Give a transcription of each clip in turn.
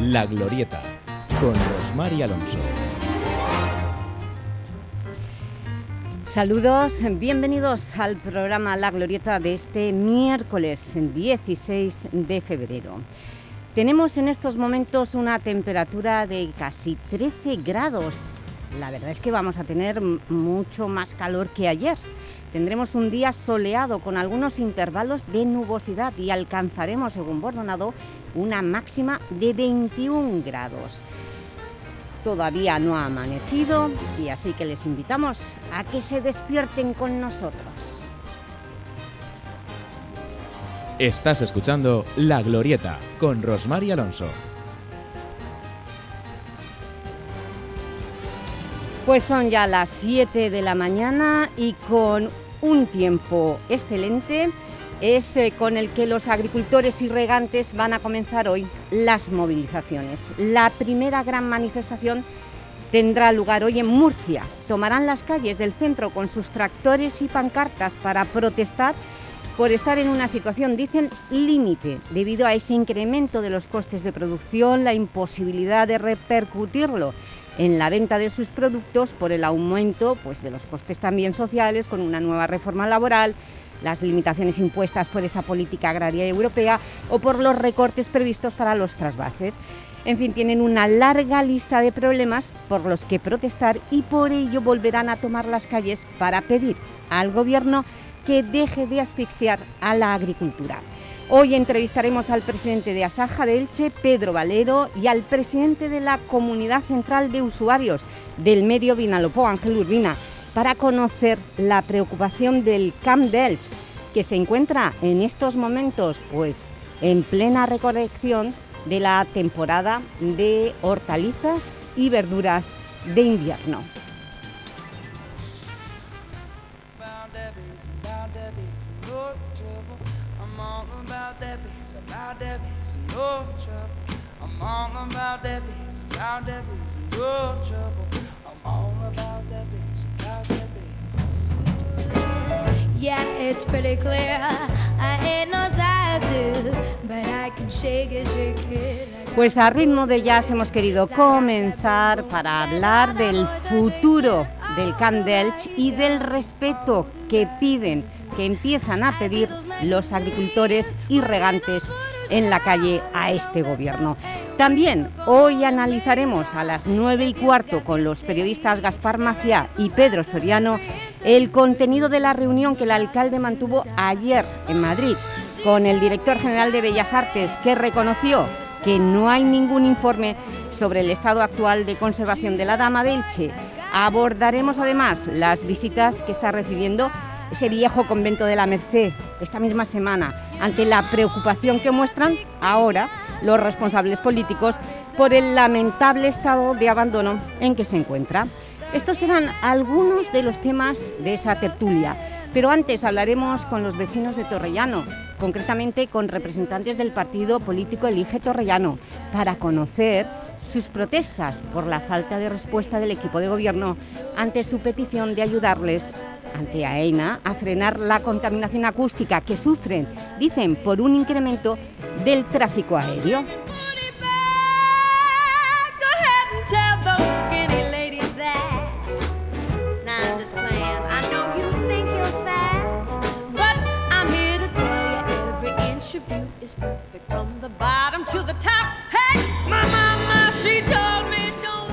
La Glorieta, con Rosmar Alonso. Saludos, bienvenidos al programa La Glorieta de este miércoles 16 de febrero. Tenemos en estos momentos una temperatura de casi 13 grados. La verdad es que vamos a tener mucho más calor que ayer. Tendremos un día soleado con algunos intervalos de nubosidad y alcanzaremos, según Bordonado, una máxima de 21 grados. Todavía no ha amanecido y así que les invitamos a que se despierten con nosotros. Estás escuchando La Glorieta con Rosmar Alonso. Pues son ya las 7 de la mañana y con un tiempo excelente es eh, con el que los agricultores y regantes van a comenzar hoy las movilizaciones. La primera gran manifestación tendrá lugar hoy en Murcia. Tomarán las calles del centro con sus tractores y pancartas para protestar por estar en una situación, dicen, límite, debido a ese incremento de los costes de producción, la imposibilidad de repercutirlo en la venta de sus productos por el aumento pues, de los costes también sociales con una nueva reforma laboral, las limitaciones impuestas por esa política agraria europea o por los recortes previstos para los trasvases. En fin, tienen una larga lista de problemas por los que protestar y por ello volverán a tomar las calles para pedir al Gobierno que deje de asfixiar a la agricultura. Hoy entrevistaremos al presidente de Asaja de Elche, Pedro Valero, y al presidente de la Comunidad Central de Usuarios del Medio Vinalopó, Ángel Urbina, para conocer la preocupación del Camp de Elche, que se encuentra en estos momentos pues, en plena recolección de la temporada de hortalizas y verduras de invierno. Pues a ritmo de jazz hemos querido comenzar para hablar del futuro del Camp y del respeto que piden, que empiezan a pedir los agricultores y regantes en la calle a este gobierno. También hoy analizaremos a las nueve y cuarto con los periodistas Gaspar Maciá y Pedro Soriano el contenido de la reunión que el alcalde mantuvo ayer en Madrid con el director general de Bellas Artes que reconoció que no hay ningún informe sobre el estado actual de conservación de la Dama de Elche. Abordaremos además las visitas que está recibiendo ese viejo convento de la Merced esta misma semana ante la preocupación que muestran ahora los responsables políticos por el lamentable estado de abandono en que se encuentra. Estos serán algunos de los temas de esa tertulia, pero antes hablaremos con los vecinos de Torrellano, concretamente con representantes del partido político Elige Torrellano, para conocer sus protestas por la falta de respuesta del equipo de gobierno ante su petición de ayudarles ante AENA a frenar la contaminación acústica que sufren, dicen, por un incremento del tráfico aéreo.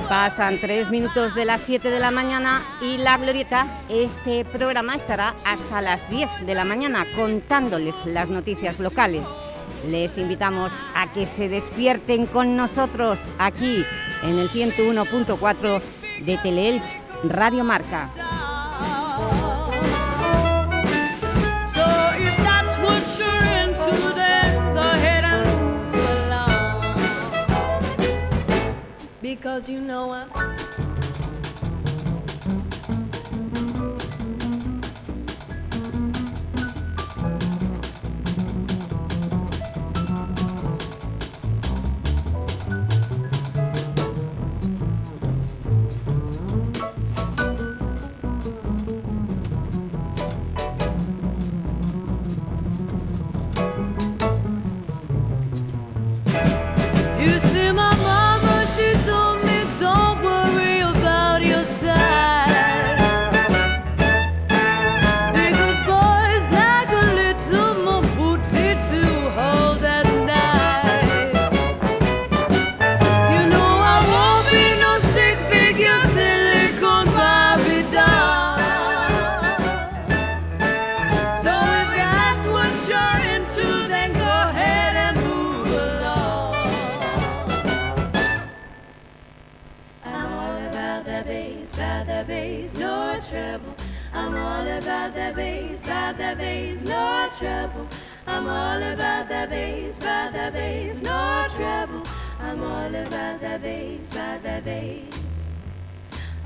Pasan tres minutos de las 7 de la mañana y La Glorieta, este programa estará hasta las 10 de la mañana contándoles las noticias locales. Les invitamos a que se despierten con nosotros aquí en el 101.4 de Teleelch Radio Marca. Because you know I'm the bass, about the bass, no trouble. I'm all about the bass, about the bass, no trouble. I'm all about the bass, about the bass.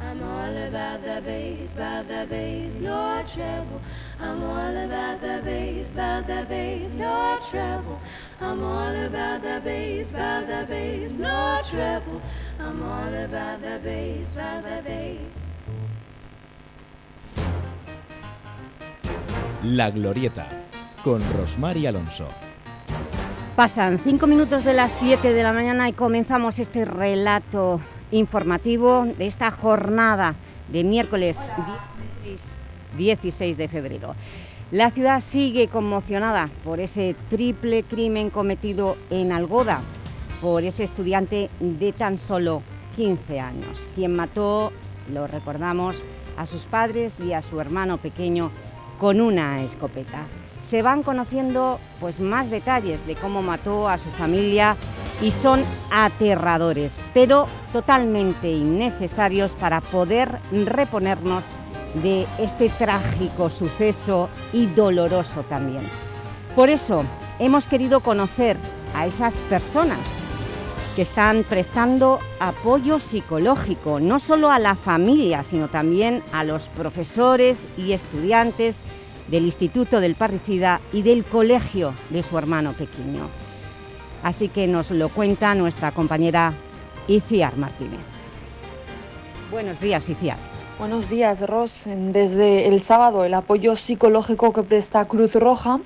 I'm all about the bass, about the bass, no trouble. I'm all about the bass, about the bass, no trouble. I'm all about the bass, about the bass, no trouble. I'm all about the bass, about the bass. La Glorieta, con Rosmar y Alonso. Pasan cinco minutos de las 7 de la mañana y comenzamos este relato informativo de esta jornada de miércoles 16, de febrero. La ciudad sigue conmocionada por ese triple crimen cometido en Algoda, por ese estudiante de tan solo 15 años, quien mató, lo recordamos, a sus padres y a su hermano pequeño con una escopeta. Se van conociendo pues, más detalles de cómo mató a su familia y son aterradores, pero totalmente innecesarios para poder reponernos de este trágico suceso y doloroso también. Por eso hemos querido conocer a esas personas que están prestando apoyo psicológico, no solo a la familia, sino también a los profesores y estudiantes del Instituto del Parricida y del colegio de su hermano pequeño. Así que nos lo cuenta nuestra compañera Iciar Martínez. Buenos días, Iciar. Buenos días, Ros. Desde el sábado, el apoyo psicológico que presta Cruz Roja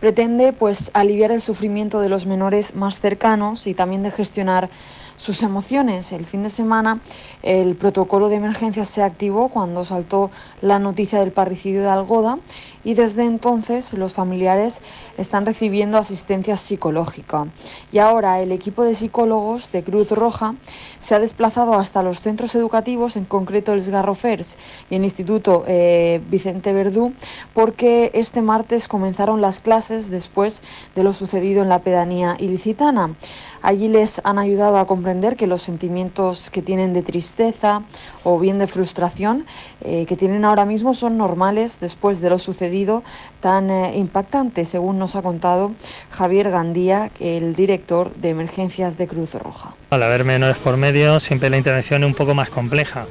pretende pues, aliviar el sufrimiento de los menores más cercanos y también de gestionar sus emociones. El fin de semana el protocolo de emergencia se activó cuando saltó la noticia del parricidio de Algoda y desde entonces los familiares están recibiendo asistencia psicológica. Y ahora el equipo de psicólogos de Cruz Roja se ha desplazado hasta los centros educativos, en concreto el Sgarrofers y el Instituto eh, Vicente Verdú, porque este martes comenzaron las clases después de lo sucedido en la pedanía ilicitana. Allí les han ayudado a comprender que los sentimientos que tienen de tristeza o bien de frustración eh, que tienen ahora mismo son normales después de lo sucedido tan eh, impactante, según nos ha contado Javier Gandía, el director de emergencias de Cruz Roja. Al haber menores por medio, siempre la intervención es un poco más compleja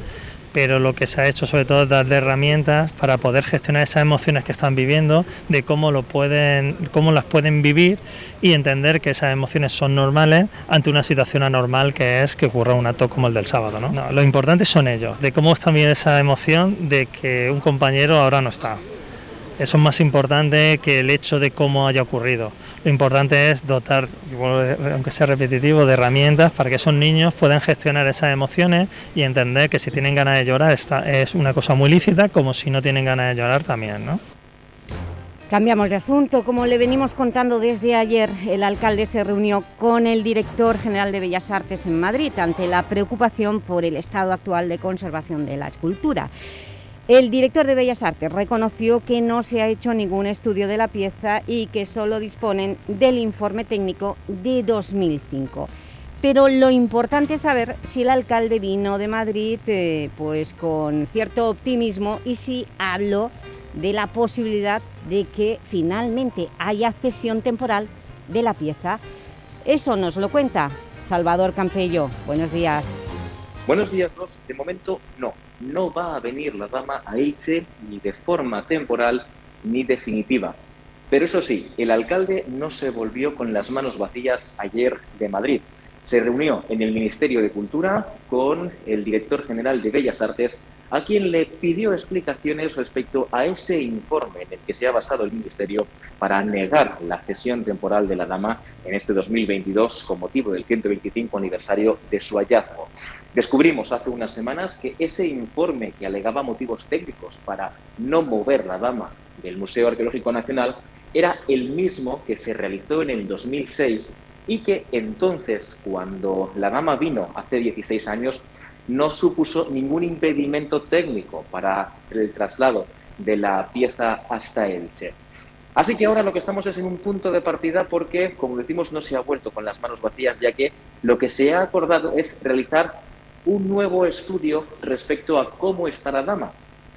pero lo que se ha hecho sobre todo es darle herramientas para poder gestionar esas emociones que están viviendo, de cómo lo pueden, cómo las pueden vivir y entender que esas emociones son normales ante una situación anormal que es que ocurra un acto como el del sábado. ¿no? no lo importante son ellos, de cómo está viviendo esa emoción de que un compañero ahora no está. Eso es más importante que el hecho de cómo haya ocurrido. Lo importante es dotar, aunque sea repetitivo, de herramientas para que esos niños puedan gestionar esas emociones y entender que si tienen ganas de llorar esta es una cosa muy lícita, como si no tienen ganas de llorar también. ¿no? Cambiamos de asunto. Como le venimos contando desde ayer, el alcalde se reunió con el director general de Bellas Artes en Madrid ante la preocupación por el estado actual de conservación de la escultura. El director de Bellas Artes reconoció que no se ha hecho ningún estudio de la pieza y que solo disponen del informe técnico de 2005. Pero lo importante es saber si el alcalde vino de Madrid eh, pues con cierto optimismo y si habló de la posibilidad de que finalmente haya cesión temporal de la pieza. Eso nos lo cuenta Salvador Campello. Buenos días. Buenos días, Ros. De momento, no. No va a venir la dama a Eiche ni de forma temporal ni definitiva. Pero eso sí, el alcalde no se volvió con las manos vacías ayer de Madrid. Se reunió en el Ministerio de Cultura con el director general de Bellas Artes, a quien le pidió explicaciones respecto a ese informe en el que se ha basado el Ministerio para negar la cesión temporal de la dama en este 2022 con motivo del 125 aniversario de su hallazgo. Descubrimos hace unas semanas que ese informe que alegaba motivos técnicos para no mover la dama del Museo Arqueológico Nacional era el mismo que se realizó en el 2006 y que entonces, cuando la dama vino hace 16 años, no supuso ningún impedimento técnico para el traslado de la pieza hasta Elche. Así que ahora lo que estamos es en un punto de partida porque, como decimos, no se ha vuelto con las manos vacías, ya que lo que se ha acordado es realizar un nuevo estudio respecto a cómo está la dama.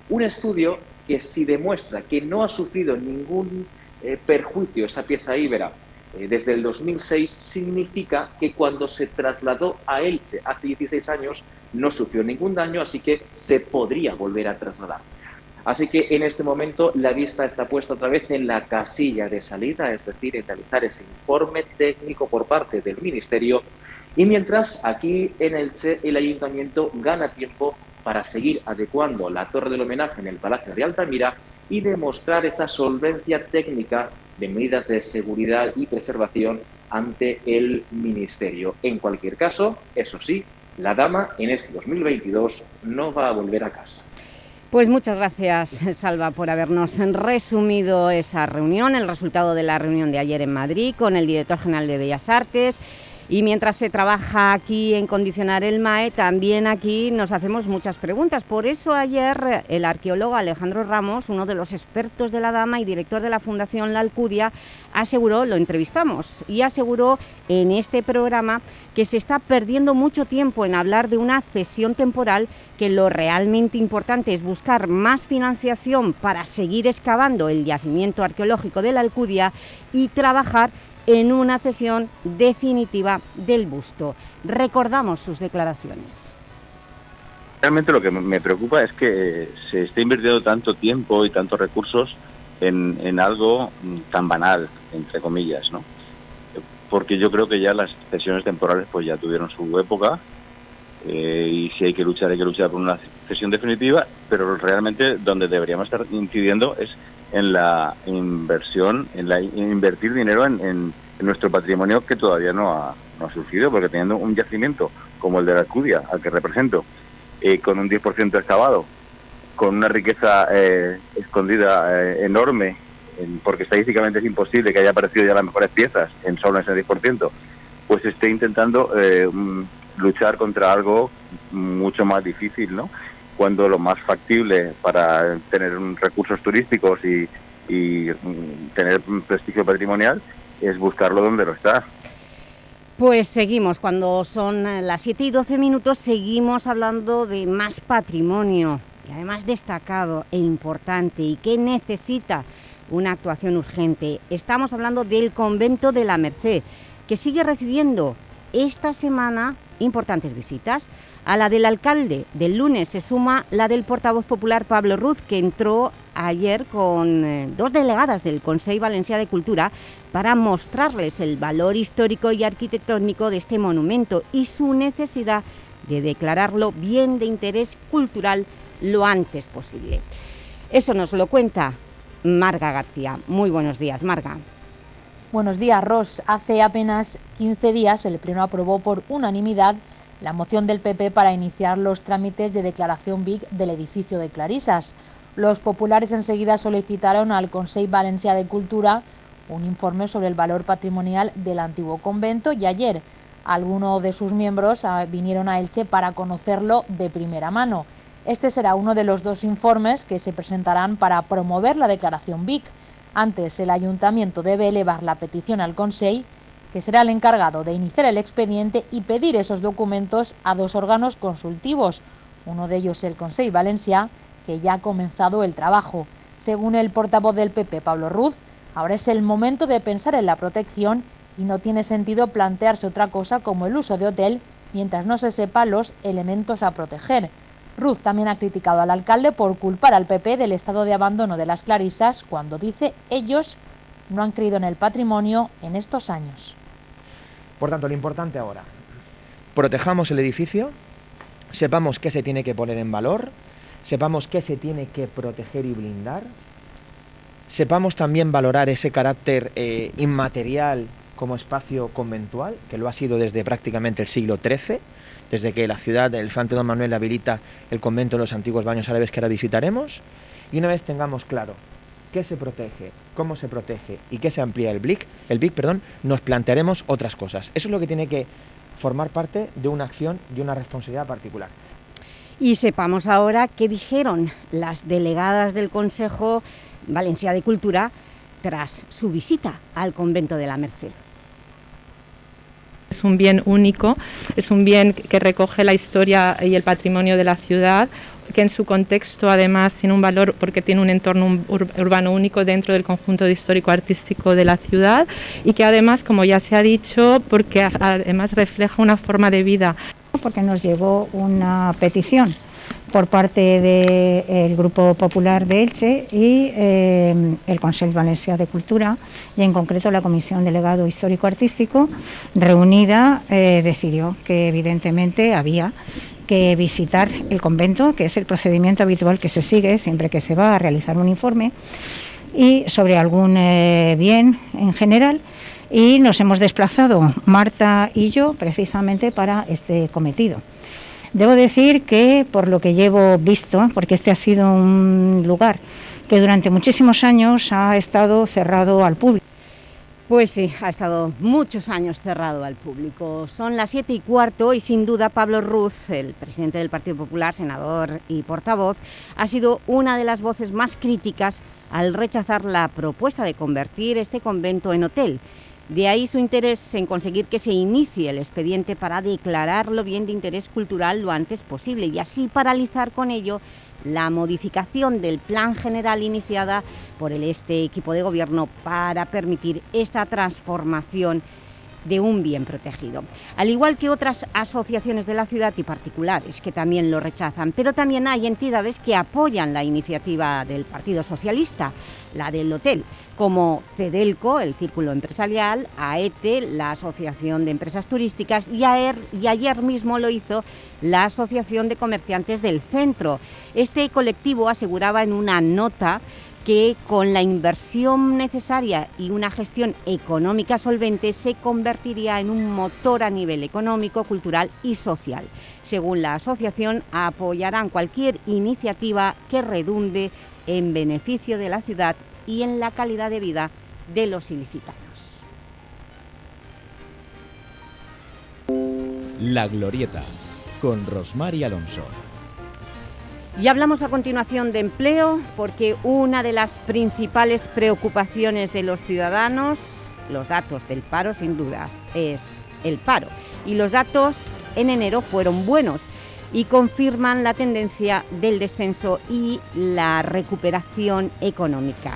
Un estudio que si demuestra que no ha sufrido ningún eh, perjuicio esa pieza íbera eh, desde el 2006, significa que cuando se trasladó a Elche hace 16 años no sufrió ningún daño, así que se podría volver a trasladar. Así que en este momento la vista está puesta otra vez en la casilla de salida, es decir, en realizar ese informe técnico por parte del Ministerio. Y mientras aquí en Elche el Ayuntamiento gana tiempo para seguir adecuando la torre del homenaje en el Palacio de Altamira y demostrar esa solvencia técnica de medidas de seguridad y preservación ante el Ministerio. En cualquier caso, eso sí, la dama en este 2022 no va a volver a casa. Pues muchas gracias, Salva, por habernos resumido esa reunión, el resultado de la reunión de ayer en Madrid con el director general de Bellas Artes y mientras se trabaja aquí en condicionar el MAE, también aquí nos hacemos muchas preguntas. Por eso ayer el arqueólogo Alejandro Ramos, uno de los expertos de la Dama y director de la Fundación La Alcudia, aseguró, lo entrevistamos, y aseguró en este programa que se está perdiendo mucho tiempo en hablar de una cesión temporal, que lo realmente importante es buscar más financiación para seguir excavando el yacimiento arqueológico de la Alcudia y trabajar en una cesión definitiva del busto. Recordamos sus declaraciones. Realmente lo que me preocupa es que se esté invirtiendo tanto tiempo y tantos recursos en, algo tan banal, entre comillas, ¿no? Porque yo creo que ya las cesiones temporales pues ya tuvieron su época eh, y si hay que luchar, hay que luchar por una cesión definitiva, pero realmente donde deberíamos estar incidiendo es en la inversión, en la invertir dinero en, nuestro patrimonio que todavía no ha, no surgido, porque teniendo un yacimiento como el de la Alcudia, al que represento, eh, con un 10% excavado, con una riqueza eh, escondida eh, enorme, porque estadísticamente es imposible que haya aparecido ya las mejores piezas en solo ese 10%, pues esté intentando mm, luchar contra algo mucho más difícil, ¿no? Cuando lo más factible para tener recursos turísticos y, mm, tener prestigio patrimonial es buscarlo donde lo está. Pues seguimos, cuando son las 7 y 12 minutos seguimos hablando de más patrimonio y además destacado e importante y que necesita una actuación urgente. Estamos hablando del convento de la Merced, que sigue recibiendo esta semana importantes visitas. A la del alcalde del lunes se suma la del portavoz popular Pablo Ruz, que entró ayer con eh, dos delegadas del Consejo Valencia de Cultura para mostrarles el valor histórico y arquitectónico de este monumento y su necesidad de declararlo bien de interés cultural lo antes posible. Eso nos lo cuenta Marga García. Muy buenos días, Marga. Buenos días, Ross. Hace apenas 15 días el Pleno aprobó por unanimidad la moción del PP para iniciar los trámites de declaración BIC del edificio de Clarisas. Los populares enseguida solicitaron al Consejo Valencia de Cultura un informe sobre el valor patrimonial del antiguo convento y ayer algunos de sus miembros ah, vinieron a Elche para conocerlo de primera mano. Este será uno de los dos informes que se presentarán para promover la declaración BIC. Antes, el ayuntamiento debe elevar la petición al Consejo que será el encargado de iniciar el expediente y pedir esos documentos a dos órganos consultivos, uno de ellos el Consejo Valencia, que ya ha comenzado el trabajo. Según el portavoz del PP, Pablo Ruz, ahora es el momento de pensar en la protección y no tiene sentido plantearse otra cosa como el uso de hotel mientras no se sepa los elementos a proteger. Ruz también ha criticado al alcalde por culpar al PP del estado de abandono de las Clarisas cuando dice ellos no han creído en el patrimonio en estos años. Por tanto, lo importante ahora, protejamos el edificio, sepamos qué se tiene que poner en valor, sepamos qué se tiene que proteger y blindar, sepamos también valorar ese carácter eh, inmaterial como espacio conventual, que lo ha sido desde prácticamente el siglo XIII, desde que la ciudad del Infante Don Manuel habilita el convento de los antiguos baños árabes que ahora visitaremos, y una vez tengamos claro qué se protege, cómo se protege y qué se amplía el BIC, el BIC, perdón, nos plantearemos otras cosas. Eso es lo que tiene que formar parte de una acción y una responsabilidad particular. Y sepamos ahora qué dijeron las delegadas del Consejo Valencia de Cultura tras su visita al convento de la Merced. Es un bien único, es un bien que recoge la historia y el patrimonio de la ciudad, que en su contexto además tiene un valor porque tiene un entorno urbano único dentro del conjunto histórico-artístico de la ciudad y que además, como ya se ha dicho, porque además refleja una forma de vida. Porque nos llegó una petición por parte del Grupo Popular de Elche y eh, el Consejo Valencia de Cultura y en concreto la Comisión Delegado Histórico Artístico reunida eh, decidió que evidentemente había que visitar el convento, que es el procedimiento habitual que se sigue siempre que se va a realizar un informe, y sobre algún eh, bien en general. Y nos hemos desplazado, Marta y yo, precisamente para este cometido. Debo decir que, por lo que llevo visto, porque este ha sido un lugar que durante muchísimos años ha estado cerrado al público, pues sí, ha estado muchos años cerrado al público. Son las siete y cuarto y sin duda Pablo Ruz, el presidente del Partido Popular, senador y portavoz, ha sido una de las voces más críticas al rechazar la propuesta de convertir este convento en hotel. De ahí su interés en conseguir que se inicie el expediente para declararlo bien de interés cultural lo antes posible y así paralizar con ello la modificación del plan general iniciada por el este equipo de gobierno para permitir esta transformación de un bien protegido. Al igual que otras asociaciones de la ciudad y particulares que también lo rechazan, pero también hay entidades que apoyan la iniciativa del Partido Socialista, la del hotel, como CEDELCO, el Círculo Empresarial, AETE, la Asociación de Empresas Turísticas y ayer, y ayer mismo lo hizo la Asociación de Comerciantes del Centro. Este colectivo aseguraba en una nota que con la inversión necesaria y una gestión económica solvente se convertiría en un motor a nivel económico, cultural y social. Según la asociación, apoyarán cualquier iniciativa que redunde en beneficio de la ciudad y en la calidad de vida de los ilicitanos. La Glorieta, con Rosmar y Alonso. Y hablamos a continuación de empleo, porque una de las principales preocupaciones de los ciudadanos, los datos del paro sin dudas, es el paro. Y los datos en enero fueron buenos, y confirman la tendencia del descenso y la recuperación económica.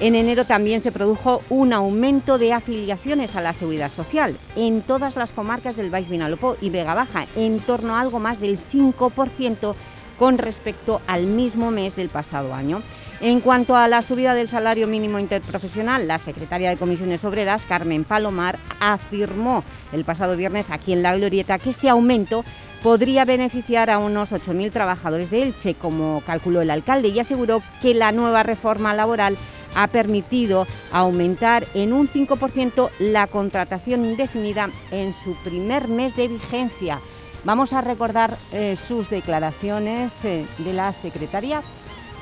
En enero también se produjo un aumento de afiliaciones a la Seguridad Social en todas las comarcas del Baix Vinalopó y Vega Baja, en torno a algo más del 5% con respecto al mismo mes del pasado año. En cuanto a la subida del salario mínimo interprofesional, la secretaria de Comisiones Obreras, Carmen Palomar, afirmó el pasado viernes aquí en La Glorieta que este aumento podría beneficiar a unos 8.000 trabajadores de Elche, como calculó el alcalde, y aseguró que la nueva reforma laboral ha permitido aumentar en un 5% la contratación indefinida en su primer mes de vigencia. Vamos a recordar eh, sus declaraciones eh, de la secretaria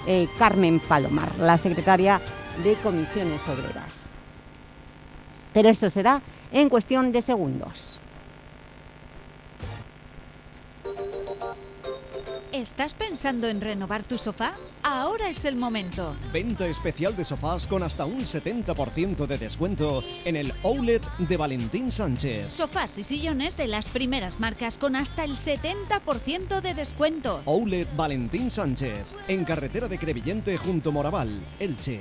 eh, Carmen Palomar, la secretaria de Comisiones Obreras. Pero eso será en cuestión de segundos. ¿Estás pensando en renovar tu sofá? Ahora es el momento. Venta especial de sofás con hasta un 70% de descuento en el Outlet de Valentín Sánchez. Sofás y sillones de las primeras marcas con hasta el 70% de descuento. Outlet Valentín Sánchez, en carretera de Crevillente junto Moraval, Elche.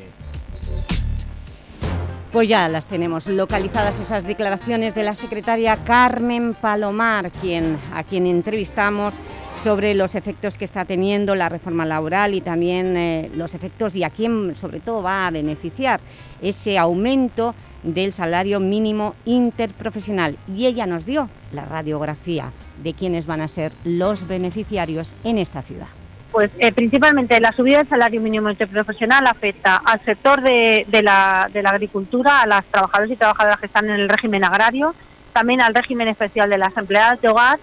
Pues ya las tenemos localizadas esas declaraciones de la secretaria Carmen Palomar, quien, a quien entrevistamos sobre los efectos que está teniendo la reforma laboral y también eh, los efectos y a quién sobre todo va a beneficiar ese aumento del salario mínimo interprofesional. Y ella nos dio la radiografía de quiénes van a ser los beneficiarios en esta ciudad. Pues eh, principalmente la subida del salario mínimo interprofesional afecta al sector de, la, de la agricultura, a las trabajadoras y trabajadoras que están en el régimen agrario, también al régimen especial de las empleadas de hogar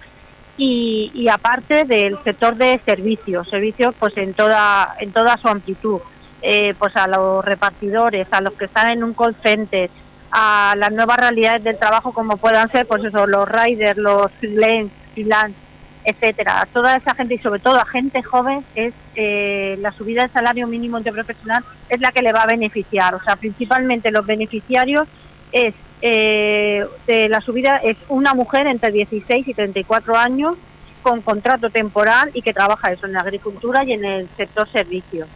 y, aparte del sector de servicios, servicios pues en toda, en toda su amplitud, eh, pues a los repartidores, a los que están en un call center, a las nuevas realidades del trabajo como puedan ser pues eso, los riders, los freelance, freelance etcétera. Toda esa gente y sobre todo a gente joven es eh, la subida del salario mínimo interprofesional es la que le va a beneficiar. O sea, principalmente los beneficiarios es eh, de la subida es una mujer entre 16 y 34 años con contrato temporal y que trabaja eso en la agricultura y en el sector servicios.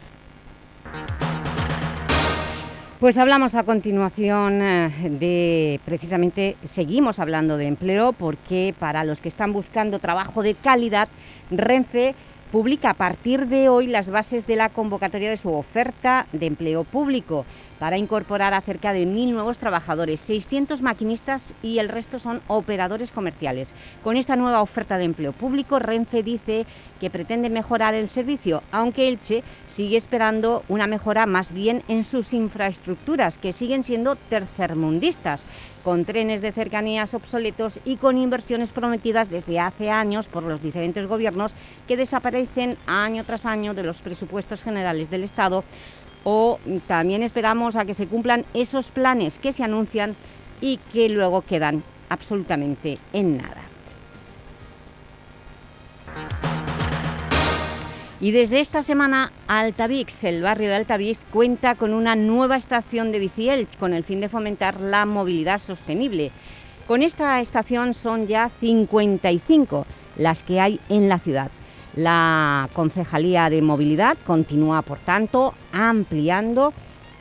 Pues hablamos a continuación eh, de, precisamente, seguimos hablando de empleo porque para los que están buscando trabajo de calidad, Renfe publica a partir de hoy las bases de la convocatoria de su oferta de empleo público para incorporar a cerca de 1.000 nuevos trabajadores, 600 maquinistas y el resto son operadores comerciales. Con esta nueva oferta de empleo público, Renfe dice que pretende mejorar el servicio, aunque Elche sigue esperando una mejora más bien en sus infraestructuras, que siguen siendo tercermundistas, con trenes de cercanías obsoletos y con inversiones prometidas desde hace años por los diferentes gobiernos que desaparecen año tras año de los presupuestos generales del Estado o también esperamos a que se cumplan esos planes que se anuncian y que luego quedan absolutamente en nada. Y desde esta semana, Altavix, el barrio de Altavix, cuenta con una nueva estación de bici con el fin de fomentar la movilidad sostenible. Con esta estación son ya 55 las que hay en la ciudad. La Concejalía de Movilidad continúa, por tanto, ampliando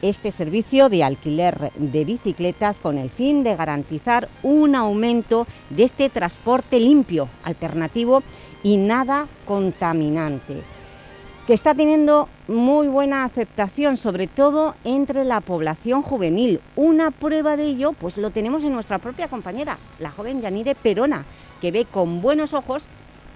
este servicio de alquiler de bicicletas con el fin de garantizar un aumento de este transporte limpio, alternativo y nada contaminante, que está teniendo muy buena aceptación, sobre todo entre la población juvenil. Una prueba de ello pues lo tenemos en nuestra propia compañera, la joven Yanire Perona, que ve con buenos ojos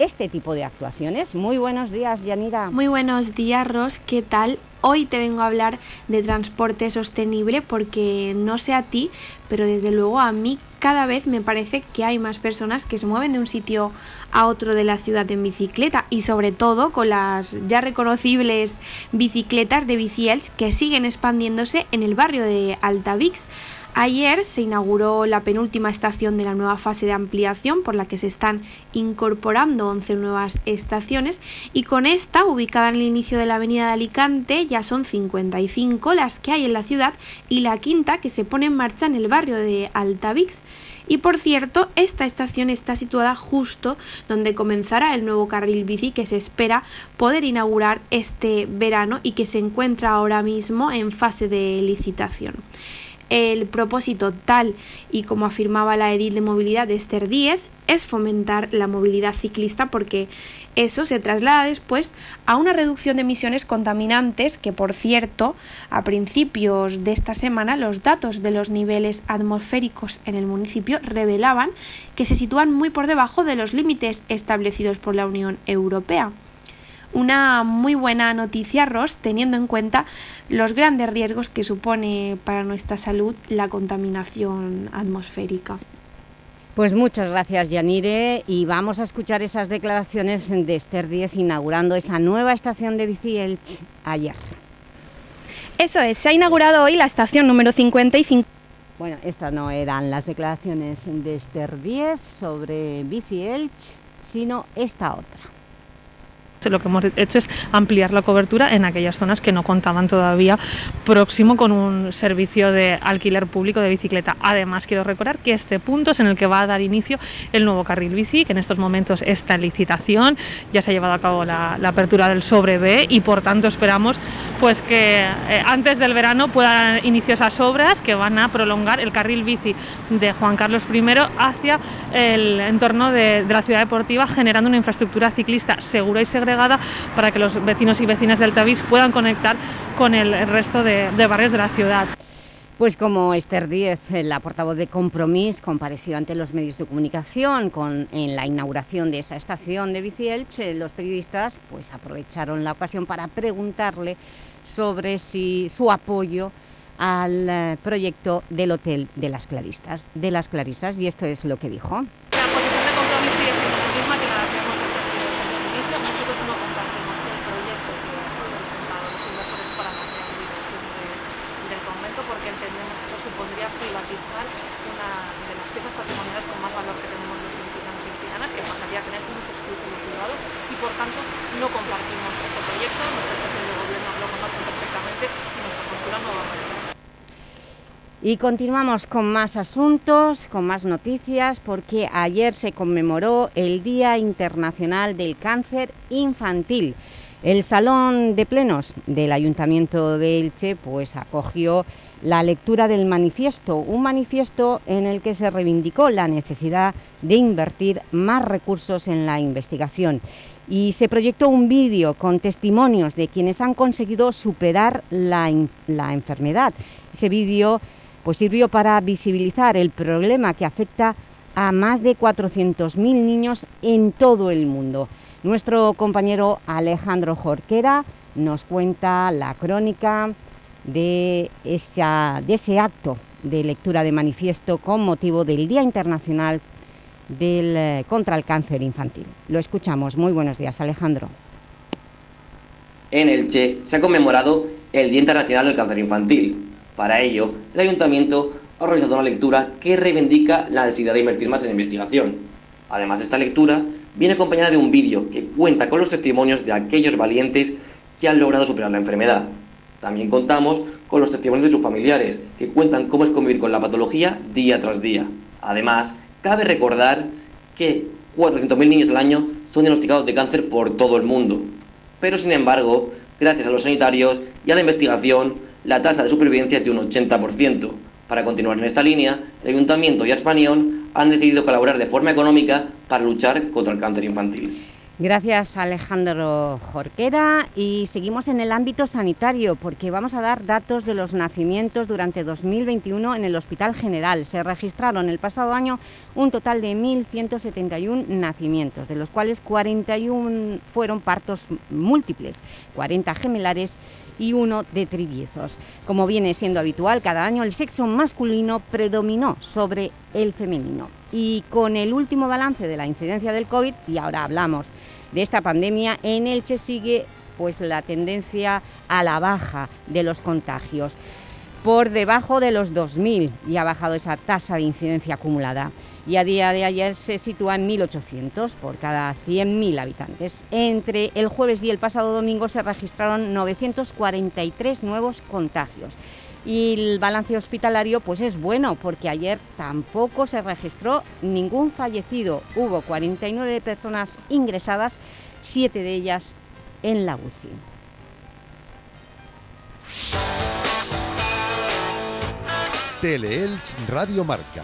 este tipo de actuaciones. Muy buenos días, Yanira. Muy buenos días, Ros. ¿Qué tal? Hoy te vengo a hablar de transporte sostenible porque no sé a ti, pero desde luego a mí cada vez me parece que hay más personas que se mueven de un sitio a otro de la ciudad en bicicleta y sobre todo con las ya reconocibles bicicletas de Biciels que siguen expandiéndose en el barrio de Altavix. Ayer se inauguró la penúltima estación de la nueva fase de ampliación por la que se están incorporando 11 nuevas estaciones y con esta, ubicada en el inicio de la avenida de Alicante, ya son 55 las que hay en la ciudad y la quinta que se pone en marcha en el barrio de Altavix. Y por cierto, esta estación está situada justo donde comenzará el nuevo carril bici que se espera poder inaugurar este verano y que se encuentra ahora mismo en fase de licitación el propósito tal y como afirmaba la edil de movilidad de Esther 10 es fomentar la movilidad ciclista porque eso se traslada después a una reducción de emisiones contaminantes que por cierto a principios de esta semana los datos de los niveles atmosféricos en el municipio revelaban que se sitúan muy por debajo de los límites establecidos por la Unión Europea. Una muy buena noticia, Ross, teniendo en cuenta los grandes riesgos que supone para nuestra salud la contaminación atmosférica. Pues muchas gracias, Yanire, y vamos a escuchar esas declaraciones de Esther 10 inaugurando esa nueva estación de bici Elche ayer. Eso es, se ha inaugurado hoy la estación número 55. Bueno, estas no eran las declaraciones de Esther 10 sobre bici Elche, sino esta otra lo que hemos hecho es ampliar la cobertura en aquellas zonas que no contaban todavía próximo con un servicio de alquiler público de bicicleta. Además, quiero recordar que este punto es en el que va a dar inicio el nuevo carril bici, que en estos momentos está en licitación, ya se ha llevado a cabo la, apertura del sobre B y por tanto esperamos pues que eh, antes del verano puedan iniciar esas obras que van a prolongar el carril bici de Juan Carlos I hacia el entorno de, de la ciudad deportiva, generando una infraestructura ciclista segura y segregada para que los vecinos y vecinas de Altavix puedan conectar con el resto de, barrios de la ciudad. Pues como Esther Díez, la portavoz de Compromís, compareció ante los medios de comunicación con, en la inauguración de esa estación de Bicielche, los periodistas pues, aprovecharon la ocasión para preguntarle sobre si su apoyo al eh, proyecto del Hotel de las Claristas, de las Clarisas, y esto es lo que dijo. Y continuamos con más asuntos, con más noticias, porque ayer se conmemoró el Día Internacional del Cáncer Infantil. El Salón de Plenos del Ayuntamiento de Elche pues, acogió la lectura del manifiesto, un manifiesto en el que se reivindicó la necesidad de invertir más recursos en la investigación y se proyectó un vídeo con testimonios de quienes han conseguido superar la, la enfermedad. Ese vídeo pues sirvió para visibilizar el problema que afecta a más de 400.000 niños en todo el mundo. Nuestro compañero Alejandro Jorquera nos cuenta la crónica de, ese acto de lectura de manifiesto con motivo del Día Internacional del, eh, contra el Cáncer Infantil. Lo escuchamos. Muy buenos días, Alejandro. En Elche se ha conmemorado el Día Internacional del Cáncer Infantil, para ello, el Ayuntamiento ha organizado una lectura que reivindica la necesidad de invertir más en investigación. Además, esta lectura viene acompañada de un vídeo que cuenta con los testimonios de aquellos valientes que han logrado superar la enfermedad. También contamos con los testimonios de sus familiares, que cuentan cómo es convivir con la patología día tras día. Además, cabe recordar que 400.000 niños al año son diagnosticados de cáncer por todo el mundo. Pero, sin embargo, gracias a los sanitarios y a la investigación, la tasa de supervivencia es de un 80%. Para continuar en esta línea, el Ayuntamiento y Aspanión han decidido colaborar de forma económica para luchar contra el cáncer infantil. Gracias Alejandro Jorquera y seguimos en el ámbito sanitario porque vamos a dar datos de los nacimientos durante 2021 en el Hospital General. Se registraron el pasado año un total de 1.171 nacimientos, de los cuales 41 fueron partos múltiples, 40 gemelares y uno de trillizos. Como viene siendo habitual, cada año el sexo masculino predominó sobre el femenino. Y con el último balance de la incidencia del COVID, y ahora hablamos de esta pandemia, en Elche sigue pues, la tendencia a la baja de los contagios por debajo de los 2.000 y ha bajado esa tasa de incidencia acumulada y a día de ayer se sitúa en 1.800 por cada 100.000 habitantes. Entre el jueves y el pasado domingo se registraron 943 nuevos contagios. Y el balance hospitalario pues es bueno porque ayer tampoco se registró ningún fallecido. Hubo 49 personas ingresadas, 7 de ellas en la UCI. Radio Marca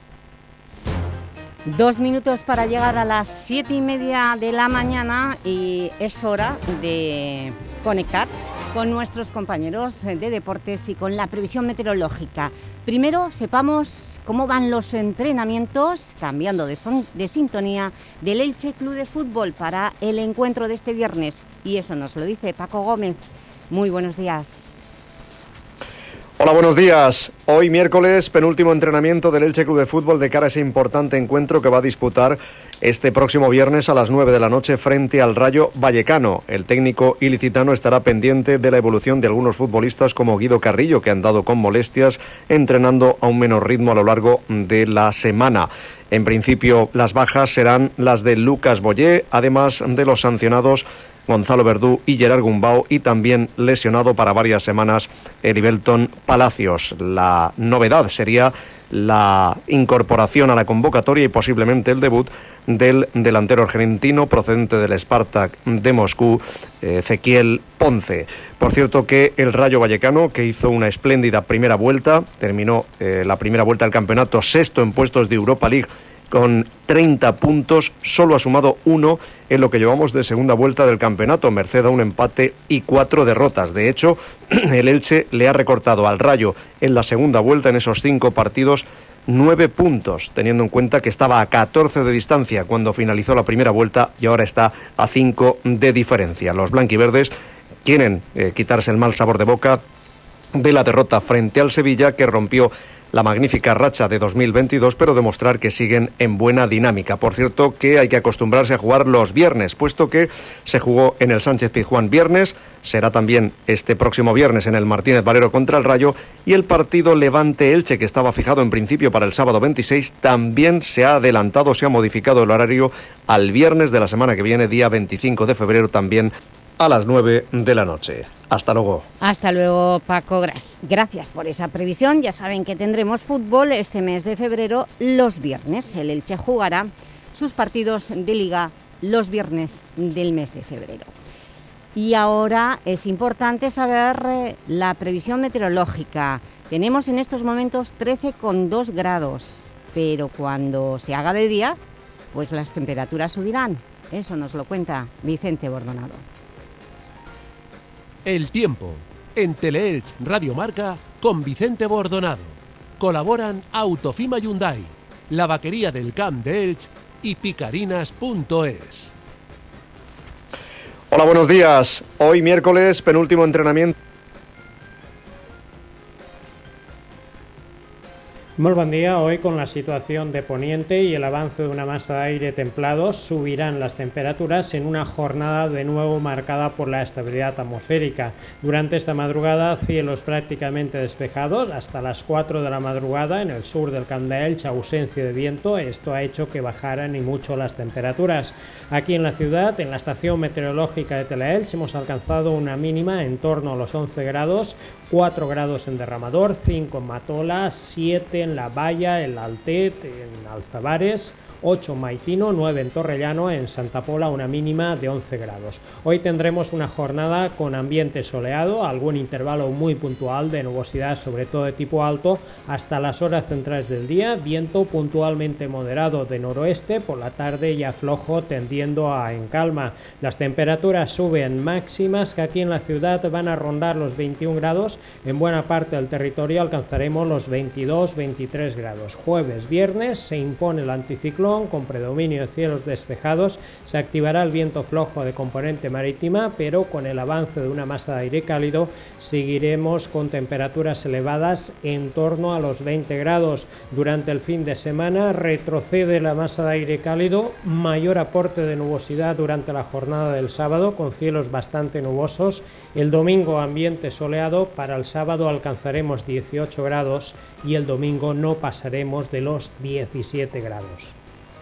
Dos minutos para llegar a las siete y media de la mañana y es hora de conectar con nuestros compañeros de deportes y con la previsión meteorológica. Primero, sepamos cómo van los entrenamientos, cambiando de, de sintonía, del Elche Club de Fútbol para el encuentro de este viernes. Y eso nos lo dice Paco Gómez. Muy buenos días. Hola, buenos días. Hoy miércoles, penúltimo entrenamiento del Elche Club de Fútbol de cara a ese importante encuentro que va a disputar este próximo viernes a las 9 de la noche frente al Rayo Vallecano. El técnico ilicitano estará pendiente de la evolución de algunos futbolistas como Guido Carrillo, que han dado con molestias, entrenando a un menor ritmo a lo largo de la semana. En principio, las bajas serán las de Lucas Boyé, además de los sancionados Gonzalo Verdú y Gerard Gumbau y también lesionado para varias semanas Eribelton Palacios. La novedad sería la incorporación a la convocatoria y posiblemente el debut del delantero argentino procedente del Spartak de Moscú, Ezequiel Ponce. Por cierto que el Rayo Vallecano, que hizo una espléndida primera vuelta, terminó eh, la primera vuelta del campeonato sexto en puestos de Europa League con 30 puntos, solo ha sumado uno en lo que llevamos de segunda vuelta del campeonato, merced a un empate y cuatro derrotas. De hecho, el Elche le ha recortado al Rayo en la segunda vuelta, en esos cinco partidos, nueve puntos, teniendo en cuenta que estaba a 14 de distancia cuando finalizó la primera vuelta y ahora está a cinco de diferencia. Los blanquiverdes quieren eh, quitarse el mal sabor de boca de la derrota frente al Sevilla que rompió la magnífica racha de 2022, pero demostrar que siguen en buena dinámica. Por cierto, que hay que acostumbrarse a jugar los viernes, puesto que se jugó en el Sánchez Pizjuán viernes, será también este próximo viernes en el Martínez Valero contra el Rayo y el partido Levante Elche, que estaba fijado en principio para el sábado 26, también se ha adelantado, se ha modificado el horario al viernes de la semana que viene, día 25 de febrero, también a las 9 de la noche. Hasta luego. Hasta luego, Paco. Gracias por esa previsión. Ya saben que tendremos fútbol este mes de febrero los viernes. El Elche jugará sus partidos de Liga los viernes del mes de febrero. Y ahora es importante saber eh, la previsión meteorológica. Tenemos en estos momentos 13,2 grados, pero cuando se haga de día, pues las temperaturas subirán. Eso nos lo cuenta Vicente Bordonado. El tiempo. En Teleelch Radio Marca con Vicente Bordonado. Colaboran Autofima Hyundai, la vaquería del Camp de Elch y picarinas.es. Hola, buenos días. Hoy miércoles, penúltimo entrenamiento. Muy buen día. Hoy con la situación de poniente y el avance de una masa de aire templado subirán las temperaturas en una jornada de nuevo marcada por la estabilidad atmosférica. Durante esta madrugada cielos prácticamente despejados hasta las 4 de la madrugada en el sur del Candaelch ausencia de viento. Esto ha hecho que bajaran y mucho las temperaturas. Aquí en la ciudad, en la estación meteorológica de Telaelch, hemos alcanzado una mínima en torno a los 11 grados, 4 grados en Derramador, 5 en Matola, 7 en La Valla, en Altet, en Alzabares, 8 en Maitino, 9 en Torrellano, en Santa Pola una mínima de 11 grados. Hoy tendremos una jornada con ambiente soleado, algún intervalo muy puntual de nubosidad, sobre todo de tipo alto, hasta las horas centrales del día, viento puntualmente moderado de noroeste, por la tarde ya flojo tendiendo a en calma. Las temperaturas suben máximas que aquí en la ciudad van a rondar los 21 grados, en buena parte del territorio alcanzaremos los 22-23 grados. Jueves, viernes se impone el anticiclón con predominio de cielos despejados, se activará el viento flojo de componente marítima, pero con el avance de una masa de aire cálido seguiremos con temperaturas elevadas en torno a los 20 grados. Durante el fin de semana retrocede la masa de aire cálido, mayor aporte de nubosidad durante la jornada del sábado con cielos bastante nubosos. El domingo ambiente soleado, para el sábado alcanzaremos 18 grados y el domingo no pasaremos de los 17 grados.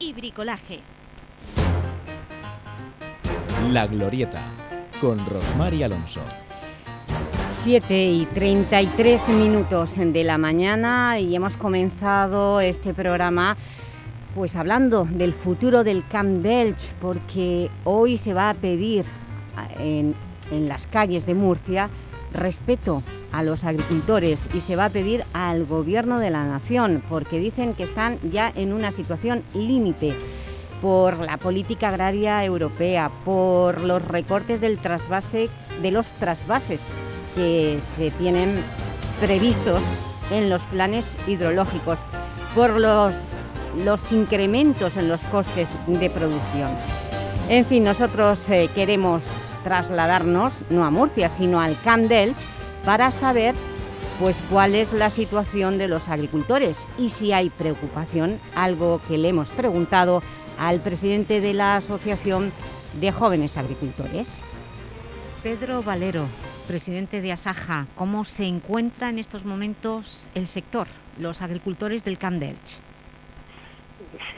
y bricolaje. La Glorieta, con Rosmar y Alonso. 7 y 33 minutos de la mañana y hemos comenzado este programa pues hablando del futuro del Camp Delch porque hoy se va a pedir en, en las calles de Murcia respeto a los agricultores y se va a pedir al Gobierno de la Nación porque dicen que están ya en una situación límite por la política agraria europea, por los recortes del trasvase, de los trasvases que se tienen previstos en los planes hidrológicos, por los, los incrementos en los costes de producción. En fin, nosotros eh, queremos trasladarnos, no a Murcia, sino al Camp para saber pues cuál es la situación de los agricultores y si hay preocupación, algo que le hemos preguntado al presidente de la Asociación de Jóvenes Agricultores. Pedro Valero, presidente de Asaja, ¿cómo se encuentra en estos momentos el sector, los agricultores del Camp Delch?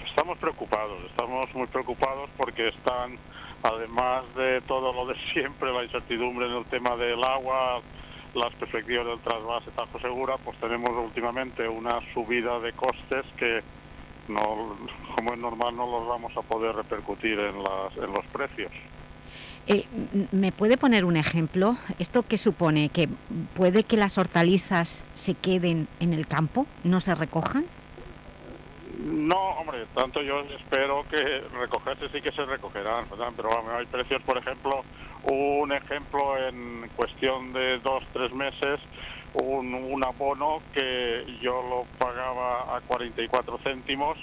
Estamos preocupados, estamos muy preocupados porque están, además de todo lo de siempre, la incertidumbre en el tema del agua, las perspectivas del trasvase Tajo Segura, pues tenemos últimamente una subida de costes que no, como es normal no los vamos a poder repercutir en, las, en los precios. Eh, ¿Me puede poner un ejemplo? ¿Esto qué supone? ¿Que puede que las hortalizas se queden en el campo, no se recojan? No, hombre, tanto yo espero que recogerse sí que se recogerán, ¿verdad? pero vamos, hay precios, por ejemplo, un ejemplo en cuestión de dos, tres meses, un, abono que yo lo pagaba a 44 céntimos,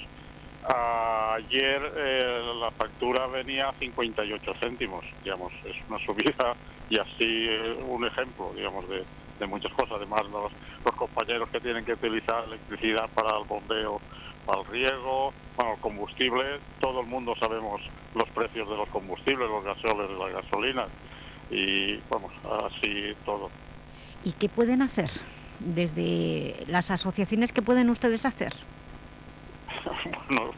ayer eh, la factura venía a 58 céntimos, digamos, es una subida y así eh, un ejemplo, digamos, de, de muchas cosas. Además, los, los compañeros que tienen que utilizar electricidad para el bombeo, el riego, para el combustible, todo el mundo sabemos los precios de los combustibles, los gasoles, las gasolinas y vamos, así todo. ¿Y qué pueden hacer desde las asociaciones que pueden ustedes hacer? bueno,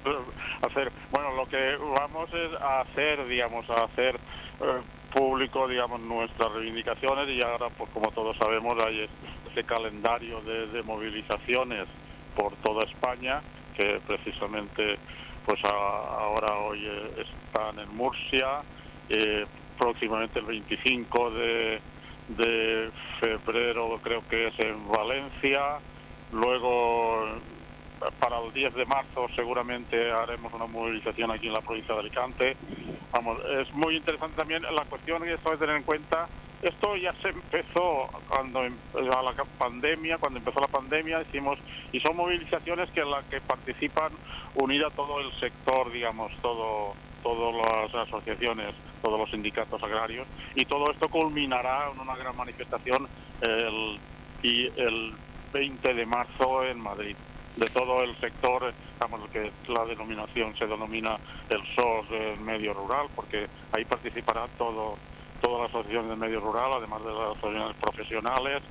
hacer, bueno, lo que vamos es a hacer, digamos, a hacer eh, público, digamos, nuestras reivindicaciones y ahora, pues como todos sabemos, hay ese calendario de, de movilizaciones por toda España que precisamente, pues ahora hoy eh, están en Murcia, eh, próximamente el 25 de, de febrero creo que es en Valencia, luego para el 10 de marzo seguramente haremos una movilización aquí en la provincia de Alicante. Vamos, es muy interesante también la cuestión que esto que tener en cuenta. Esto ya se empezó cuando empezó la pandemia, cuando empezó la pandemia, hicimos y son movilizaciones que en las que participan unida todo el sector, digamos, todo todas las asociaciones, todos los sindicatos agrarios y todo esto culminará en una gran manifestación el, y el 20 de marzo en Madrid. De todo el sector, digamos que la denominación se denomina el SOS del medio rural, porque ahí participará todo, todas las asociaciones del medio rural, además de las asociaciones profesionales,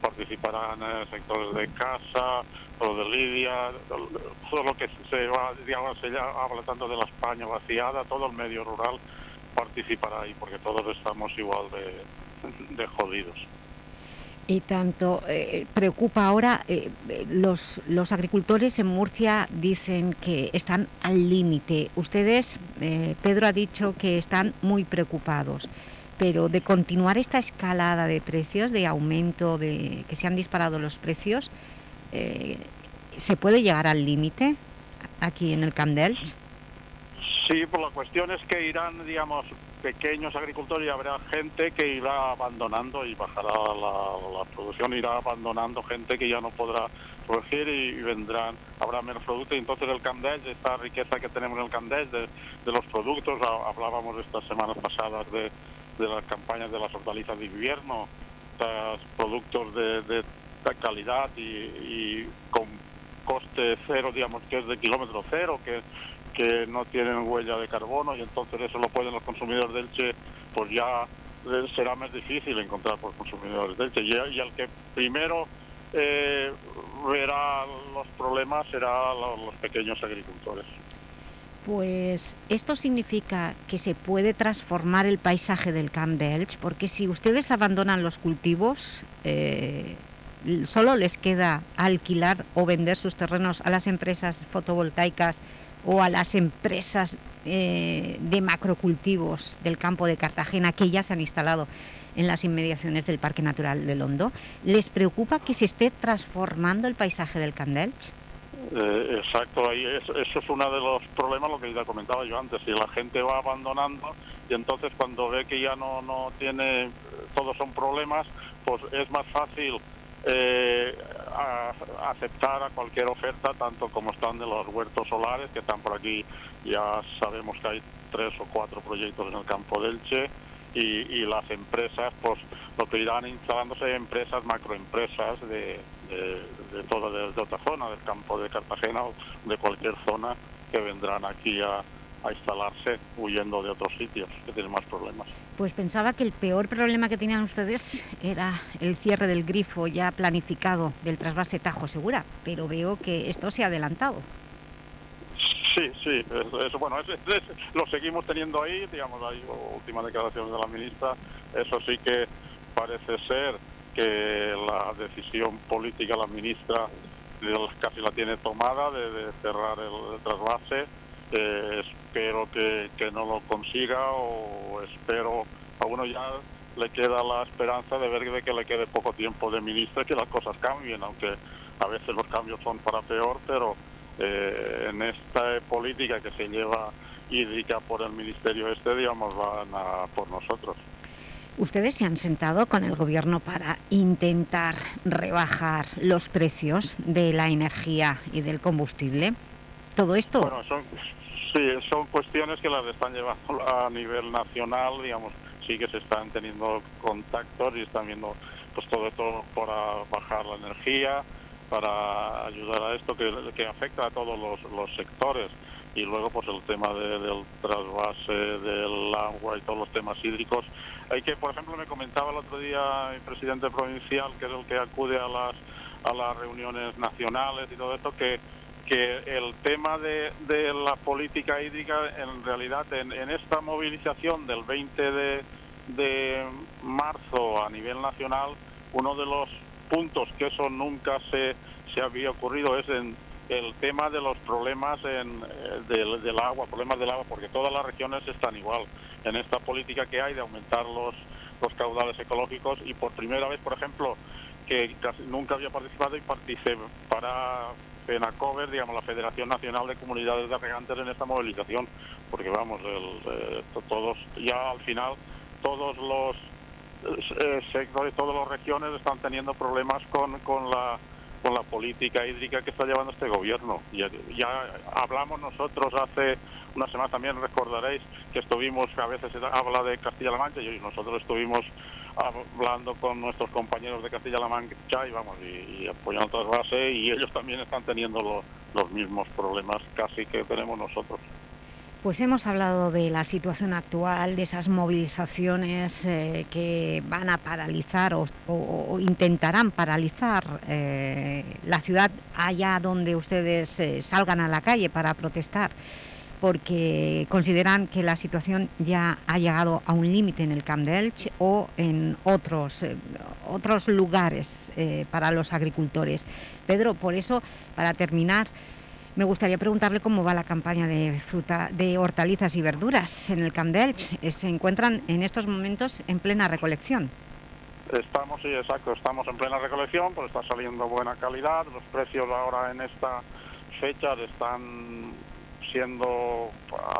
participarán eh, sectores de casa, todo de Lidia, todo lo que se va, digamos, se ya habla tanto de la España vaciada, todo el medio rural participará ahí, porque todos estamos igual de, jodidos. Y tanto eh, preocupa ahora, eh, los, los agricultores en Murcia dicen que están al límite. Ustedes, eh, Pedro ha dicho que están muy preocupados, pero de continuar esta escalada de precios, de aumento, de que se han disparado los precios, eh, ¿se puede llegar al límite aquí en el Camp? Sí, pues la cuestión es que irán, digamos, pequeños agricultores y habrá gente que irá abandonando y bajará la, producción, irá abandonando gente que ya no podrá producir y, vendrán, habrá menos productos y entonces el Candel, esta riqueza que tenemos en el Candel de, los productos, ha- hablábamos estas semanas pasadas de, de las campañas de las hortalizas de invierno, productos de, de, calidad y, con coste cero, digamos, que es de kilómetro cero, que, que no tienen huella de carbono y entonces eso lo pueden los consumidores del Che, pues ya será más difícil encontrar por consumidores del Che. Y, y el que primero eh, verá los problemas será lo- los pequeños agricultores. Pues esto significa que se puede transformar el paisaje del Camp d'Elx, porque si ustedes abandonan los cultivos, eh, solo les queda alquilar o vender sus terrenos a las empresas fotovoltaicas o a las empresas eh, de macrocultivos del campo de Cartagena que ya se han instalado en las inmediaciones del Parque Natural del Hondo. ¿Les preocupa que se esté transformando el paisaje del Camp d'Elx? Eh, exacto, ahí es- eso es uno de los problemas, lo que ya comentaba yo antes, si la gente va abandonando y entonces cuando ve que ya no, no tiene, todos son problemas, pues es más fácil eh, aceptar a cualquier oferta, tanto como están de los huertos solares, que están por aquí, ya sabemos que hay tres o cuatro proyectos en el campo del Che, y, y las empresas, pues lo que irán instalándose empresas, macroempresas de, de, de toda de, de otra zona, del campo de Cartagena o de cualquier zona que vendrán aquí a, a instalarse huyendo de otros sitios que tienen más problemas. Pues pensaba que el peor problema que tenían ustedes era el cierre del grifo ya planificado del trasvase Tajo Segura, pero veo que esto se ha adelantado. Sí, sí, eso, eso, bueno, es- es- lo seguimos teniendo ahí, digamos, hay últimas declaraciones de la ministra, eso sí que parece ser que la decisión política, la ministra casi la tiene tomada de, cerrar el, trasvase Eh, espero que, que no lo consiga o espero, a uno ya le queda la esperanza de ver que le quede poco tiempo de ministro y que las cosas cambien, aunque a veces los cambios son para peor, pero eh, en esta política que se lleva hídrica por el ministerio este, digamos, van a por nosotros. ¿Ustedes se han sentado con el Gobierno para intentar rebajar los precios de la energía y del combustible? ¿Todo esto? Bueno, son, sí, son cuestiones que las están llevando a nivel nacional, digamos, sí que se están teniendo contactos y están viendo pues todo esto para bajar la energía, para ayudar a esto que, afecta a todos los sectores y luego pues el tema de, del trasvase del agua y todos los temas hídricos. Hay que, por ejemplo, me comentaba el otro día el presidente provincial, que es el que acude a las, a las reuniones nacionales y todo esto, que, que el tema de, de la política hídrica, en realidad, en, en esta movilización del 20 de, de marzo a nivel nacional, uno de los puntos que eso nunca se, se había ocurrido es en el tema de los problemas en, eh, del, del agua, problemas del agua, porque todas las regiones están igual en esta política que hay de aumentar los, los caudales ecológicos. Y por primera vez, por ejemplo, que casi nunca había participado y participará FENACOVER, digamos, la Federación Nacional de Comunidades de Regantes en esta movilización, porque vamos, el, eh, todos, ya al final, todos los eh, sectores, todas las regiones están teniendo problemas con, con la con la política hídrica que está llevando este gobierno. Ya, ya hablamos nosotros hace una semana también, recordaréis que estuvimos, a veces habla de Castilla-La Mancha y nosotros estuvimos hablando con nuestros compañeros de Castilla-La Mancha y vamos, y, y apoyando otras bases y ellos también están teniendo lo, los mismos problemas casi que tenemos nosotros. Pues hemos hablado de la situación actual, de esas movilizaciones eh, que van a paralizar o, intentarán paralizar eh, la ciudad allá donde ustedes eh, salgan a la calle para protestar porque consideran que la situación ya ha llegado a un límite en el Camp de Elche o en otros, otros lugares para los agricultores. Pedro, por eso, para terminar, me gustaría preguntarle cómo va la campaña de fruta, de hortalizas y verduras en el Camp. Eh, Se encuentran en estos momentos en plena recolección. Estamos, sí, exacto, estamos en plena recolección, pues está saliendo buena calidad, los precios ahora en esta fecha están siendo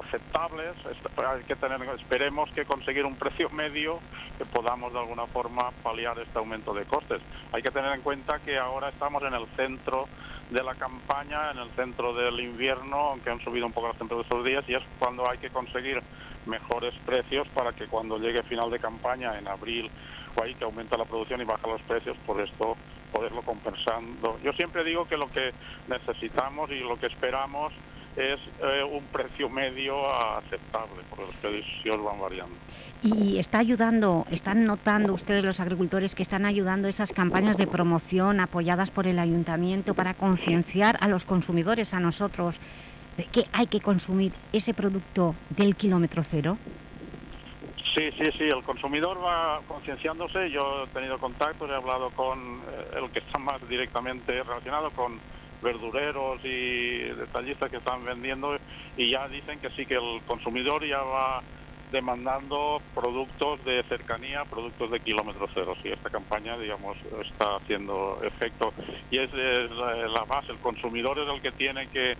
aceptables, hay que tener, esperemos que conseguir un precio medio que podamos de alguna forma paliar este aumento de costes. Hay que tener en cuenta que ahora estamos en el centro de la campaña, en el centro del invierno, aunque han subido un poco las temperaturas estos días, y es cuando hay que conseguir mejores precios para que cuando llegue final de campaña, en abril o ahí, que aumenta la producción y baja los precios, por esto poderlo compensando. Yo siempre digo que lo que necesitamos y lo que esperamos es eh, un precio medio aceptable, porque los precios van variando. Y está ayudando, están notando ustedes los agricultores que están ayudando esas campañas de promoción apoyadas por el ayuntamiento para concienciar a los consumidores, a nosotros, de que hay que consumir ese producto del kilómetro cero. Sí, sí, sí, el consumidor va concienciándose. Yo he tenido contactos, he hablado con eh, el que está más directamente relacionado con verdureros y detallistas que están vendiendo y ya dicen que sí, que el consumidor ya va demandando productos de cercanía, productos de kilómetro cero. Sí, esta campaña, digamos, está haciendo efecto y es, la, base. El consumidor es el que tiene que,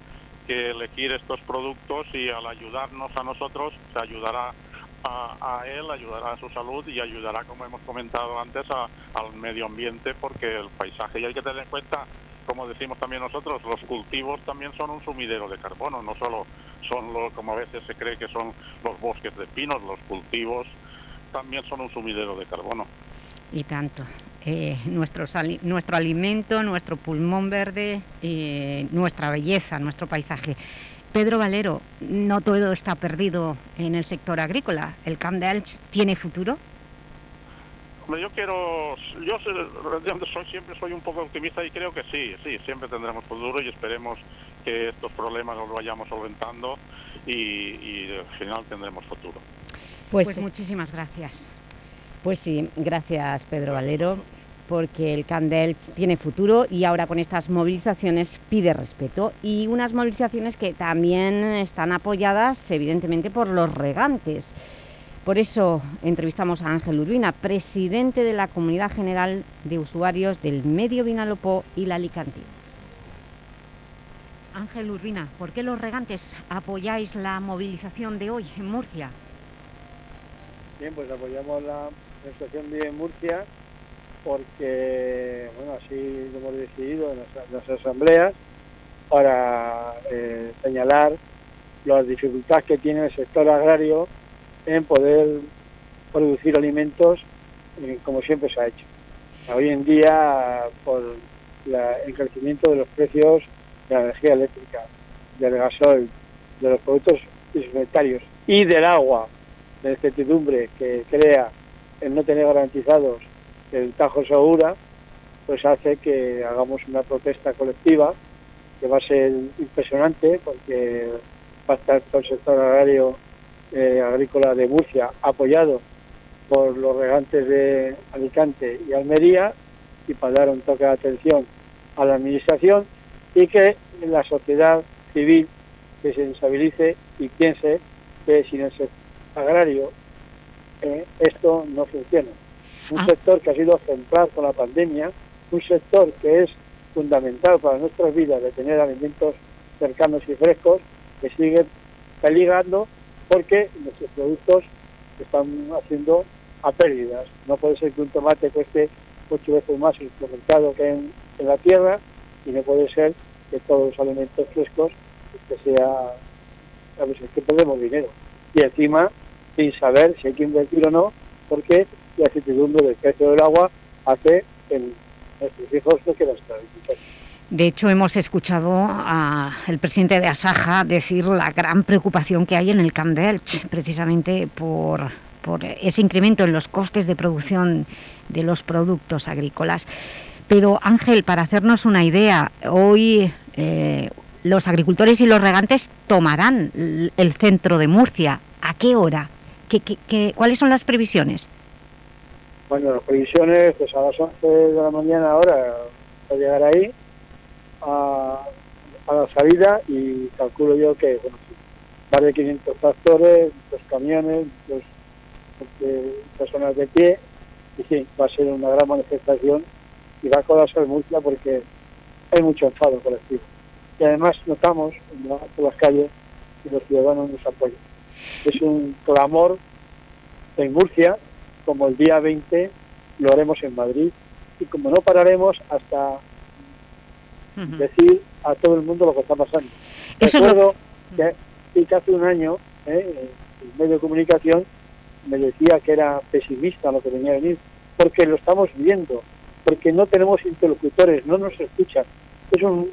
elegir estos productos y al ayudarnos a nosotros, se ayudará a, él, ayudará a su salud y ayudará, como hemos comentado antes, al medio ambiente porque el paisaje, y hay que tener en cuenta, como decimos también nosotros, los cultivos también son un sumidero de carbono, no solo son lo, como a veces se cree que son los bosques de pinos, los cultivos también son un sumidero de carbono. Y tanto. Eh, nuestro, alimento, nuestro pulmón verde, eh, nuestra belleza, nuestro paisaje. Pedro Valero, no todo está perdido en el sector agrícola. ¿El Camp de Elche tiene futuro? Yo quiero, yo soy, siempre soy un poco optimista y creo que sí, sí, siempre tendremos futuro y esperemos que estos problemas los vayamos solventando y, y al final tendremos futuro. Pues, pues muchísimas gracias. Pues sí, gracias Pedro Valero. porque el Candel tiene futuro y ahora con estas movilizaciones pide respeto y unas movilizaciones que también están apoyadas evidentemente por los regantes. Por eso entrevistamos a Ángel Urbina, presidente de la Comunidad General de Usuarios del Medio Vinalopó y la Alicantina. Ángel Urbina, ¿por qué los regantes apoyáis la movilización de hoy en Murcia? Bien, pues apoyamos la manifestación de hoy en Murcia porque, bueno, así lo hemos decidido en las, asambleas para eh, señalar las dificultades que tiene el sector agrario en poder producir alimentos eh, como siempre se ha hecho. Hoy en día, por el crecimiento de los precios de la energía eléctrica, del gasoil, de los productos alimentarios y del agua, de incertidumbre que crea el no tener garantizados el Tajo Segura, pues hace que hagamos una protesta colectiva que va a ser impresionante porque va a estar todo el sector agrario eh, agrícola de Murcia apoyado por los regantes de Alicante y Almería y para dar un toque de atención a la administración y que la sociedad civil se sensibilice y piense que sin el sector agrario eh, esto no funciona un ah. sector que ha sido central con la pandemia, un sector que es fundamental para nuestras vidas de tener alimentos cercanos y frescos, que sigue peligrando porque nuestros productos están haciendo a pérdidas. No puede ser que un tomate cueste ocho veces más implementado que en, la tierra y no puede ser que todos los alimentos frescos que sea, sabes, es que perdemos dinero. Y encima, sin saber si hay que invertir o no, porque la certidumbre del precio del agua hace que nuestros hijos no quieran estar De hecho, hemos escuchado al presidente de Asaja decir la gran preocupación que hay en el Camp precisamente por, por ese incremento en los costes de producción de los productos agrícolas. Pero, Ángel, para hacernos una idea, hoy eh, los agricultores y los regantes tomarán el centro de Murcia. ¿A qué hora? ¿Qué, qué, cuáles son las previsiones? Bueno, las previsiones, pues a las 11 de la mañana ahora a llegar ahí a, la salida y calculo yo que, bueno, más de 500 tractores, dos camiones, dos personas de pie, y sí, va a ser una gran manifestación y va a colapsar Murcia porque hay mucho enfado colectivo. Y además notamos en las calles que los ciudadanos nos apoyan. Es un clamor en Murcia como el día 20 lo haremos en Madrid y como no pararemos hasta decir a todo el mundo lo que está pasando. Eso Recuerdo que, hace un año eh, el medio de comunicación me decía que era pesimista lo que venía a venir, porque lo estamos viendo, porque no tenemos interlocutores, no nos escuchan. Es un,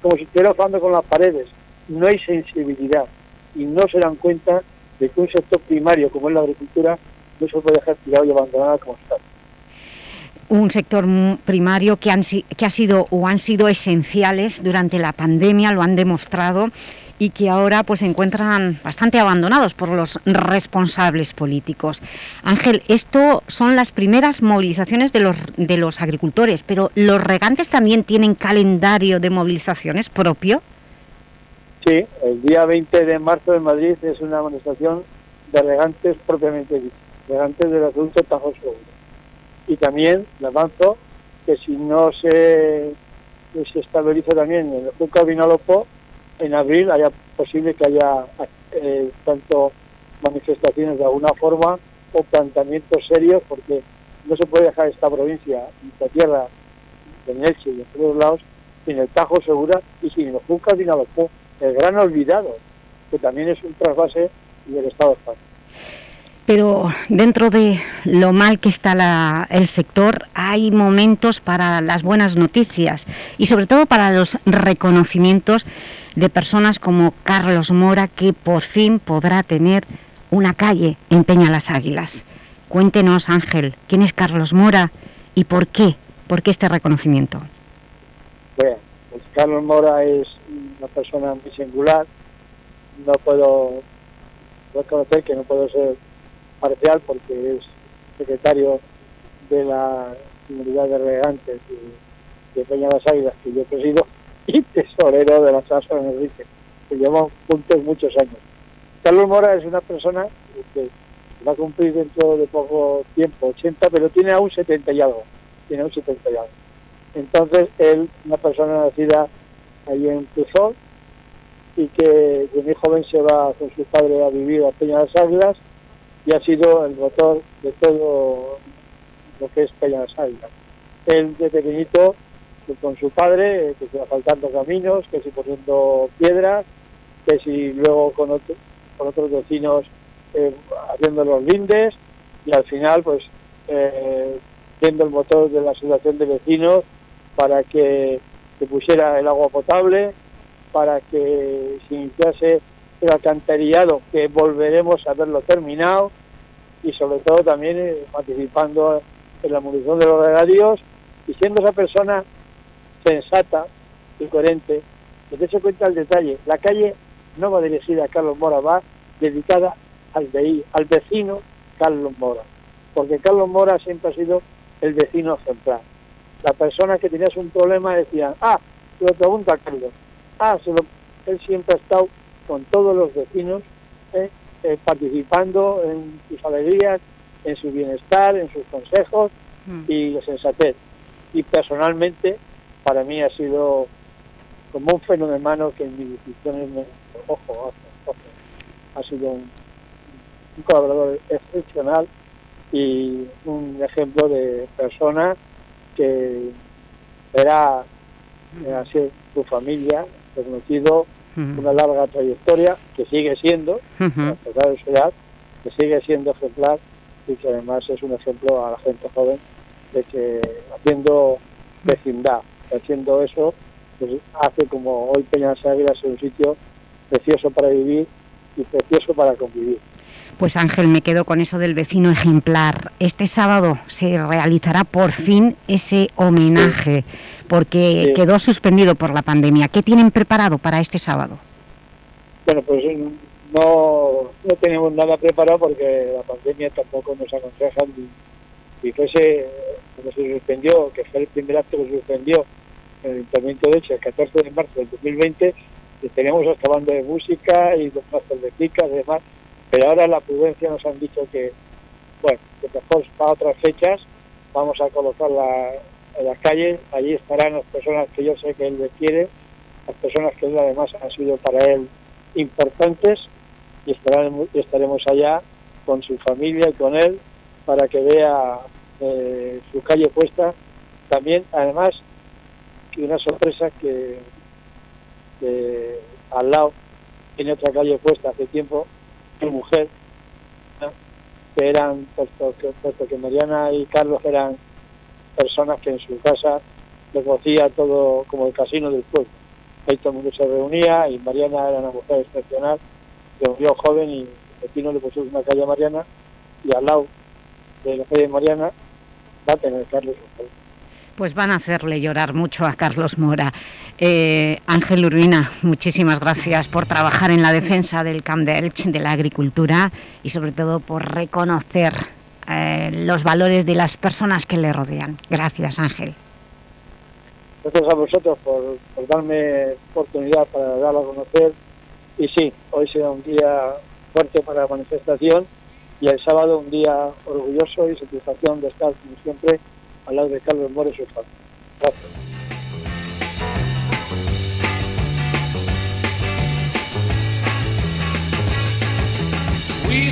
como si estuviera hablando con las paredes, no hay sensibilidad y no se dan cuenta de que un sector primario como es la agricultura no se puede dejar tirado y abandonado como está. Un sector primario que, han, ha sido o han sido esenciales durante la pandemia, lo han demostrado, y que ahora pues se encuentran bastante abandonados por los responsables políticos. Ángel, esto son las primeras movilizaciones de los, agricultores, pero ¿los regantes también tienen calendario de movilizaciones propio? Sí, el día 20 de marzo en Madrid es una manifestación de regantes propiamente dicha delante del adulto Tajo Seguro. Y también le avanzo que si no se, se estabiliza también en el Juca Vinalopó, en abril haya posible que haya eh, tanto manifestaciones de alguna forma o planteamientos serios, porque no se puede dejar esta provincia, esta tierra, de Elche y en todos lados, sin el Tajo Segura y sin el Juca Vinalopó, el gran olvidado, que también es un trasvase del Estado español. Pero dentro de lo mal que está el sector, hay momentos para las buenas noticias y sobre todo para los reconocimientos de personas como Carlos Mora, que por fin podrá tener una calle en Peña Las Águilas. Cuéntenos, Ángel, ¿quién es Carlos Mora y por qué? ¿Por qué este reconocimiento? Bueno, pues Carlos Mora es una persona muy singular. No puedo reconocer que no puedo ser parcial porque es secretario de la comunidad de regantes y de Peña las Águilas que yo presido y tesorero de la Casa San Enrique, que llevamos juntos muchos años. Carlos Mora es una persona que va a cumplir dentro de poco tiempo, 80, pero tiene aún 70 y algo, tiene aún 70 y algo. Entonces, él, una persona nacida ahí en Puzol, y que de muy joven se va con su padre a vivir a Peña de las Águilas y ha sido el motor de todo lo que es Peña. Él de pequeñito con su padre, que se va faltando caminos, que si poniendo piedras, que si luego con, otros vecinos eh, haciendo los lindes y al final pues eh, siendo el motor de la asociación de vecinos para que se pusiera el agua potable, para que se iniciase el alcantarillado, que volveremos a verlo terminado, y sobre todo también eh, participando en la munición de los regadíos y siendo esa persona sensata y coherente, que dése cuenta el detalle, la calle no va dirigida a Carlos Mora, va dedicada al, al vecino Carlos Mora, porque Carlos Mora siempre ha sido el vecino central. La persona que tenías un problema decía, ah, se lo pregunta a Carlos, Ah, él siempre ha estado con todos los vecinos, eh, eh, participando en sus alegrías, en su bienestar, en sus consejos mm. y la sensatez. Y personalmente, para mí ha sido como un fenómeno que en mis decisiones me... Ojo, ojo, Ha sido un, colaborador excepcional y un ejemplo de persona que era, así su familia, reconocido una larga trayectoria, que sigue siendo, a pesar de su edad, que sigue siendo ejemplar y que además es un ejemplo a la gente joven de que haciendo vecindad, haciendo eso, pues hace como hoy Peña Águilas es un sitio precioso para vivir y precioso para convivir. Pues Ángel, me quedo con eso del vecino ejemplar. Este sábado se realizará por fin ese homenaje, porque quedó suspendido por la pandemia. ¿Qué tienen preparado para este sábado? Bueno, pues no, no tenemos nada preparado porque la pandemia tampoco nos aconseja si fuese como se suspendió, que fue el primer acto que se suspendió en el Ayuntamiento de Elche el 14 de marzo del 2020, teníamos hasta banda de música y los plazos de picas y demás, pero ahora la prudencia nos han dicho que, bueno, que mejor para otras fechas vamos a colocarla en las calles, allí estarán las personas que yo sé que él quiere, las personas que él además han sido para él importantes y estarán, estaremos allá con su familia y con él para que vea eh, su calle puesta. También, además, una sorpresa que, al lado tiene otra calle puesta hace tiempo, su mujer, que eran, puesto que, puesto que Mariana y Carlos eran personas que en su casa conocía todo como el casino del pueblo. Ahí todo el mundo se reunía y Mariana era una mujer excepcional, que murió joven y el vecino le puso una calle a Mariana y al lado de la calle Mariana va a tener Carlos pues van a hacerle llorar mucho a Carlos Mora. Eh, Ángel Urbina, muchísimas gracias por trabajar en la defensa del Camp de Elche, de la agricultura y sobre todo por reconocer eh, los valores de las personas que le rodean. Gracias, Ángel. Gracias a vosotros por, darme oportunidad para darlo a conocer. Y sí, hoy será un día fuerte para la manifestación y el sábado un día orgulloso y satisfacción de estar, como siempre, al lado de Carlos Moro familia. Gracias. We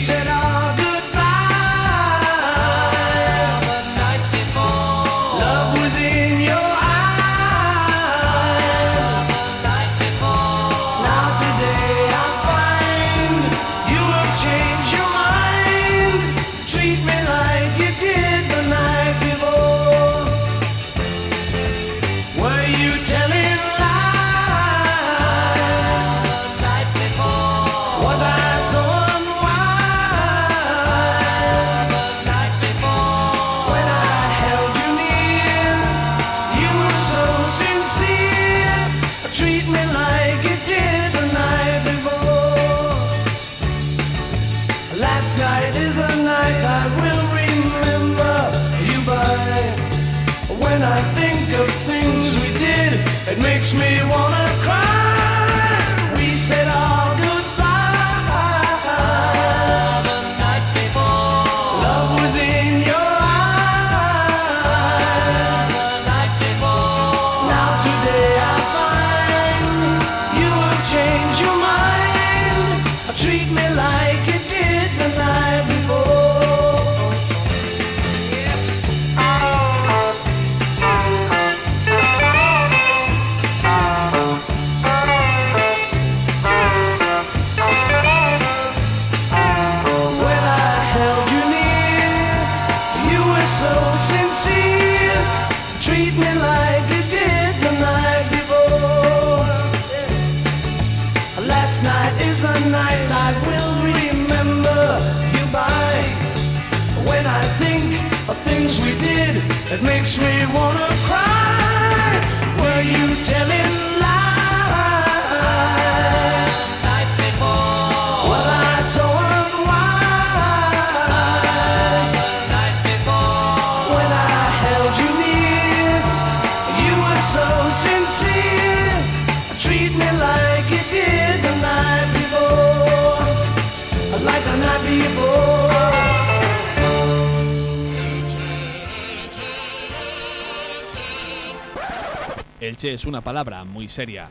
Treat me like you did the night before. Like the night before. Elche es una palabra muy seria.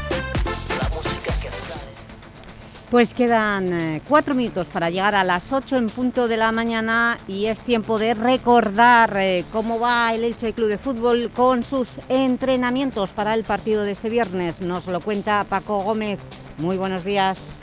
Pues quedan eh, cuatro minutos para llegar a las 8 en punto de la mañana y es tiempo de recordar eh, cómo va el Elche Club de Fútbol con sus entrenamientos para el partido de este viernes. Nos lo cuenta Paco Gómez. Muy buenos días.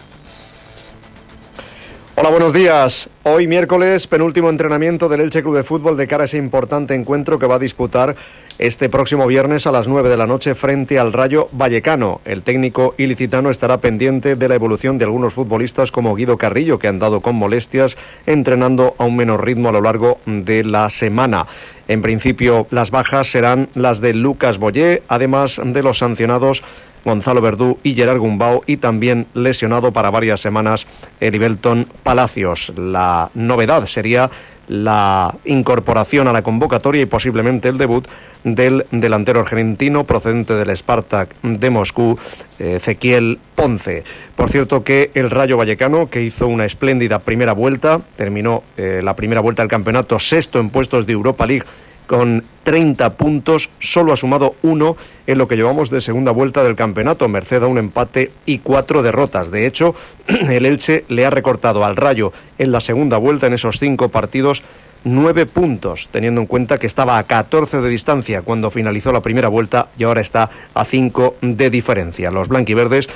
Hola, buenos días. Hoy miércoles, penúltimo entrenamiento del Elche Club de Fútbol de cara a ese importante encuentro que va a disputar este próximo viernes a las 9 de la noche frente al Rayo Vallecano. El técnico ilicitano estará pendiente de la evolución de algunos futbolistas como Guido Carrillo, que han dado con molestias entrenando a un menor ritmo a lo largo de la semana. En principio, las bajas serán las de Lucas Boyé, además de los sancionados Gonzalo Verdú y Gerard Gumbau y también lesionado para varias semanas Eribelton Palacios. La novedad sería la incorporación a la convocatoria y posiblemente el debut del delantero argentino procedente del Spartak de Moscú, eh, Ezequiel Ponce. Por cierto que el Rayo Vallecano, que hizo una espléndida primera vuelta, terminó eh, la primera vuelta del campeonato sexto en puestos de Europa League con 30 puntos, solo ha sumado uno en lo que llevamos de segunda vuelta del campeonato, merced a un empate y cuatro derrotas. De hecho, el Elche le ha recortado al Rayo en la segunda vuelta, en esos cinco partidos, nueve puntos, teniendo en cuenta que estaba a 14 de distancia cuando finalizó la primera vuelta y ahora está a 5 de diferencia. Los blanquiverdes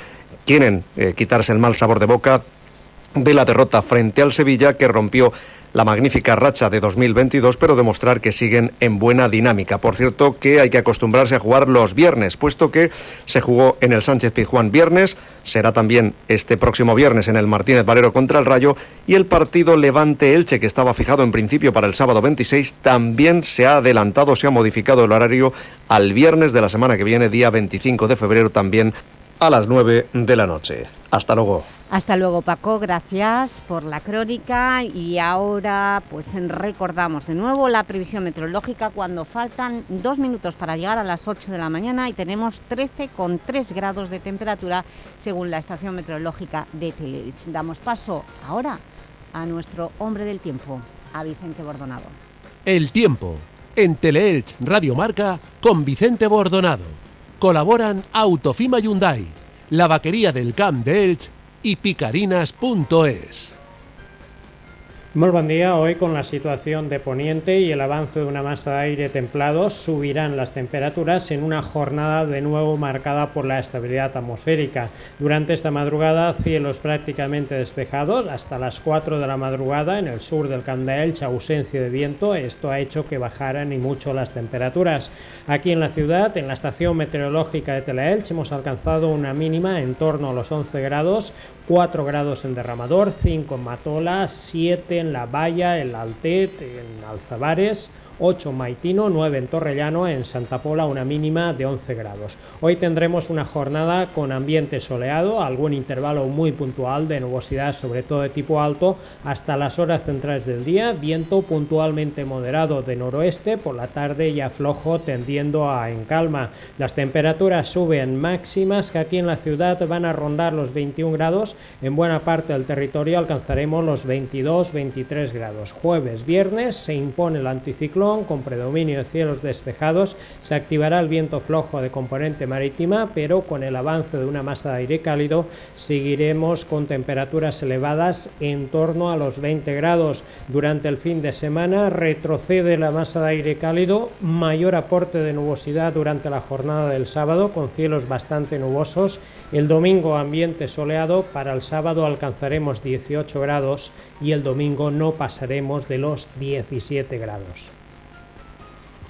quieren eh, quitarse el mal sabor de boca de la derrota frente al Sevilla que rompió la magnífica racha de 2022, pero demostrar que siguen en buena dinámica. Por cierto, que hay que acostumbrarse a jugar los viernes, puesto que se jugó en el Sánchez Pizjuán viernes, será también este próximo viernes en el Martínez Valero contra el Rayo, y el partido Levante-Elche, que estaba fijado en principio para el sábado 26, también se ha adelantado, se ha modificado el horario al viernes de la semana que viene, día 25 de febrero, también a las 9 de la noche. Hasta luego. Hasta luego Paco, gracias por la crónica y ahora pues recordamos de nuevo la previsión meteorológica cuando faltan dos minutos para llegar a las 8 de la mañana y tenemos 13,3 grados de temperatura según la estación meteorológica de Teleelch. Damos paso ahora a nuestro hombre del tiempo, a Vicente Bordonado. El tiempo en Teleelch Radio Marca con Vicente Bordonado. Colaboran Autofima Hyundai, la vaquería del Camp de Elch y picarinas.es. Muy buen día. Hoy con la situación de poniente y el avance de una masa de aire templado subirán las temperaturas en una jornada de nuevo marcada por la estabilidad atmosférica. Durante esta madrugada cielos prácticamente despejados hasta las 4 de la madrugada en el sur del Camp de Elche, ausencia de viento. Esto ha hecho que bajaran y mucho las temperaturas. Aquí en la ciudad, en la estación meteorológica de Telaelch, hemos alcanzado una mínima en torno a los 11 grados 4 grados en Derramador, 5 en Matola, 7 en La Valla, en Altet, en Alzabares, 8 en Maitino, 9 en Torrellano, en Santa Pola una mínima de 11 grados. Hoy tendremos una jornada con ambiente soleado, algún intervalo muy puntual de nubosidad, sobre todo de tipo alto, hasta las horas centrales del día, viento puntualmente moderado de noroeste, por la tarde ya flojo tendiendo a en calma. Las temperaturas suben máximas que aquí en la ciudad van a rondar los 21 grados, en buena parte del territorio alcanzaremos los 22-23 grados. Jueves, viernes se impone el anticiclón con predominio de cielos despejados, se activará el viento flojo de componente marítima, pero con el avance de una masa de aire cálido seguiremos con temperaturas elevadas en torno a los 20 grados. Durante el fin de semana retrocede la masa de aire cálido, mayor aporte de nubosidad durante la jornada del sábado con cielos bastante nubosos. El domingo ambiente soleado, para el sábado alcanzaremos 18 grados y el domingo no pasaremos de los 17 grados.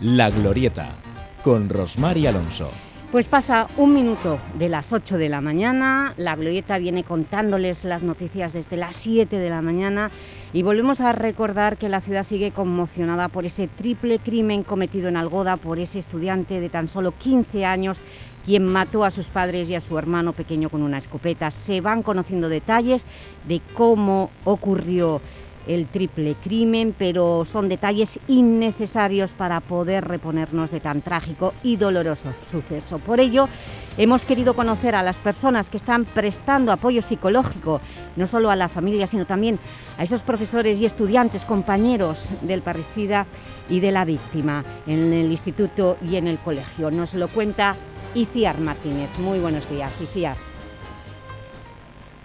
La Glorieta, con Rosmar y Alonso. Pues pasa un minuto de las 8 de la mañana, la Glorieta viene contándoles las noticias desde las 7 de la mañana y volvemos a recordar que la ciudad sigue conmocionada por ese triple crimen cometido en Algoda por ese estudiante de tan solo 15 años quien mató a sus padres y a su hermano pequeño con una escopeta. Se van conociendo detalles de cómo ocurrió el triple crimen, pero son detalles innecesarios para poder reponernos de tan trágico y doloroso suceso. Por ello, hemos querido conocer a las personas que están prestando apoyo psicológico, no solo a la familia, sino también a esos profesores y estudiantes, compañeros del parricida y de la víctima en el instituto y en el colegio. Nos lo cuenta Iciar Martínez. Muy buenos días, Iciar.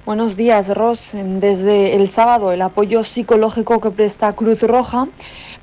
Buenos días, Ros. Desde el sábado, el apoyo psicológico que presta Cruz Roja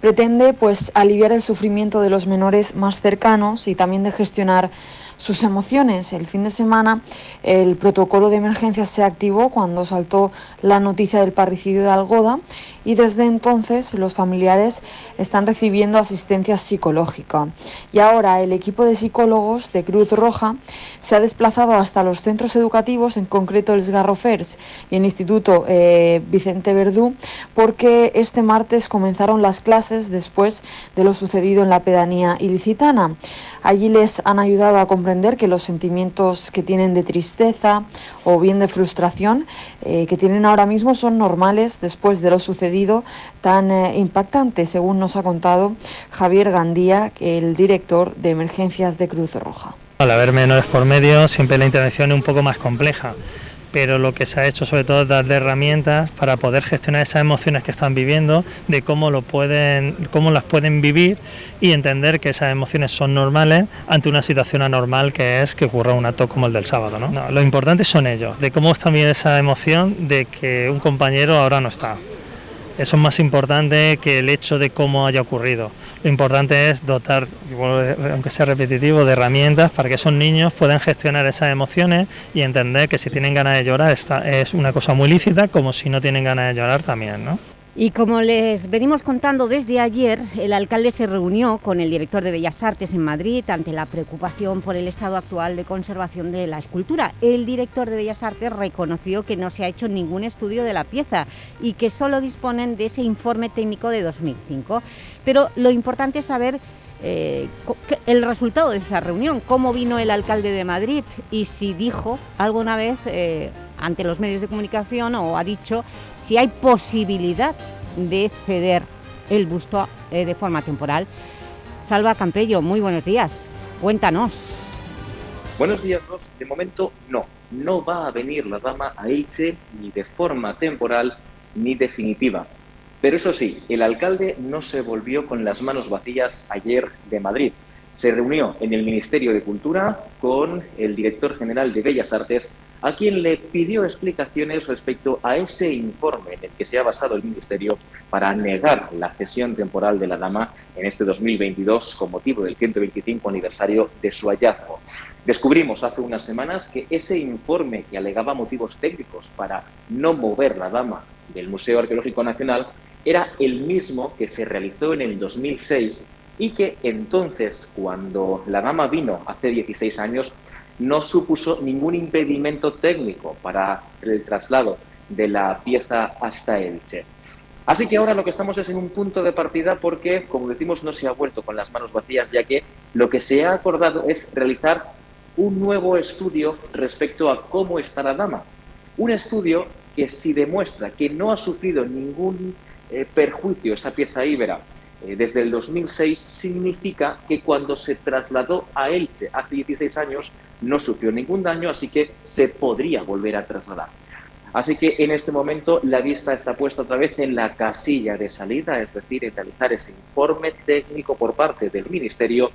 pretende pues, aliviar el sufrimiento de los menores más cercanos y también de gestionar sus emociones. El fin de semana el protocolo de emergencia se activó cuando saltó la noticia del parricidio de Algoda y desde entonces los familiares están recibiendo asistencia psicológica. Y ahora el equipo de psicólogos de Cruz Roja se ha desplazado hasta los centros educativos, en concreto el Sgarrofers y el Instituto eh, Vicente Verdú, porque este martes comenzaron las clases después de lo sucedido en la pedanía ilicitana. Allí les han ayudado a comprender que los sentimientos que tienen de tristeza o bien de frustración eh, que tienen ahora mismo son normales después de lo tan eh, impactante, según nos ha contado Javier Gandía, el director de emergencias de Cruz Roja. Al haber menores por medio, siempre la intervención es un poco más compleja pero lo que se ha hecho sobre todo es darle herramientas para poder gestionar esas emociones que están viviendo, de cómo lo pueden, cómo las pueden vivir y entender que esas emociones son normales ante una situación anormal que es que ocurra un acto como el del sábado. No, lo importante son ellos, de cómo están viviendo esa emoción de que un compañero ahora no está. Eso es más importante que el hecho de cómo haya ocurrido. Lo importante es dotar, aunque sea repetitivo, de herramientas para que esos niños puedan gestionar esas emociones y entender que si tienen ganas de llorar es una cosa muy lícita, como si no tienen ganas de llorar también. ¿no? Y como les venimos contando desde ayer, el alcalde se reunió con el director de Bellas Artes en Madrid ante la preocupación por el estado actual de conservación de la escultura. El director de Bellas Artes reconoció que no se ha hecho ningún estudio de la pieza y que solo disponen de ese informe técnico de 2005. Pero lo importante es saber eh, el resultado de esa reunión, cómo vino el alcalde de Madrid y si dijo alguna vez eh, ante los medios de comunicación o ha dicho si hay posibilidad de ceder el busto eh, de forma temporal. Salva Campello, muy buenos días. Cuéntanos. Buenos días, Ros. De momento, no. No va a venir la dama a Elche ni de forma temporal ni definitiva. Pero eso sí, el alcalde no se volvió con las manos vacías ayer de Madrid. Se reunió en el Ministerio de Cultura con el director general de Bellas Artes, a quien le pidió explicaciones respecto a ese informe en el que se ha basado el Ministerio para negar la cesión temporal de la dama en este 2022 con motivo del 125 aniversario de su hallazgo. Descubrimos hace unas semanas que ese informe que alegaba motivos técnicos para no mover la dama del Museo Arqueológico Nacional era el mismo que se realizó en el 2006 y que entonces, cuando la dama vino hace 16 años, no supuso ningún impedimento técnico para el traslado de la pieza hasta Elche. Así que ahora lo que estamos es en un punto de partida porque, como decimos, no se ha vuelto con las manos vacías, ya que lo que se ha acordado es realizar un nuevo estudio respecto a cómo está la dama. Un estudio que si demuestra que no ha sufrido ningún eh, perjuicio esa pieza íbera eh, desde el 2006 significa que cuando se trasladó a Elche hace 16 años no sufrió ningún daño, así que se podría volver a trasladar. Así que en este momento la vista está puesta otra vez en la casilla de salida, es decir, en realizar ese informe técnico por parte del Ministerio.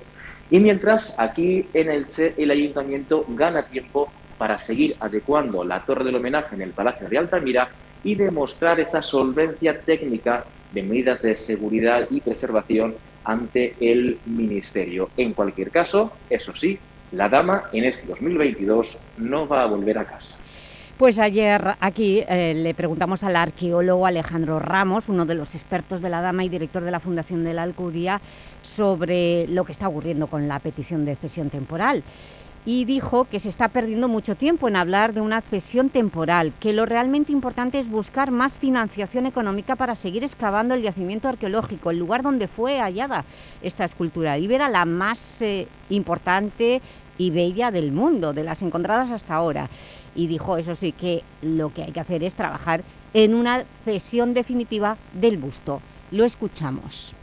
Y mientras aquí en Elche el Ayuntamiento gana tiempo para seguir adecuando la torre del homenaje en el Palacio de Altamira y demostrar esa solvencia técnica de medidas de seguridad y preservación ante el Ministerio. En cualquier caso, eso sí, la dama en este 2022 no va a volver a casa. Pues ayer aquí eh, le preguntamos al arqueólogo Alejandro Ramos, uno de los expertos de la Dama y director de la Fundación de la Alcudia, sobre lo que está ocurriendo con la petición de cesión temporal. Y dijo que se está perdiendo mucho tiempo en hablar de una cesión temporal, que lo realmente importante es buscar más financiación económica para seguir excavando el yacimiento arqueológico, el lugar donde fue hallada esta escultura Ibera, la más eh, importante y bella del mundo, de las encontradas hasta ahora y dijo, eso sí, que lo que hay que hacer es trabajar en una cesión definitiva del busto. Lo escuchamos.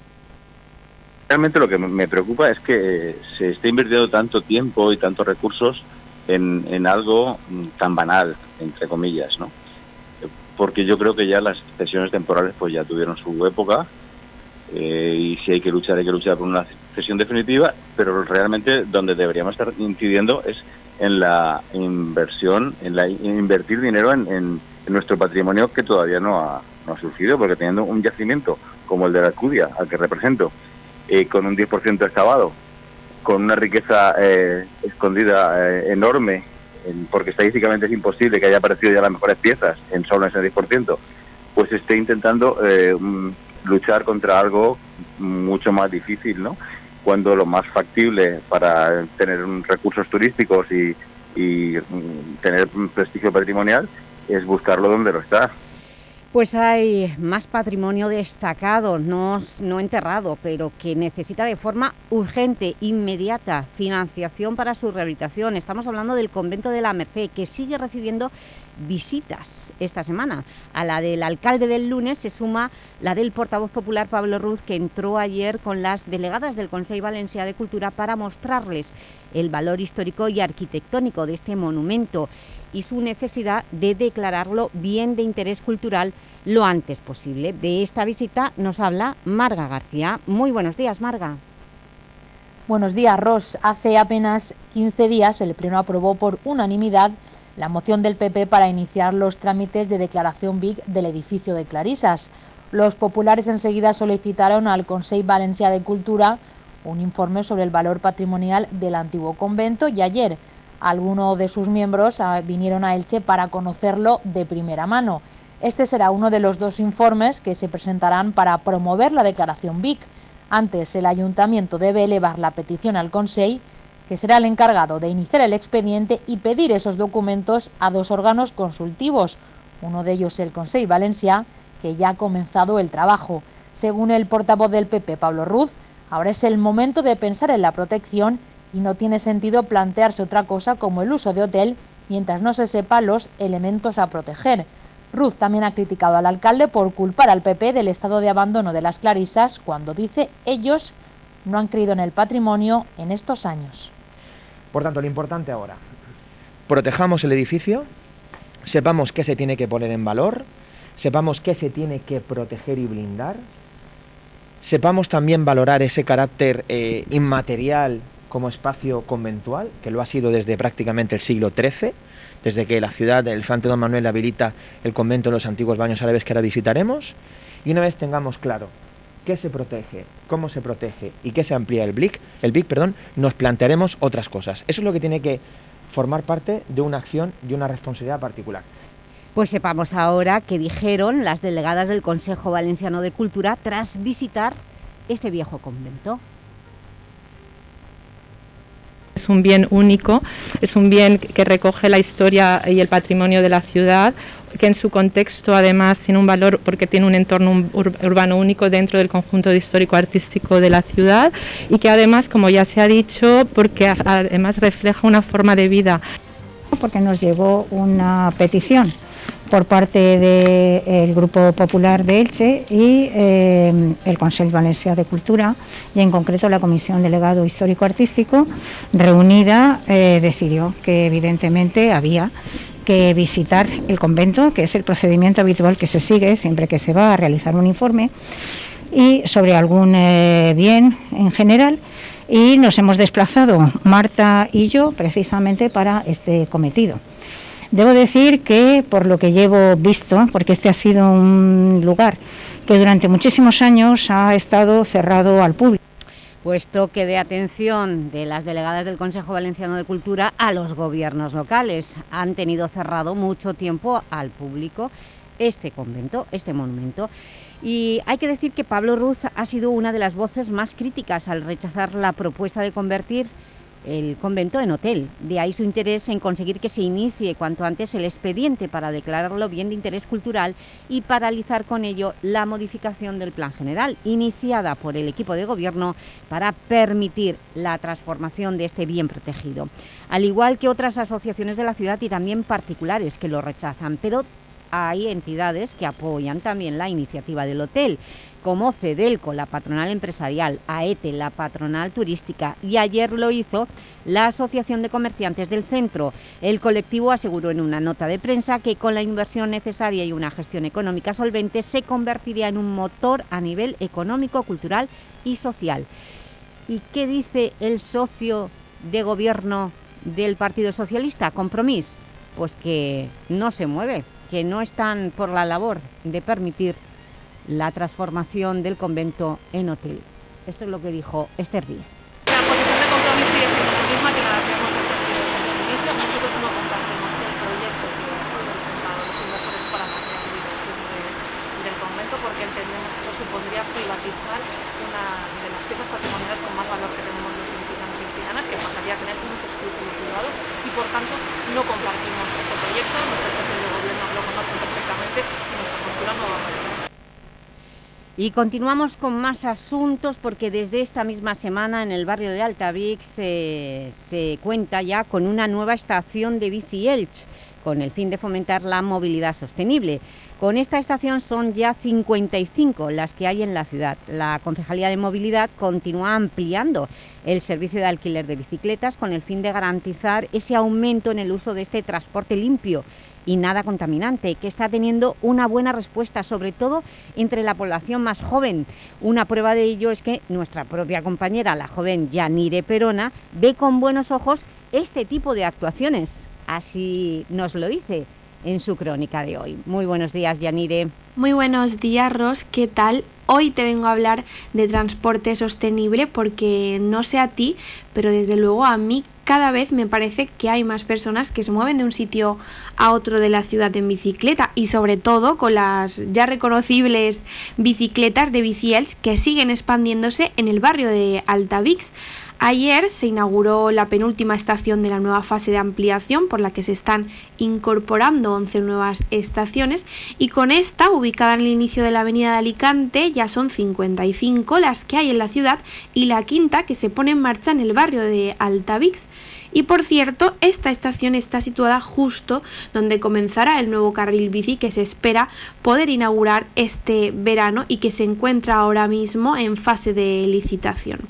Realmente lo que me preocupa es que se esté invirtiendo tanto tiempo y tantos recursos en, en algo tan banal, entre comillas, ¿no? Porque yo creo que ya las cesiones temporales pues ya tuvieron su época eh, y si hay que luchar, hay que luchar por una cesión definitiva, pero realmente donde deberíamos estar incidiendo es en la inversión, en la invertir dinero en, nuestro patrimonio que todavía no ha, no ha, surgido, porque teniendo un yacimiento como el de la Alcudia, al que represento, eh, con un 10% excavado, con una riqueza eh, escondida eh, enorme, en, porque estadísticamente es imposible que haya aparecido ya las mejores piezas en solo ese 10%, pues esté intentando luchar contra algo mucho más difícil, ¿no? cuando lo más factible para tener recursos turísticos y, y tener prestigio patrimonial es buscarlo donde lo está. Pues hay más patrimonio destacado, no, no enterrado, pero que necesita de forma urgente, inmediata, financiación para su rehabilitación. Estamos hablando del convento de la Merced, que sigue recibiendo visitas esta semana. A la del alcalde del lunes se suma la del portavoz popular Pablo Ruz, que entró ayer con las delegadas del Consejo Valencià de Cultura para mostrarles el valor histórico y arquitectónico de este monumento y su necesidad de declararlo bien de interés cultural lo antes posible. De esta visita nos habla Marga García. Muy buenos días, Marga. Buenos días, Ros. Hace apenas 15 días el Pleno aprobó por unanimidad la moción del PP para iniciar los trámites de declaración BIC del edificio de Clarisas. Los populares enseguida solicitaron al Consejo Valencià de Cultura un informe sobre el valor patrimonial del antiguo convento y ayer algunos de sus miembros ah, vinieron a Elche para conocerlo de primera mano. Este será uno de los dos informes que se presentarán para promover la declaración BIC. Antes, el ayuntamiento debe elevar la petición al Consejo que será el encargado de iniciar el expediente y pedir esos documentos a dos órganos consultivos, uno de ellos el Consejo Valencia, que ya ha comenzado el trabajo. Según el portavoz del PP, Pablo Ruz, ahora es el momento de pensar en la protección y no tiene sentido plantearse otra cosa como el uso de hotel mientras no se sepa los elementos a proteger. Ruz también ha criticado al alcalde por culpar al PP del estado de abandono de las Clarisas cuando dice ellos no han creído en el patrimonio en estos años. Por tanto, lo importante ahora, protejamos el edificio, sepamos qué se tiene que poner en valor, sepamos qué se tiene que proteger y blindar, sepamos también valorar ese carácter eh, inmaterial como espacio conventual, que lo ha sido desde prácticamente el siglo XIII, desde que la ciudad, el infante don Manuel habilita el convento de los antiguos baños árabes que ahora visitaremos, y una vez tengamos claro qué se protege, cómo se protege y qué se amplía el BIC, el BIC, perdón, nos plantearemos otras cosas. Eso es lo que tiene que formar parte de una acción y una responsabilidad particular. Pues sepamos ahora qué dijeron las delegadas del Consejo Valenciano de Cultura tras visitar este viejo convento. Es un bien único, es un bien que recoge la historia y el patrimonio de la ciudad, que en su contexto además tiene un valor porque tiene un entorno urbano único dentro del conjunto histórico-artístico de la ciudad y que además, como ya se ha dicho, porque además refleja una forma de vida. Porque nos llegó una petición por parte del Grupo Popular de Elche y eh, el Consejo Valencia de Cultura y en concreto la Comisión Delegado Histórico Artístico reunida eh, decidió que evidentemente había que visitar el convento, que es el procedimiento habitual que se sigue siempre que se va a realizar un informe y sobre algún eh, bien en general y nos hemos desplazado Marta y yo precisamente para este cometido. Debo decir que por lo que llevo visto, porque este ha sido un lugar que durante muchísimos años ha estado cerrado al público. Puesto que de atención de las delegadas del Consejo Valenciano de Cultura a los gobiernos locales. Han tenido cerrado mucho tiempo al público este convento, este monumento. Y hay que decir que Pablo Ruz ha sido una de las voces más críticas al rechazar la propuesta de convertir el convento en hotel. De ahí su interés en conseguir que se inicie cuanto antes el expediente para declararlo bien de interés cultural y paralizar con ello la modificación del plan general, iniciada por el equipo de gobierno para permitir la transformación de este bien protegido. Al igual que otras asociaciones de la ciudad y también particulares que lo rechazan, pero hay entidades que apoyan también la iniciativa del hotel como CEDELCO, la patronal empresarial, AETE, la patronal turística, y ayer lo hizo la Asociación de Comerciantes del Centro. El colectivo aseguró en una nota de prensa que con la inversión necesaria y una gestión económica solvente se convertiría en un motor a nivel económico, cultural y social. ¿Y qué dice el socio de gobierno del Partido Socialista, Compromís? Pues que no se mueve, que no están por la labor de permitir la transformación del convento en hotel. Esto es lo que dijo Esther Díez. La posición de compromiso hacíamos desde el inicio. Nosotros no compartimos el proyecto que han presentado los inversores para la rehabilitación del convento porque entendemos que eso supondría privatizar una de las piezas patrimoniales con más valor que tenemos los cristianos y cristianas, que pasaría a tener un uso exclusivo privado y por tanto no compartimos ese proyecto. Nuestros socios de gobierno lo conocen perfectamente y nuestra postura no va a cambiar. Y continuamos con más asuntos porque desde esta misma semana en el barrio de Altavix se, se cuenta ya con una nueva estación de bici Elch con el fin de fomentar la movilidad sostenible. Con esta estación son ya 55 las que hay en la ciudad. La Concejalía de Movilidad continúa ampliando el servicio de alquiler de bicicletas con el fin de garantizar ese aumento en el uso de este transporte limpio y nada contaminante, que está teniendo una buena respuesta, sobre todo entre la población más joven. Una prueba de ello es que nuestra propia compañera, la joven Yanire Perona, ve con buenos ojos este tipo de actuaciones. Así nos lo dice en su crónica de hoy. Muy buenos días, Yanire. Muy buenos días, Ros. ¿Qué tal? Hoy te vengo a hablar de transporte sostenible porque no sé a ti, pero desde luego a mí cada vez me parece que hay más personas que se mueven de un sitio a otro de la ciudad en bicicleta y sobre todo con las ya reconocibles bicicletas de Biciels que siguen expandiéndose en el barrio de Altavix. Ayer se inauguró la penúltima estación de la nueva fase de ampliación por la que se están incorporando 11 nuevas estaciones y con esta, ubicada en el inicio de la avenida de Alicante, ya son 55 las que hay en la ciudad y la quinta que se pone en marcha en el barrio de Altavix. Y por cierto, esta estación está situada justo donde comenzará el nuevo carril bici que se espera poder inaugurar este verano y que se encuentra ahora mismo en fase de licitación.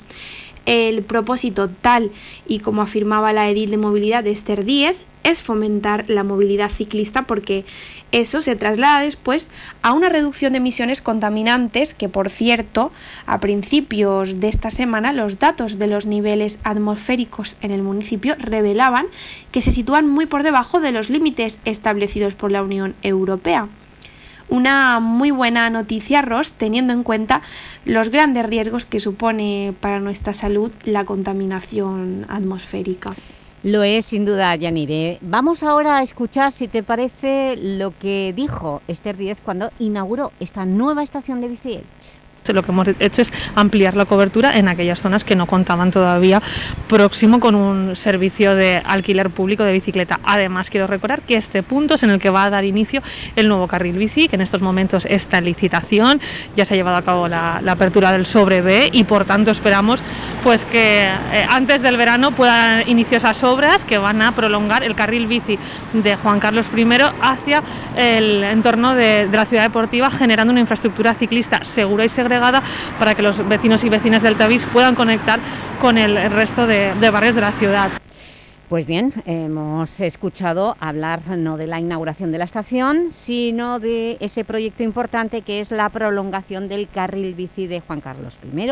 El propósito tal y como afirmaba la edil de movilidad de Esther Díez es fomentar la movilidad ciclista porque eso se traslada después a una reducción de emisiones contaminantes que, por cierto, a principios de esta semana los datos de los niveles atmosféricos en el municipio revelaban que se sitúan muy por debajo de los límites establecidos por la Unión Europea. Una muy buena noticia, Ross, teniendo en cuenta los grandes riesgos que supone para nuestra salud la contaminación atmosférica. Lo es sin duda, Yanire. Vamos ahora a escuchar, si te parece, lo que dijo Esther Díez cuando inauguró esta nueva estación de Bici Lo que hemos hecho es ampliar la cobertura en aquellas zonas que no contaban todavía próximo con un servicio de alquiler público de bicicleta. Además, quiero recordar que este punto es en el que va a dar inicio el nuevo carril bici, que en estos momentos está en licitación, ya se ha llevado a cabo la, la apertura del sobre B y por tanto esperamos pues que eh, antes del verano puedan iniciar esas obras que van a prolongar el carril bici de Juan Carlos I hacia el entorno de, de la ciudad deportiva, generando una infraestructura ciclista segura y segregada para que los vecinos y vecinas del Tavis puedan conectar con el resto de, de barrios de la ciudad. Pues bien, hemos escuchado hablar no de la inauguración de la estación, sino de ese proyecto importante que es la prolongación del carril bici de Juan Carlos I,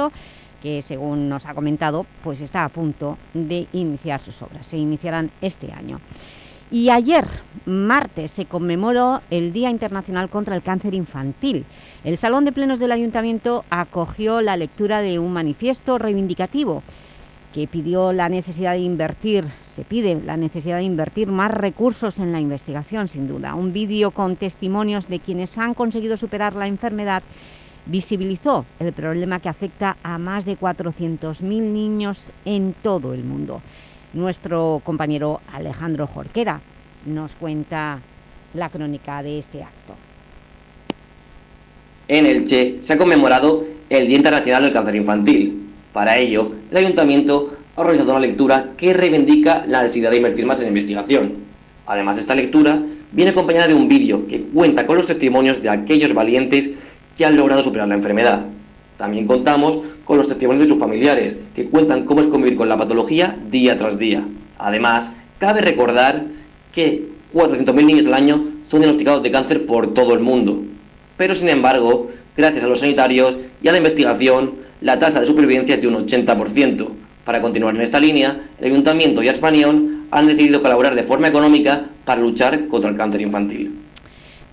que según nos ha comentado, pues está a punto de iniciar sus obras. Se iniciarán este año. Y ayer, martes, se conmemoró el Día Internacional contra el Cáncer Infantil. El Salón de Plenos del Ayuntamiento acogió la lectura de un manifiesto reivindicativo que pidió la necesidad de invertir, se pide la necesidad de invertir más recursos en la investigación, sin duda. Un vídeo con testimonios de quienes han conseguido superar la enfermedad visibilizó el problema que afecta a más de 400.000 niños en todo el mundo. Nuestro compañero Alejandro Jorquera nos cuenta la crónica de este acto. En Elche se ha conmemorado el Día Internacional del Cáncer Infantil. Para ello, el Ayuntamiento ha organizado una lectura que reivindica la necesidad de invertir más en investigación. Además, esta lectura viene acompañada de un vídeo que cuenta con los testimonios de aquellos valientes que han logrado superar la enfermedad. También contamos con los testimonios de sus familiares, que cuentan cómo es convivir con la patología día tras día. Además, cabe recordar que 400.000 niños al año son diagnosticados de cáncer por todo el mundo. Pero, sin embargo, gracias a los sanitarios y a la investigación, la tasa de supervivencia es de un 80%. Para continuar en esta línea, el Ayuntamiento y Aspanión han decidido colaborar de forma económica para luchar contra el cáncer infantil.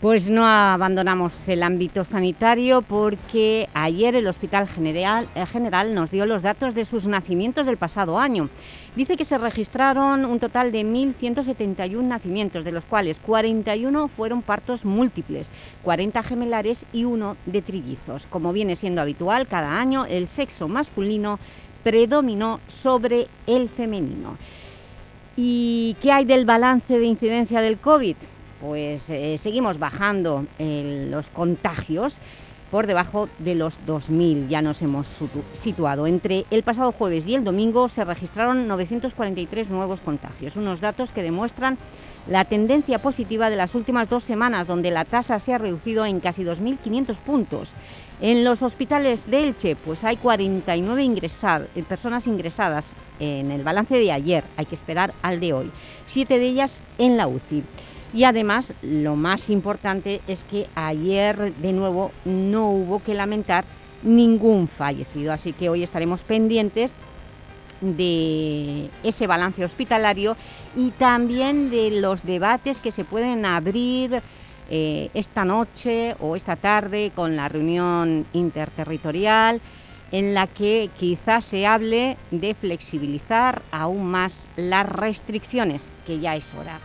Pues no abandonamos el ámbito sanitario porque ayer el Hospital General, el General nos dio los datos de sus nacimientos del pasado año. Dice que se registraron un total de 1.171 nacimientos, de los cuales 41 fueron partos múltiples, 40 gemelares y uno de trillizos. Como viene siendo habitual, cada año el sexo masculino predominó sobre el femenino. ¿Y qué hay del balance de incidencia del COVID? Pues eh, seguimos bajando eh, los contagios por debajo de los 2.000, ya nos hemos situado. Entre el pasado jueves y el domingo se registraron 943 nuevos contagios, unos datos que demuestran la tendencia positiva de las últimas dos semanas, donde la tasa se ha reducido en casi 2.500 puntos. En los hospitales de Elche pues hay 49 ingresar, eh, personas ingresadas en el balance de ayer, hay que esperar al de hoy, siete de ellas en la UCI. Y además, lo más importante es que ayer, de nuevo, no hubo que lamentar ningún fallecido. Así que hoy estaremos pendientes de ese balance hospitalario y también de los debates que se pueden abrir eh, esta noche o esta tarde con la reunión interterritorial en la que quizás se hable de flexibilizar aún más las restricciones, que ya es hora.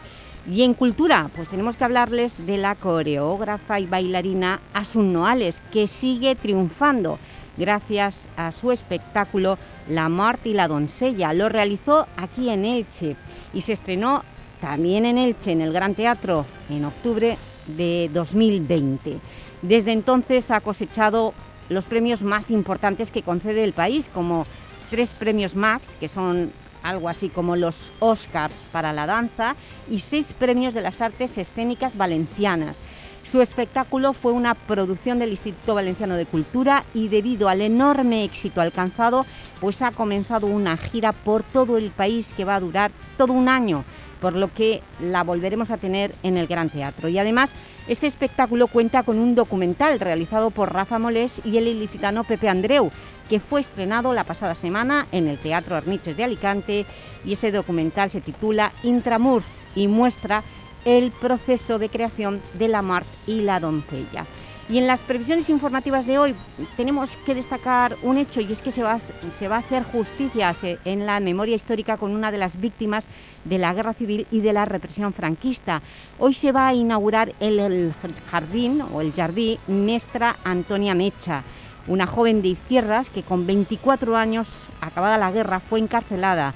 Y en cultura, pues tenemos que hablarles de la coreógrafa y bailarina Asun Noales, que sigue triunfando gracias a su espectáculo La Muerte y la Doncella. Lo realizó aquí en Elche y se estrenó también en Elche, en el Gran Teatro, en octubre de 2020. Desde entonces ha cosechado los premios más importantes que concede el país, como tres premios Max, que son algo así como los Oscars para la danza y seis premios de las artes escénicas valencianas. Su espectáculo fue una producción del Instituto Valenciano de Cultura y debido al enorme éxito alcanzado, pues ha comenzado una gira por todo el país que va a durar todo un año por lo que la volveremos a tener en el Gran Teatro. Y además, este espectáculo cuenta con un documental realizado por Rafa Molés y el ilicitano Pepe Andreu, que fue estrenado la pasada semana en el Teatro Arniches de Alicante y ese documental se titula Intramurs y muestra el proceso de creación de la Mart y la doncella. Y en las previsiones informativas de hoy tenemos que destacar un hecho y es que se va, a hacer justicia en la memoria histórica con una de las víctimas de la Guerra Civil y de la represión franquista. Hoy se va a inaugurar el, jardín o el jardín Mestra Antonia Mecha, una joven de izquierdas que con 24 años, acabada la guerra, fue encarcelada.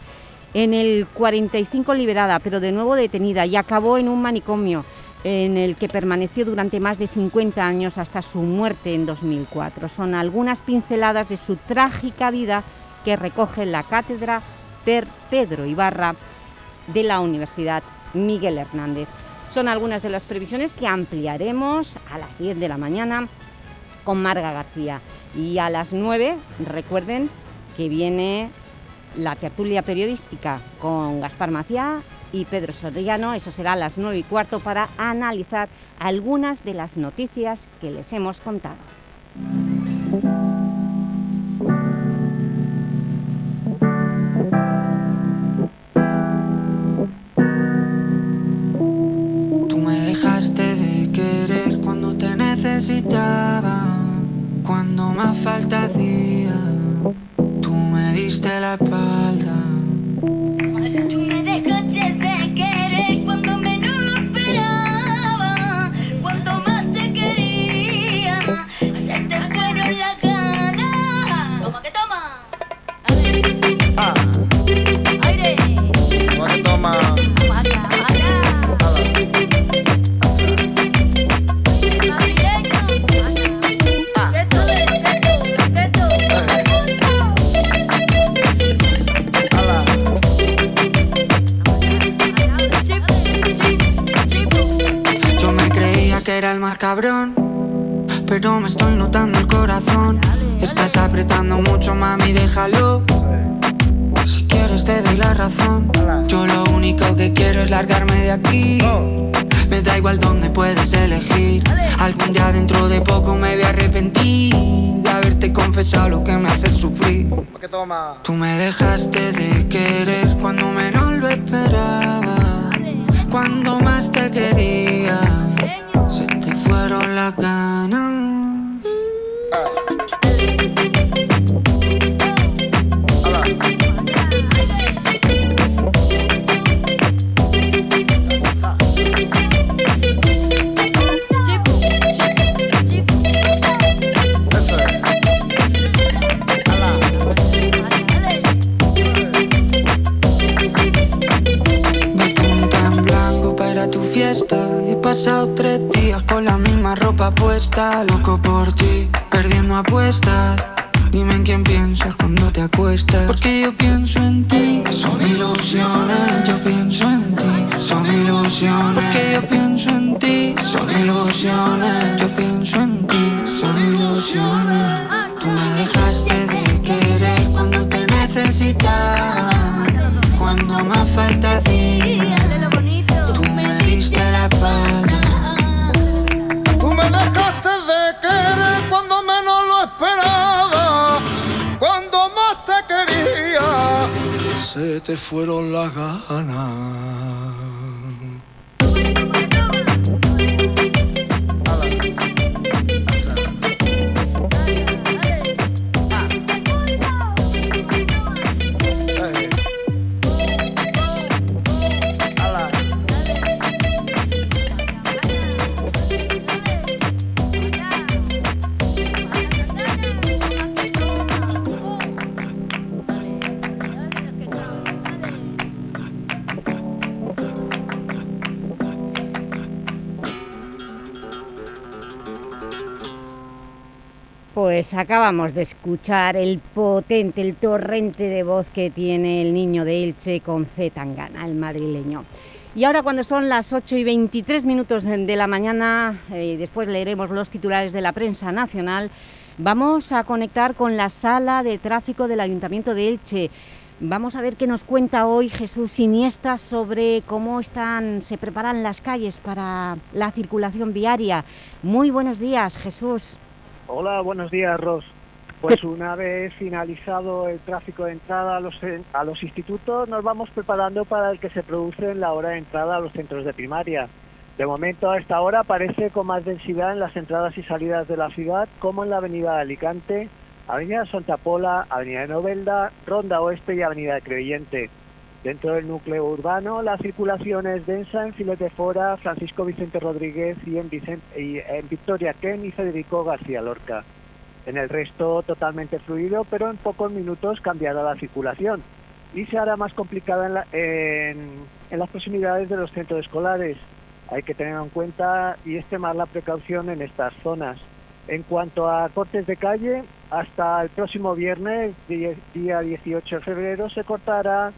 En el 45 liberada, pero de nuevo detenida y acabó en un manicomio en el que permaneció durante más de 50 años hasta su muerte en 2004. Son algunas pinceladas de su trágica vida que recoge la cátedra Pedro Ibarra de la Universidad Miguel Hernández. Son algunas de las previsiones que ampliaremos a las 10 de la mañana con Marga García. Y a las 9, recuerden que viene la tertulia periodística con Gaspar Maciá y Pedro Soriano. Eso será a las 9 y cuarto para analizar algunas de las noticias que les hemos contado. Tú me dejaste de querer cuando te necesitaba, cuando más falta hacía. Tú me diste la espalda. Yo me creía que era el más cabrón, pero me estoy notando el corazón. Estás apretando mucho, mami, déjalo. Si quieres te doy la razón. Yo lo único que quiero es largarme de aquí. Me da igual dónde puedes elegir. Algún día dentro de poco me voy a arrepentir de haberte confesado lo que me hace sufrir. Tú me dejaste de querer cuando menos lo esperaba. Cuando más te quería, se te fueron las ganas. He pasado tres días con la misma ropa puesta. Loco por ti, perdiendo apuestas. Dime en quién piensas cuando te acuestas. Porque yo pienso en ti. Son ilusiones. Yo pienso en ti. Son ilusiones. Porque yo pienso en ti. Son ilusiones. Yo pienso en ti. Son ilusiones. Tú me dejaste de querer cuando te necesitaba. Cuando más falta hacía. Diste la espalda. Tú me dejaste de querer cuando menos lo esperaba. Cuando más te quería, se te fueron las ganas. Pues acabamos de escuchar el potente, el torrente de voz que tiene el niño de Elche con Z Tangana, el madrileño. Y ahora cuando son las 8 y 23 minutos de la mañana, eh, después leeremos los titulares de la prensa nacional, vamos a conectar con la sala de tráfico del Ayuntamiento de Elche. Vamos a ver qué nos cuenta hoy Jesús Iniesta sobre cómo se preparan las calles para la circulación viaria. Muy buenos días, Jesús. Hola, buenos días, Ros. Pues una vez finalizado el tráfico de entrada a los, a los institutos, nos vamos preparando para el que se produce en la hora de entrada a los centros de primaria. De momento, a esta hora aparece con más densidad en las entradas y salidas de la ciudad, como en la avenida de Alicante, avenida Santa Pola, avenida de Novelda, Ronda Oeste y avenida de Crevillente. Dentro del núcleo urbano, la circulación es densa en Filete Fora, Francisco Vicente Rodríguez y en, Vicente, y en Victoria Ken y Federico García Lorca. En el resto totalmente fluido, pero en pocos minutos cambiará la circulación y se hará más complicada en, las proximidades de los centros escolares. Hay que tener en cuenta y extremar la precaución en estas zonas. En cuanto a cortes de calle, hasta el próximo viernes, día 18 de febrero, se cortará,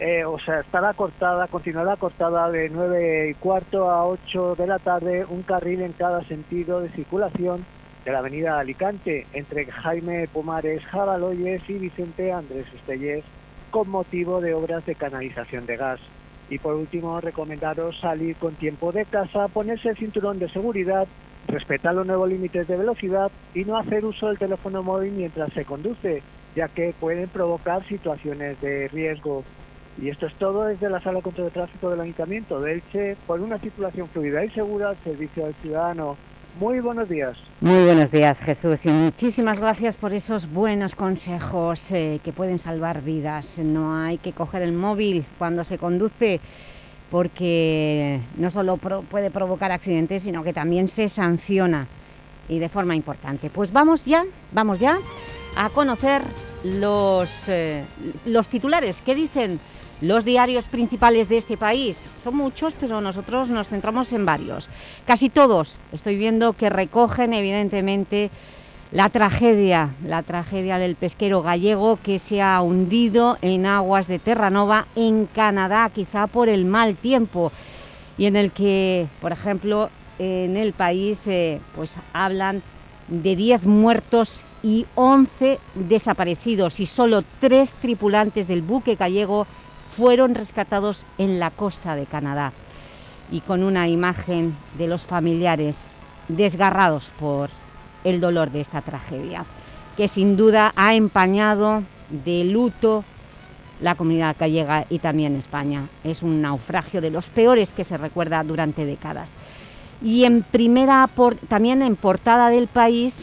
eh, o sea, estará cortada, continuará cortada de 9 y cuarto a 8 de la tarde un carril en cada sentido de circulación de la avenida Alicante entre Jaime Pomares Jabaloyes y Vicente Andrés Estellés con motivo de obras de canalización de gas. Y por último, recomendaros salir con tiempo de casa, ponerse el cinturón de seguridad, respetar los nuevos límites de velocidad y no hacer uso del teléfono móvil mientras se conduce, ya que pueden provocar situaciones de riesgo. Y esto es todo desde la Sala contra el Tráfico del Ayuntamiento de Elche por una circulación fluida y segura al servicio del ciudadano. Muy buenos días. Muy buenos días, Jesús, y muchísimas gracias por esos buenos consejos eh, que pueden salvar vidas. No hay que coger el móvil cuando se conduce porque no solo puede provocar accidentes, sino que también se sanciona y de forma importante. Pues vamos ya, vamos ya a conocer los, eh, los titulares que dicen los diarios principales de este país. Son muchos, pero nosotros nos centramos en varios. Casi todos estoy viendo que recogen evidentemente la tragedia, la tragedia del pesquero gallego que se ha hundido en aguas de Terranova en Canadá, quizá por el mal tiempo, y en el que, por ejemplo, en el país eh, pues hablan de 10 muertos y 11 desaparecidos y solo tres tripulantes del buque gallego fueron rescatados en la costa de Canadá y con una imagen de los familiares desgarrados por el dolor de esta tragedia, que sin duda ha empañado de luto la comunidad gallega y también España. Es un naufragio de los peores que se recuerda durante décadas. Y en primera, también en portada del país,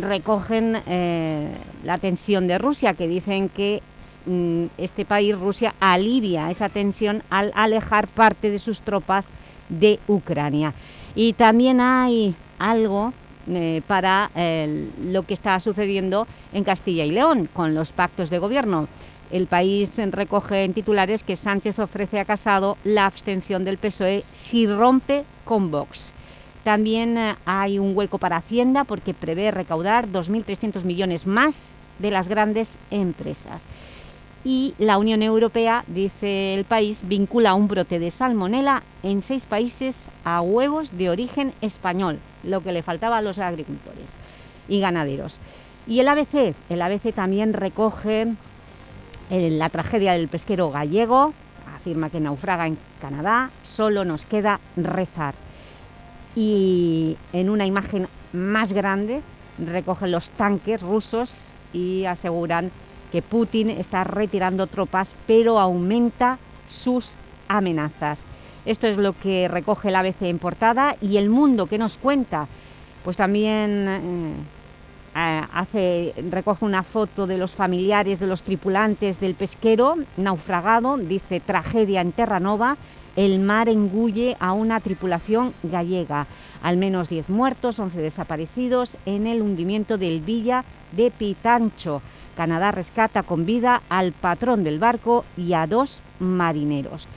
recogen eh, la tensión de Rusia, que dicen que este país, Rusia, alivia esa tensión al alejar parte de sus tropas de Ucrania. Y también hay algo eh, para lo que está sucediendo en Castilla y León con los pactos de gobierno. El país recoge en titulares que Sánchez ofrece a Casado la abstención del PSOE si rompe con Vox. También eh, hay un hueco para Hacienda porque prevé recaudar 2.300 millones más de las grandes empresas y la Unión Europea, dice el país, vincula un brote de salmonela en seis países a huevos de origen español, lo que le faltaba a los agricultores y ganaderos. Y el ABC, el ABC también recoge eh, la tragedia del pesquero gallego, afirma que naufraga en Canadá, solo nos queda rezar. Y en una imagen más grande recogen los tanques rusos y aseguran que Putin está retirando tropas, pero aumenta sus amenazas. Esto es lo que recoge la ABC en portada y El Mundo, que nos cuenta? Pues también eh, recoge una foto de los familiares de los tripulantes del pesquero naufragado, dice tragedia en Terranova, el mar engulle a una tripulación gallega. Al menos 10 muertos, 11 desaparecidos en el hundimiento del Villa de Pitancho. Canadá rescata con vida al patrón del barco y a dos marineros.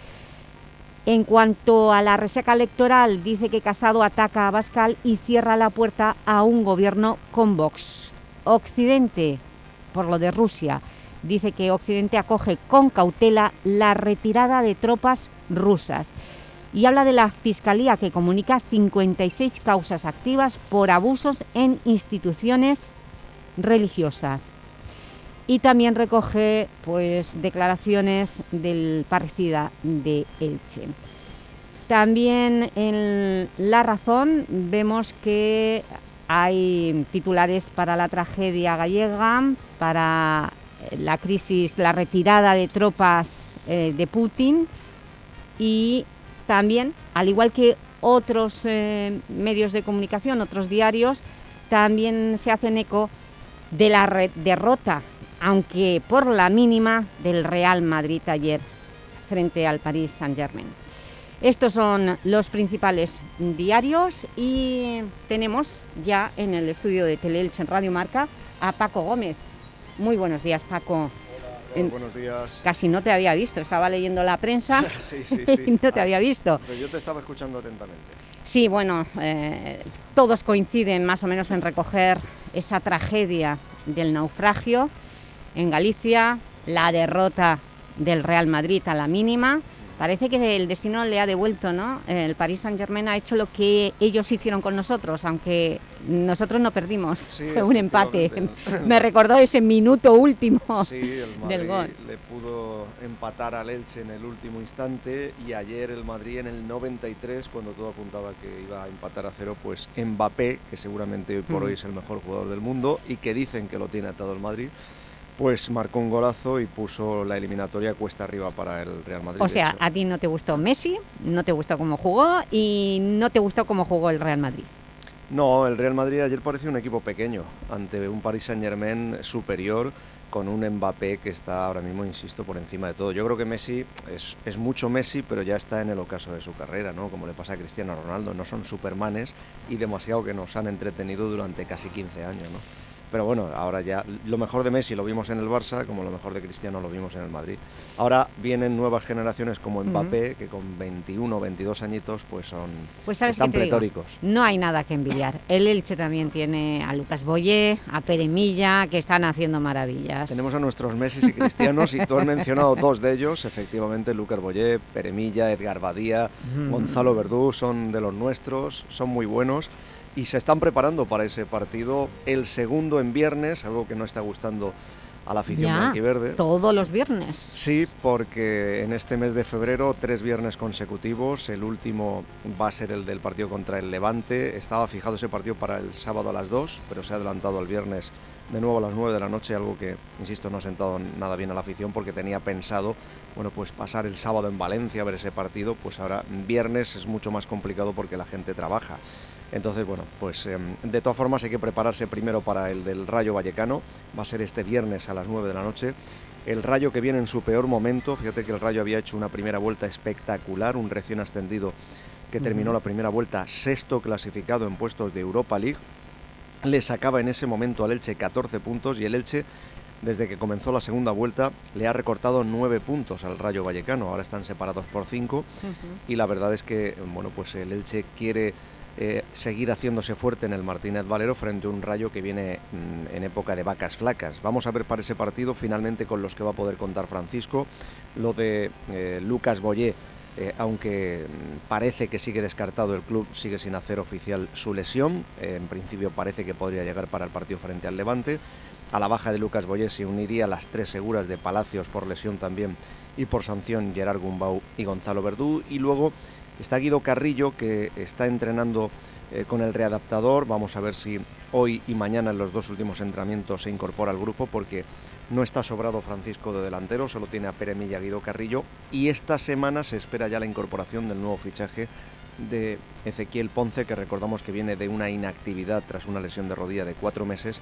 En cuanto a la reseca electoral, dice que Casado ataca a Bascal y cierra la puerta a un gobierno con Vox. Occidente, por lo de Rusia, dice que Occidente acoge con cautela la retirada de tropas rusas. y habla de la Fiscalía que comunica 56 causas activas por abusos en instituciones religiosas. Y también recoge pues, declaraciones del parricida de Elche. También en La Razón vemos que hay titulares para la tragedia gallega, para la crisis, la retirada de tropas eh, de Putin y también, al igual que otros eh, medios de comunicación, otros diarios, también se hacen eco de la derrota, aunque por la mínima, del Real Madrid ayer frente al París Saint-Germain. Estos son los principales diarios y tenemos ya en el estudio de Teleelch en Radio Marca a Paco Gómez. Muy buenos días, Paco. Hola, buenos días. Casi no te había visto, estaba leyendo la prensa sí, sí, y no te Ah, había visto. Pero yo te estaba escuchando atentamente. Sí, bueno, eh, todos coinciden más o menos en recoger esa tragedia del naufragio en Galicia, la derrota del Real Madrid a la mínima. Parece que el destino le ha devuelto, ¿no? El Paris Saint-Germain ha hecho lo que ellos hicieron con nosotros, aunque nosotros no perdimos, fue un empate. Me recordó ese minuto último Sí, el Madrid del gol. le pudo empatar al Elche en el último instante y ayer el Madrid en el 93, cuando todo apuntaba que iba a empatar a cero, pues Mbappé, que seguramente hoy por Mm. hoy es el mejor jugador del mundo y que dicen que lo tiene atado el Madrid, pues marcó un golazo y puso la eliminatoria cuesta arriba para el Real Madrid. O sea, a ti no te gustó Messi, no te gustó cómo jugó y no te gustó cómo jugó el Real Madrid. No, el Real Madrid ayer parecía un equipo pequeño ante un Paris Saint Germain superior con un Mbappé que está ahora mismo, insisto, por encima de todo. Yo creo que Messi es, es mucho Messi, pero ya está en el ocaso de su carrera, ¿no? Como le pasa a Cristiano Ronaldo, no son supermanes y demasiado que nos han entretenido durante casi 15 años, ¿no? Pero bueno, ahora ya lo mejor de Messi lo vimos en el Barça, como lo mejor de Cristiano lo vimos en el Madrid. Ahora vienen nuevas generaciones como. Mbappé, que con 21 o 22 añitos pues son Pues sabes están digo? pretóricos. No hay nada que envidiar. El Elche también tiene a Lucas Boyé, a Pere Milla, que están haciendo maravillas. Tenemos a nuestros Messi y Cristianos y tú has mencionado dos de ellos, efectivamente, Lucas Boyé, Peremilla, Edgar Badía, Mm. Gonzalo Verdú, son de los nuestros, son muy buenos y se están preparando para ese partido, el segundo en viernes, algo que no está gustando a la afición Ya, blanquiverde. todos los viernes. Sí, porque en este mes de febrero, tres viernes consecutivos, el último va a ser el del partido contra el Levante. Estaba fijado ese partido para el sábado a las 2, pero se ha adelantado al viernes de nuevo a las 9 de la noche, algo que, insisto, no ha sentado nada bien a la afición porque tenía pensado, bueno, pues pasar el sábado en Valencia a ver ese partido, pues ahora viernes es mucho más complicado porque la gente trabaja. Entonces, bueno, pues em, de todas formas hay que prepararse primero para el del Rayo Vallecano, va a ser este viernes a las 9 de la noche. El Rayo que viene en su peor momento, fíjate que el Rayo había hecho una primera vuelta espectacular, un recién ascendido que terminó la primera vuelta sexto clasificado en puestos de Europa League. Le sacaba en ese momento al Elche 14 puntos y el Elche, desde que comenzó la segunda vuelta, le ha recortado 9 puntos al Rayo Vallecano. Ahora están separados por 5 y la verdad es que bueno pues el Elche quiere eh, seguir haciéndose fuerte en el Martínez Valero frente a un Rayo que viene mm, en época de vacas flacas. Vamos a ver para ese partido finalmente con los que va a poder contar Francisco lo de eh, Lucas Boyé. eh, aunque mm, parece que sigue descartado el club, sigue sin hacer oficial su lesión. En principio parece que podría llegar para el partido frente al Levante. A la baja de Lucas Boyé se uniría las tres seguras de Palacios por lesión también y por sanción Gerard Gumbau y Gonzalo Verdú. Y luego está Guido Carrillo que está entrenando eh, con el readaptador. Vamos a ver si hoy y mañana en los dos últimos entrenamientos se incorpora al grupo porque no está sobrado Francisco de delantero, solo tiene a Pere Milla Guido Carrillo. Y esta semana se espera ya la incorporación del nuevo fichaje de Ezequiel Ponce, que recordamos que viene de una inactividad tras una lesión de rodilla de cuatro meses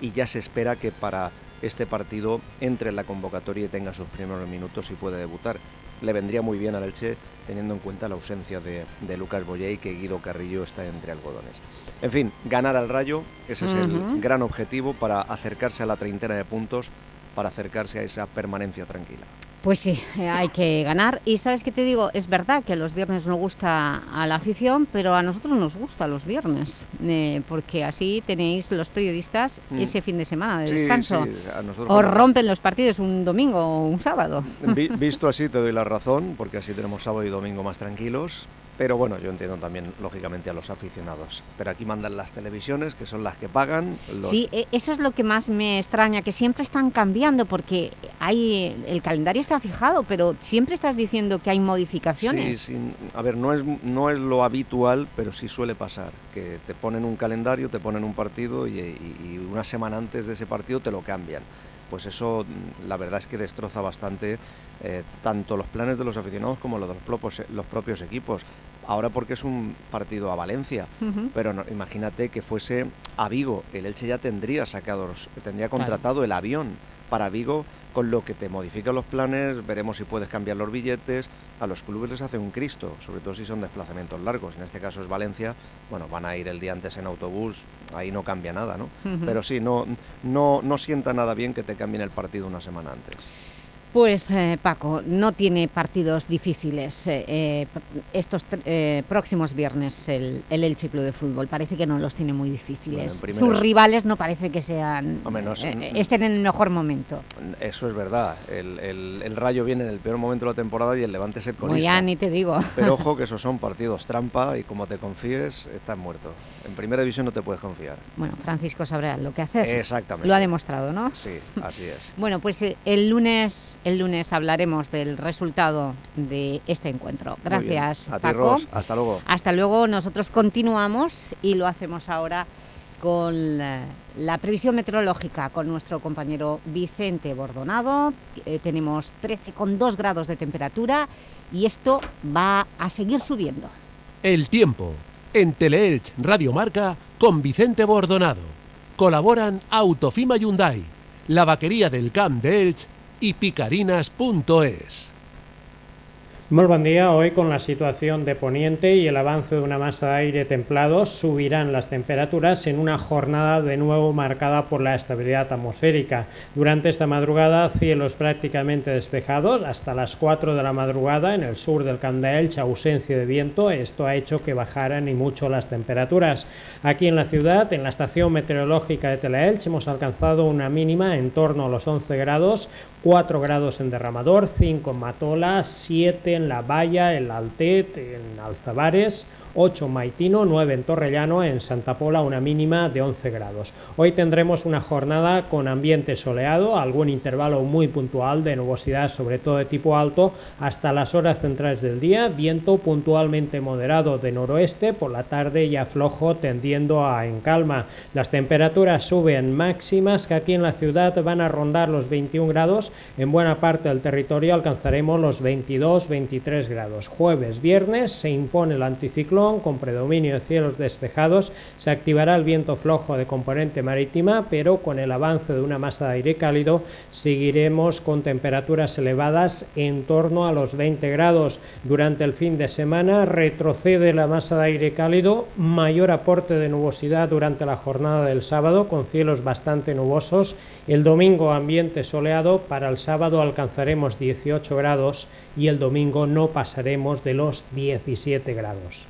y ya se espera que para este partido entre en la convocatoria y tenga sus primeros minutos y puede debutar. Le vendría muy bien al Elche teniendo en cuenta la ausencia de, de Lucas Boyé y que Guido Carrillo está entre algodones. En fin, ganar al Rayo, ese es el gran objetivo para acercarse a la treintena de puntos, para acercarse a esa permanencia tranquila. Pues sí, eh, hay que ganar. Y ¿sabes qué te digo? Es verdad que los viernes no gusta a la afición, pero a nosotros nos gusta los viernes, eh, porque así tenéis los periodistas Mm. ese fin de semana de Sí, descanso. sí, a nosotros o rompen los partidos un domingo o un sábado. Vi- visto así te doy la razón, porque así tenemos sábado y domingo más tranquilos. Pero bueno, yo entiendo también, lógicamente, a los aficionados. Pero aquí mandan las televisiones, que son las que pagan. Los... Sí, e- eso es lo que más me extraña, que siempre están cambiando, porque hay el calendario está fijado, pero siempre estás diciendo que hay modificaciones. Sí, sí. A ver, no es, no es lo habitual, pero sí suele pasar. Que te ponen un calendario, te ponen un partido y, y- y una semana antes de ese partido te lo cambian. Pues eso, mm, la verdad es que destroza bastante eh, tanto los planes de los aficionados como los de los propios, los propios equipos. Ahora porque es un partido a Valencia, pero no- imagínate que fuese a Vigo. El Elche ya tendría sacados, tendría Claro. contratado el avión para Vigo, con lo que te modifica los planes, veremos si puedes cambiar los billetes. A los clubes les hace un Cristo, sobre todo si son desplazamientos largos. En este caso es Valencia, bueno, van a ir el día antes en autobús, ahí no cambia nada, ¿no? Pero sí, no, no, no sienta nada bien que te cambien el partido una semana antes. Pues eh, Paco, no tiene partidos difíciles eh, eh, estos eh, próximos viernes el, el Elche Club de Fútbol. Parece que no los tiene muy difíciles. Bueno, Sus rivales no parece que sean es- eh, estén en el mejor momento. Eso es verdad. El, el- el Rayo viene en el peor momento de la temporada y el Levante es el Muy colista. ya ni te digo. Pero ojo que esos son partidos trampa y como te confíes, estás muerto. En primera división no te puedes confiar. Bueno, Francisco sabrá lo que hacer. Exactamente. Lo ha demostrado, ¿no? Sí, así es. Bueno, pues eh, el lunes, el lunes hablaremos del resultado de este encuentro. Gracias, A ti. Ros. Hasta luego. Hasta luego. Nosotros continuamos y lo hacemos ahora con la, la previsión meteorológica con nuestro compañero Vicente Bordonado. Eh, tenemos 13,2 grados de temperatura y esto va a seguir subiendo. El tiempo en Teleelch Radio Marca con Vicente Bordonado. Colaboran Autofima Hyundai, la vaquería del Camp de Elch y picarinas.es. Muy buen día. Hoy con la situación de poniente y el avance de una masa de aire templado subirán las temperaturas en una jornada de nuevo marcada por la estabilidad atmosférica. Durante esta madrugada cielos prácticamente despejados hasta las 4 de la madrugada en el sur del Camp de Elche, ausencia de viento. Esto ha hecho que bajaran y mucho las temperaturas. Aquí en la ciudad, en la estación meteorológica de Teleelch, hemos alcanzado una mínima en torno a los 11 grados, 4 grados en Derramador, 5 en Matola, 7 en La Valla, en Altet, en Alzabares, 8 en Maitino, 9 en Torrellano, en Santa Pola una mínima de 11 grados. Hoy tendremos una jornada con ambiente soleado, algún intervalo muy puntual de nubosidad, sobre todo de tipo alto, hasta las horas centrales del día, viento puntualmente moderado de noroeste, por la tarde ya flojo tendiendo a en calma. Las temperaturas suben máximas que aquí en la ciudad van a rondar los 21 grados, en buena parte del territorio alcanzaremos los 22-23 grados. Jueves, viernes se impone el con predominio de cielos despejados, se activará el viento flojo de componente marítima, pero con el avance de una masa de aire cálido seguiremos con temperaturas elevadas en torno a los 20 grados. Durante el fin de semana retrocede la masa de aire cálido, mayor aporte de nubosidad durante la jornada del sábado con cielos bastante nubosos. El domingo ambiente soleado, para el sábado alcanzaremos 18 grados y el domingo no pasaremos de los 17 grados.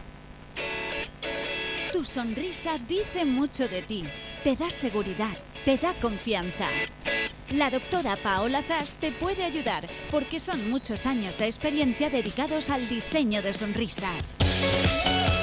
Sonrisa dice mucho de ti, te da seguridad, te da confianza. La doctora Paola Zas te puede ayudar porque son muchos años de experiencia dedicados al diseño de sonrisas.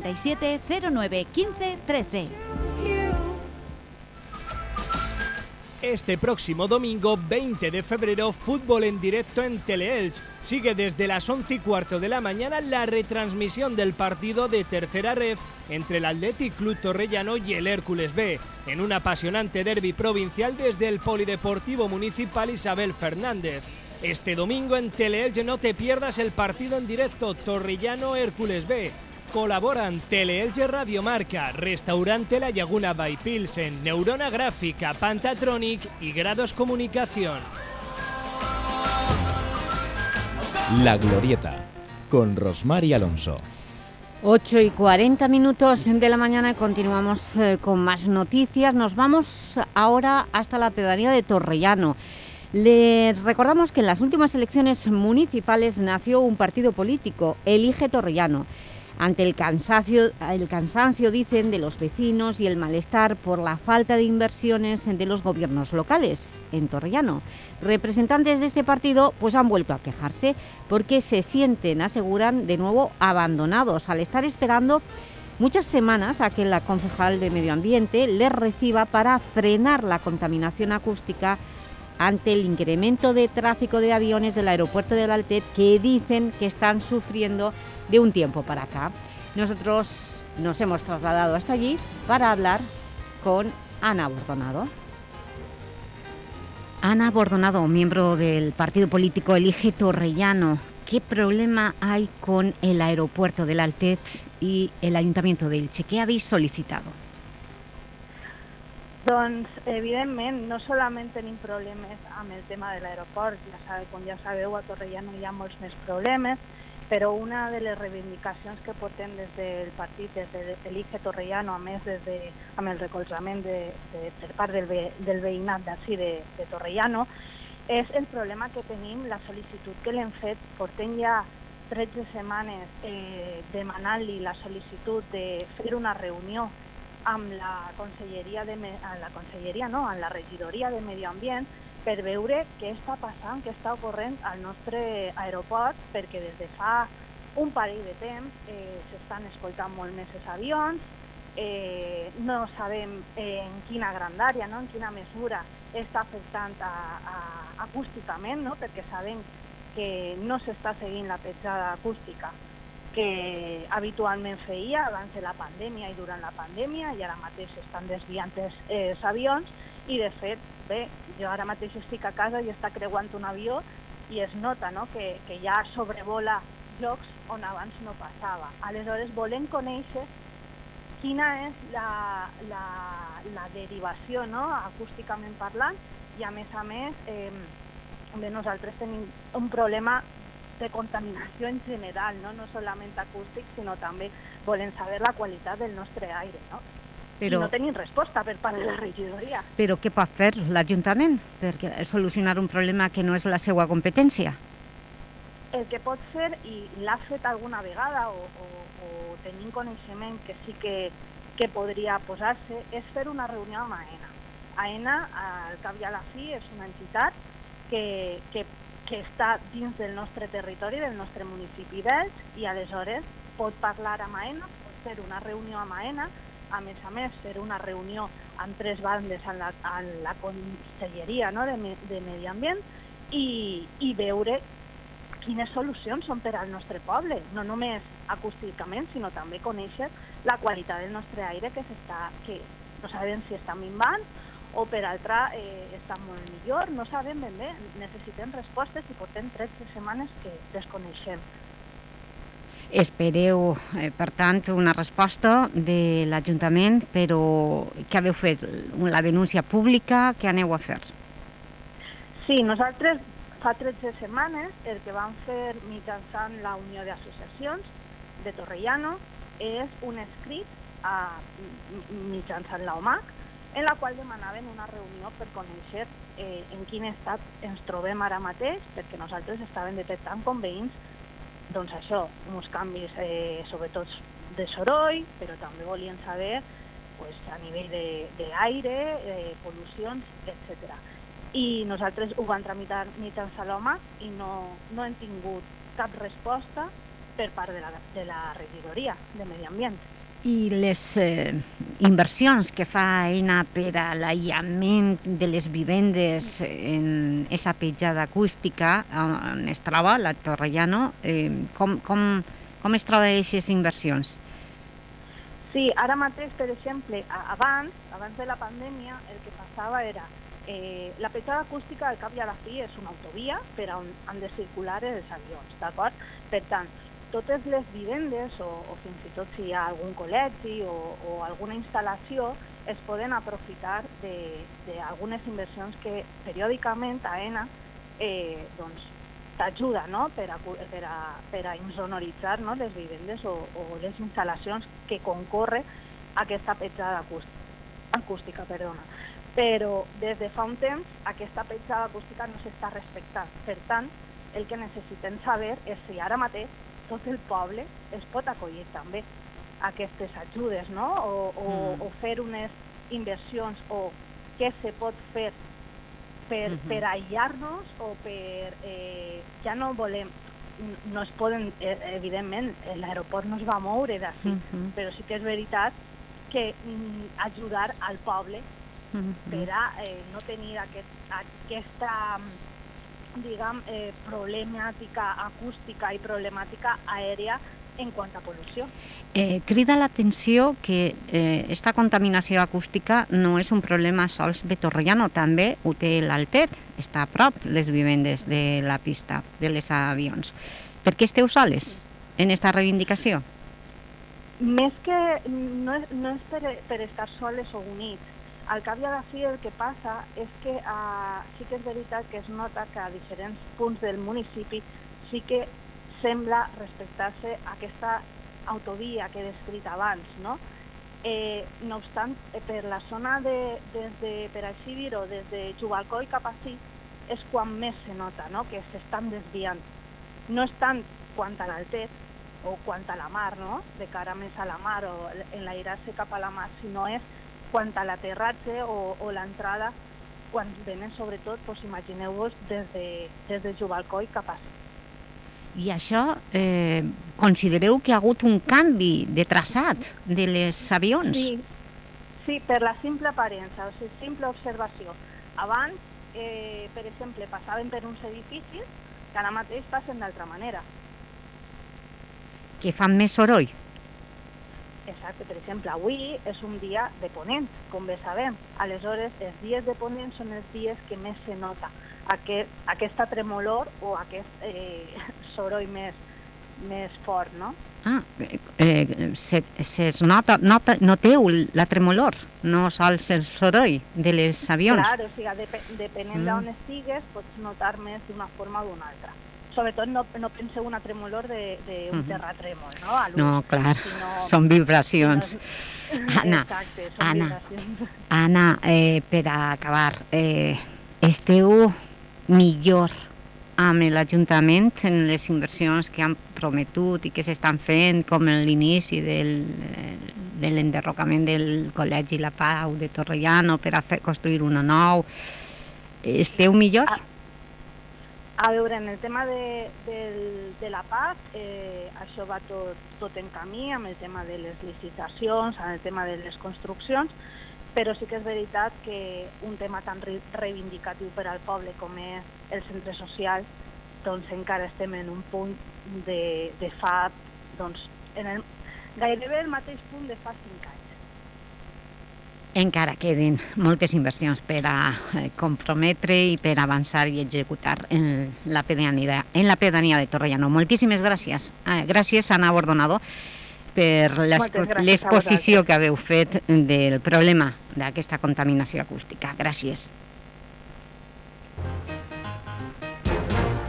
637 09 15 13. Este próximo domingo 20 de febrero, fútbol en directo en Teleelch. Sigue desde las 11 y cuarto de la mañana la retransmisión del partido de tercera ref entre el Athletic Club Torrellano y el Hércules B, en un apasionante derby provincial desde el Polideportivo Municipal Isabel Fernández. Este domingo en Teleelch no te pierdas el partido en directo Torrellano-Hércules B. Colaboran Teleelche Radio Marca, Restaurante La Laguna by Pilsen, Neurona Gráfica, Pantatronic y Grados Comunicación. La Glorieta, con Rosmar y Alonso. 8 y 40 minutos de la mañana y continuamos eh, con más noticias. Nos vamos ahora hasta la pedanía de Torrellano. Les recordamos que en las últimas elecciones municipales nació un partido político, Elige Torrellano ante el cansancio, dicen, de los vecinos y el malestar por la falta de inversiones de los gobiernos locales en Torrellano. Representantes de este partido pues han vuelto a quejarse porque se sienten, aseguran, de nuevo abandonados al estar esperando muchas semanas a que la concejal de Medio Ambiente les reciba para frenar la contaminación acústica ante el incremento de tráfico de aviones del aeropuerto del Altet que dicen que están sufriendo de un tiempo para acá. Nosotros nos hemos trasladado hasta allí para hablar con Ana Bordonado. Ana Bordonado, miembro del partido político Elige Torrellano. ¿Qué problema hay con el aeropuerto del Altet y el Ayuntamiento de Elche? ¿Qué habéis solicitado? Doncs, evidentment, no solament tenim problemes amb el tema de l'aeroport, ja sabe, com ja sabeu, a Torrellano hi ha molts més problemes, però una de les reivindicacions que portem des del partit, des de l'IGE Torrellano, a més des de, amb el recolzament de, de, per part del, ve, del veïnat d'ací de, de Torrellano, és el problema que tenim, la sol·licitud que l'hem fet, portem ja 13 setmanes eh, demanant-li la sol·licitud de fer una reunió amb la conselleria, de, amb la conselleria no, amb la regidoria de Medi Ambient per veure què està passant, què està ocorrent al nostre aeroport, perquè des de fa un parell de temps eh, s'estan escoltant molt més els avions, eh, no sabem eh, en quina grandària, no, en quina mesura està afectant a, a, acústicament, no, perquè sabem que no s'està seguint la petjada acústica que habitualment feia abans de la pandèmia i durant la pandèmia i ara mateix estan desviant els, els avions i de fet, bé, jo ara mateix estic a casa i està creuant un avió i es nota no, que, que ja sobrevola llocs on abans no passava. Aleshores volem conèixer quina és la, la, la derivació no, acústicament parlant i a més a més eh, bé, nosaltres tenim un problema de contaminació en general, no, no solament acústic, sinó també volem saber la qualitat del nostre aire. No? Però, no tenim resposta per part de la regidoria. Però què pot fer l'Ajuntament per solucionar un problema que no és la seva competència? El que pot fer, i l'ha fet alguna vegada o, o, o tenim coneixement que sí que, que podria posar-se, és fer una reunió amb AENA. AENA, al cap i a la fi, és una entitat que, que que està dins del nostre territori, del nostre municipi d'Elx, i aleshores pot parlar amb AENA, pot fer una reunió amb AENA, a més a més fer una reunió amb tres bandes en la, en la Conselleria no, de, de Medi Ambient i, i veure quines solucions són per al nostre poble, no només acústicament, sinó també conèixer la qualitat del nostre aire que, s'està, que no sabem si està minvant o per altra eh, està molt millor, no sabem ben bé, necessitem respostes i portem 13 setmanes que desconeixem. Espereu, eh, per tant, una resposta de l'Ajuntament, però què haveu fet? La denúncia pública, què aneu a fer? Sí, nosaltres fa 13 setmanes el que vam fer mitjançant la Unió d'Associacions de Torrellano és un escrit a, mitjançant la OMAC en la qual demanaven una reunió per conèixer eh, en quin estat ens trobem ara mateix, perquè nosaltres estàvem detectant com veïns doncs això, uns canvis eh, sobretot de soroll, però també volien saber pues, a nivell d'aire, eh, pol·lucions, etc. I nosaltres ho vam tramitar mitjançant l'home i no, no hem tingut cap resposta per part de la, de la regidoria de Medi Ambient. I les eh, inversions que fa EINA per a l'aïllament de les vivendes en aquesta petjada acústica on es troba, la Torrellano, eh, com, com, com es troba aquestes inversions? Sí, ara mateix, per exemple, abans, abans de la pandèmia, el que passava era eh, la petjada acústica al cap i a la fi és una autovia per on han de circular els avions, d'acord? Per tant, totes les vivendes o, o fins i tot si hi ha algun col·legi o, o alguna instal·lació es poden aprofitar d'algunes inversions que periòdicament AENA eh, doncs, t'ajuda no? per, a, per, a, per a insonoritzar no? les vivendes o, o les instal·lacions que concorre aquesta petjada acústica, acústica perdona. Però des de fa un temps aquesta petjada acústica no s'està respectant. Per tant, el que necessitem saber és si ara mateix tot el poble es pot acollir també a aquestes ajudes, no? O, o, Mm. o fer unes inversions o què se pot fer per, Mhm. per aïllar-nos o per... Eh, ja no volem... No es poden, eh, evidentment, l'aeroport no es va moure d'ací, Mhm. però sí que és veritat que mm, ajudar al poble Mhm. per a eh, no tenir aquest, aquesta mm, diguem, eh, problemàtica acústica i problemàtica aèria en quant a pol·lució. Eh, crida l'atenció que eh, esta contaminació acústica no és un problema sols de Torrellano, també ho té l'Altet, està a prop les vivendes de la pista de les avions. Per què esteu soles en esta reivindicació? Més que no és, no és per, per estar soles o units. Al cap i a la fi el que passa és que uh, sí que és veritat que es nota que a diferents punts del municipi sí que sembla respectar-se aquesta autovia que he descrit abans, no? Eh, no obstant, eh, per la zona de, des de, per així dir-ho, des de Jubalcó i cap ací, és quan més se nota no? que s'estan desviant. No és tant quant a l'altet o quant a la mar, no? de cara més a la mar o enlairar-se cap a la mar, sinó és quant a l'aterratge o, o l'entrada quan venen sobretot, doncs, imagineu-vos, des de, des de Jubalcó i cap a I això, eh, considereu que ha hagut un canvi de traçat de les avions? Sí, sí, per la simple aparença, o sigui, simple observació. Abans, eh, per exemple, passaven per uns edificis que ara mateix passen d'altra manera. Que fan més soroll? Exacte, per exemple, avui és un dia de ponent, com bé sabem. Aleshores, els dies de ponent són els dies que més se nota aquest, aquesta tremolor o aquest eh, soroll més, més fort, no? Ah, eh, eh, se, se es nota, nota, noteu la tremolor, no sols el soroll de les avions? Clar, o sigui, dep depenent Mm. d'on estigues, pots notar més d'una forma o d'una altra. Sobretot no, no penseu una tremolor d'un Mhm. terratrèmol, no? A No, clar, sinó- són vibracions. sinó- Anna, Exacte, són Anna, vibracions. Anna, eh, per a acabar, eh, esteu millor amb l'Ajuntament en les inversions que han prometut i que s'estan fent, com en l'inici del, de l'enderrocament del Col·legi La Pau de Torrellano per a fer, construir una nou. Esteu millor? A veure, en el tema de, del, de la paz, eh, això va tot, tot en camí, amb el tema de les licitacions, amb el tema de les construccions, però sí que és veritat que un tema tan re- reivindicatiu per al poble com és el centre social, doncs encara estem en un punt de, de fa, doncs, en el, gairebé el mateix punt de fa cinc anys. Encara queden moltes inversions per a eh, comprometre i per avançar i executar en la pedania, en la pedania de Torrellano. Moltíssimes gràcies. Eh, gràcies, Anna Bordonado, per l'exposició que haveu fet del problema d'aquesta contaminació acústica. Gràcies.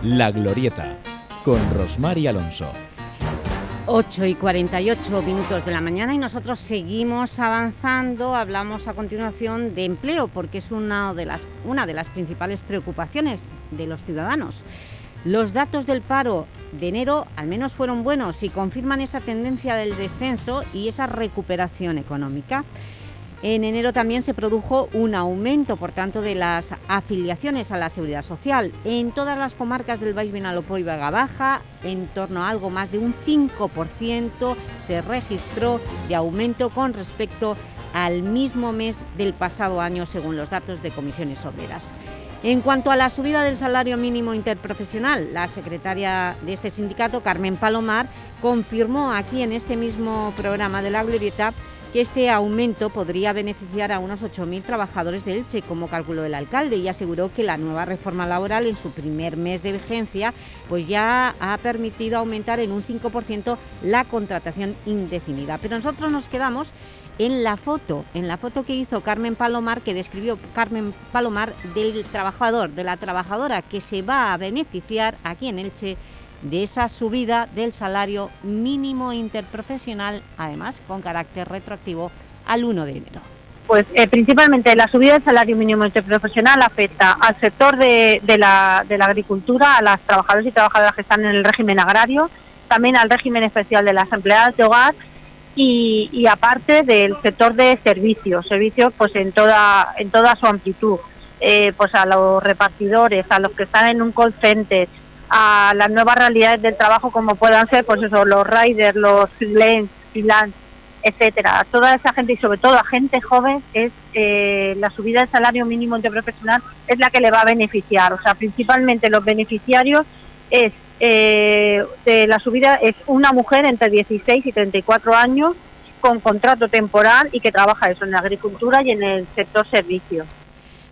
La Glorieta, con Rosmar y Alonso. 8 y 48 minutos de la mañana y nosotros seguimos avanzando. Hablamos a continuación de empleo porque es una de las, una de las principales preocupaciones de los ciudadanos. Los datos del paro de enero al menos fueron buenos y confirman esa tendencia del descenso y esa recuperación económica. En enero también se produjo un aumento, por tanto, de las afiliaciones a la Seguridad Social. En todas las comarcas del Baix Vinalopó y Vega Baja, en torno a algo más de un 5% se registró de aumento con respecto al mismo mes del pasado año, según los datos de comisiones obreras. En cuanto a la subida del salario mínimo interprofesional, la secretaria de este sindicato, Carmen Palomar, confirmó aquí en este mismo programa de La Glorieta que este aumento podría beneficiar a unos 8.000 trabajadores de Elche, como calculó el alcalde, y aseguró que la nueva reforma laboral en su primer mes de vigencia pues ya ha permitido aumentar en un 5% la contratación indefinida. Pero nosotros nos quedamos en la foto, en la foto que hizo Carmen Palomar, que describió Carmen Palomar del trabajador, de la trabajadora que se va a beneficiar aquí en Elche de esa subida del salario mínimo interprofesional, además con carácter retroactivo al 1 de enero. Pues eh, principalmente la subida del salario mínimo interprofesional afecta al sector de, la, agricultura, a las trabajadoras y trabajadoras que están en el régimen agrario, también al régimen especial de las empleadas de hogar y, y aparte del sector de servicios, servicios pues en toda, en toda su amplitud, eh, pues a los repartidores, a los que están en un call center, a las nuevas realidades del trabajo como puedan ser pues eso, los riders, los freelance, etcétera. Toda esa gente y sobre todo a gente joven es eh, la subida del salario mínimo interprofesional es la que le va a beneficiar. O sea, principalmente los beneficiarios es eh, la subida es una mujer entre 16 y 34 años con contrato temporal y que trabaja eso en la agricultura y en el sector servicios.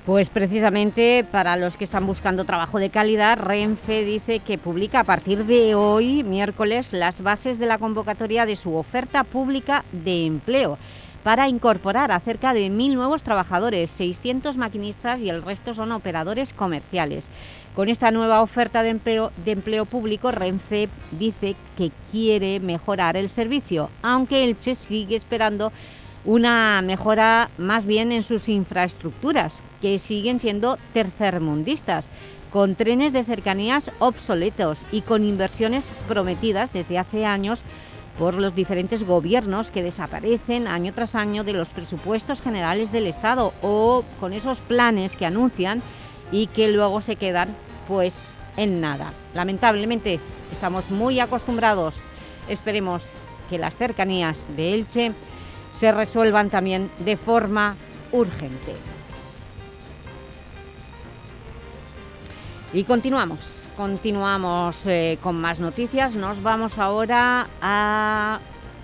Pues precisamente para los que están buscando trabajo de calidad, Renfe dice que publica a partir de hoy, miércoles, las bases de la convocatoria de su oferta pública de empleo para incorporar a cerca de 1.000 nuevos trabajadores, 600 maquinistas y el resto son operadores comerciales. Con esta nueva oferta de empleo, de empleo público, Renfe dice que quiere mejorar el servicio, aunque Elche sigue esperando una mejora más bien en sus infraestructuras, que siguen siendo tercermundistas, con trenes de cercanías obsoletos y con inversiones prometidas desde hace años por los diferentes gobiernos que desaparecen año tras año de los presupuestos generales del Estado o con esos planes que anuncian y que luego se quedan pues en nada. Lamentablemente estamos muy acostumbrados, esperemos que las cercanías de Elche se resuelvan también de forma urgente. Y continuamos, continuamos eh, con más noticias. Nos vamos ahora a,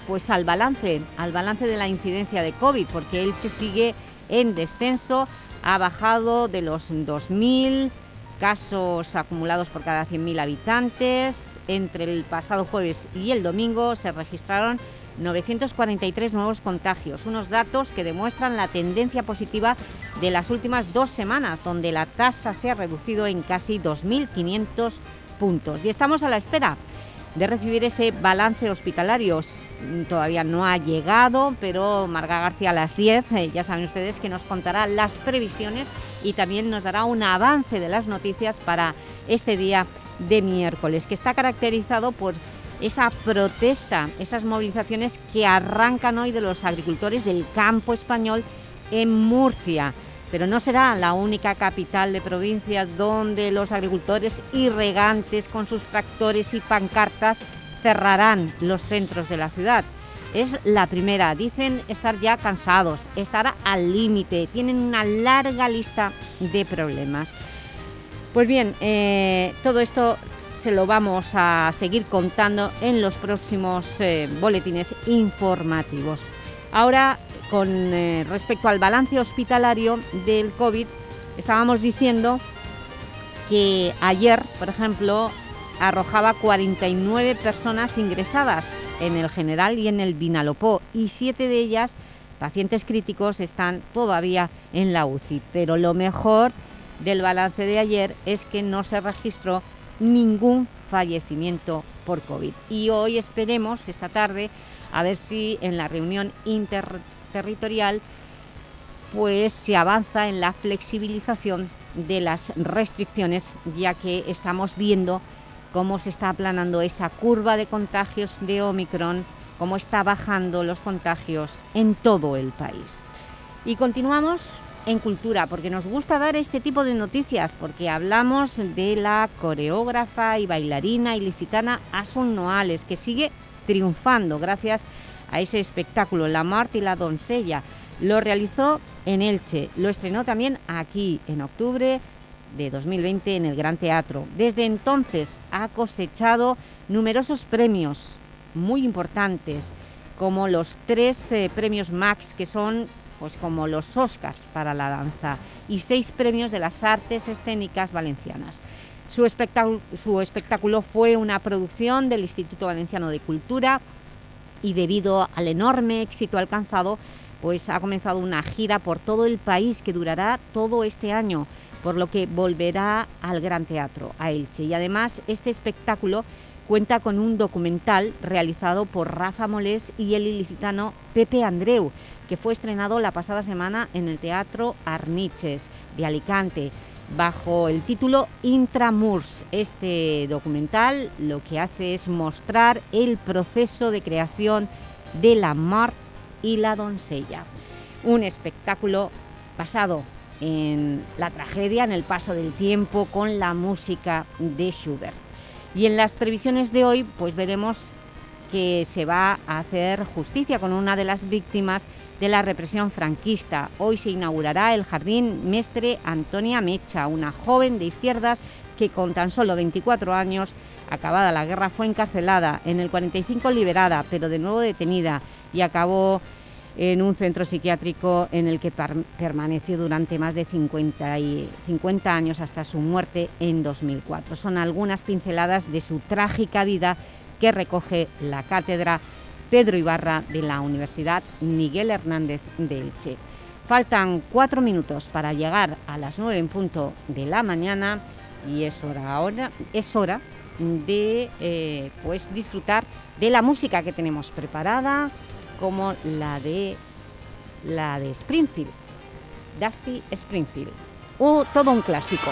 pues al balance, al balance de la incidencia de COVID, porque Elche sigue en descenso, ha bajado de los 2.000 casos acumulados por cada 100.000 habitantes. Entre el pasado jueves y el domingo se registraron 943 nuevos contagios, unos datos que demuestran la tendencia positiva de las últimas dos semanas, donde la tasa se ha reducido en casi 2.500 puntos. Y estamos a la espera de recibir ese balance hospitalario. Todavía no ha llegado, pero Marga García a las 10, eh, ya saben ustedes que nos contará las previsiones y también nos dará un avance de las noticias para este día de miércoles, que está caracterizado por esa protesta, esas movilizaciones que arrancan hoy de los agricultores del campo español en Murcia. Pero no será la única capital de provincia donde los agricultores y regantes con sus tractores y pancartas cerrarán los centros de la ciudad. Es la primera, dicen estar ya cansados, estar al límite, tienen una larga lista de problemas. Pues bien, eh, todo esto se lo vamos a seguir contando en los próximos eh, boletines informativos. Ahora con eh, respecto al balance hospitalario del COVID, estábamos diciendo que ayer, por ejemplo, arrojaba 49 personas ingresadas en el general y en el Vinalopó y siete de ellas, pacientes críticos, están todavía en la UCI. Pero lo mejor del balance de ayer es que no se registró ningún fallecimiento por COVID. Y hoy esperemos, esta tarde, a ver si en la reunión interterritorial pues se avanza en la flexibilización de las restricciones, ya que estamos viendo cómo se está aplanando esa curva de contagios de Omicron, cómo está bajando los contagios en todo el país. Y continuamos en Cultura, porque nos gusta dar este tipo de noticias, porque hablamos de la coreógrafa y bailarina ilicitana Asun Noales, que sigue triunfando gracias a ese espectáculo, La Muerte y la Doncella. Lo realizó en Elche, lo estrenó también aquí en octubre de 2020 en el Gran Teatro. Desde entonces ha cosechado numerosos premios muy importantes, como los tres eh, premios Max, que son pues, como los Oscars para la danza, y seis premios de las artes escénicas valencianas. Su espectáculo, su espectáculo fue una producción del Instituto Valenciano de Cultura y debido al enorme éxito alcanzado, pues ha comenzado una gira por todo el país que durará todo este año por lo que volverá al Gran Teatro, a Elche. Y además este espectáculo cuenta con un documental realizado por Rafa Molés y el ilicitano Pepe Andreu, que fue estrenado la pasada semana en el Teatro Arniches de Alicante, bajo el título Intramurs. Este documental lo que hace es mostrar el proceso de creación de la Mart y la Doncella. Un espectáculo basado en la tragedia, en el paso del tiempo, con la música de Schubert. Y en las previsiones de hoy, pues veremos que se va a hacer justicia con una de las víctimas de la represión franquista. Hoy se inaugurará el Jardín Mestre Antonia Mecha, una joven de izquierdas que con tan solo 24 años, acabada la guerra, fue encarcelada, en el 45 liberada, pero de nuevo detenida y acabó en un centro psiquiátrico en el que permaneció durante más de 50, y 50 años hasta su muerte en 2004. Son algunas pinceladas de su trágica vida que recoge la cátedra Pedro Ibarra de la Universidad Miguel Hernández de Elche. Faltan cuatro minutos para llegar a las nueve en punto de la mañana y es hora, ahora, es hora de eh, pues disfrutar de la música que tenemos preparada, como la de, la de Springfield, Dusty Springfield. o todo un clásico.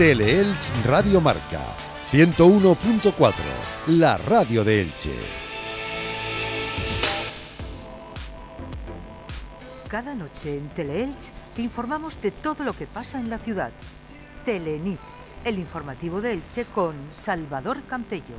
Teleelch Radio Marca 101.4, la radio de Elche. Cada noche en Teleelch te informamos de todo lo que pasa en la ciudad. Telenit, el informativo de Elche con Salvador Campello.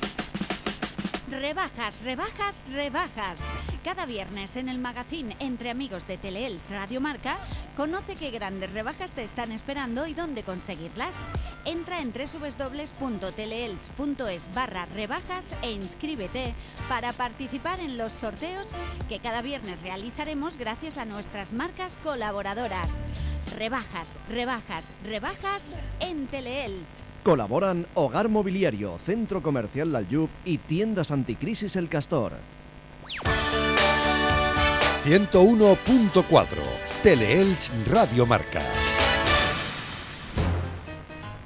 Rebajas, rebajas, rebajas. Cada viernes en el magazine Entre Amigos de Teleelch Radio Marca, conoce qué grandes rebajas te están esperando y dónde conseguirlas. Entra en www.teleelch.es barra rebajas e inscríbete para participar en los sorteos que cada viernes realizaremos gracias a nuestras marcas colaboradoras. Rebajas, rebajas, rebajas en Teleelch. Colaboran Hogar Mobiliario, Centro Comercial Lalyub y Tiendas Anticrisis El Castor. 101.4, Teleelch Radio Marca.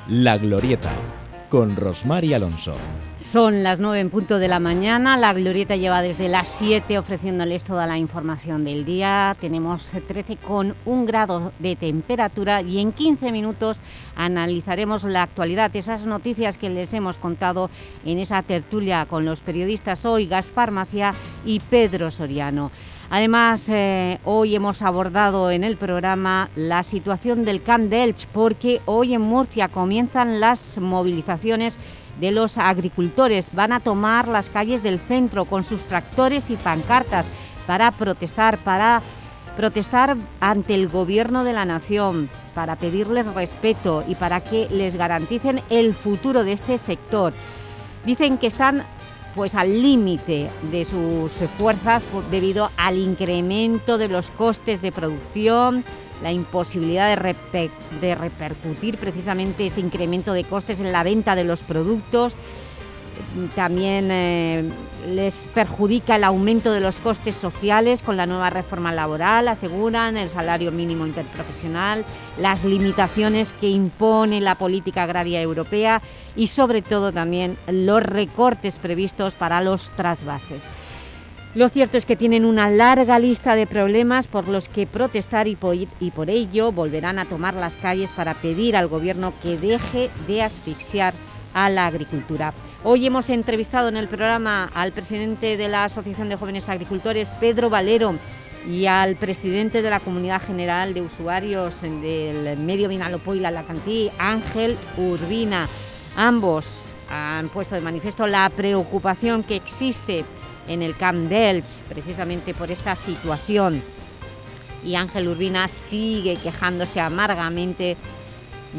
La Glorieta, con Rosmar y Alonso. Son las 9 en punto de la mañana, la Glorieta lleva desde las 7 ofreciéndoles toda la información del día. Tenemos 13 con un grado de temperatura y en 15 minutos analizaremos la actualidad, esas noticias que les hemos contado en esa tertulia con los periodistas hoy, Gaspar Macia y Pedro Soriano. Además, eh, hoy hemos abordado en el programa la situación del Camp de porque hoy en Murcia comienzan las movilizaciones de los agricultores. Van a tomar las calles del centro con sus tractores y pancartas para protestar, para protestar ante el Gobierno de la Nación, para pedirles respeto y para que les garanticen el futuro de este sector. Dicen que están pues al límite de sus fuerzas debido al incremento de los costes de producción, la imposibilidad de, de repercutir precisamente ese incremento de costes en la venta de los productos. También eh, les perjudica el aumento de los costes sociales con la nueva reforma laboral, aseguran el salario mínimo interprofesional, las limitaciones que impone la política agraria europea y sobre todo también los recortes previstos para los trasvases. Lo cierto es que tienen una larga lista de problemas por los que protestar y por, y por ello volverán a tomar las calles para pedir al Gobierno que deje de asfixiar a la agricultura. Hoy hemos entrevistado en el programa al presidente de la Asociación de Jóvenes Agricultores, Pedro Valero, y al presidente de la Comunidad General de Usuarios del Medio Vinalopó y la Ángel Urbina. Ambos han puesto de manifiesto la preocupación que existe en el Camp Delch, precisamente por esta situación. Y Ángel Urbina sigue quejándose amargamente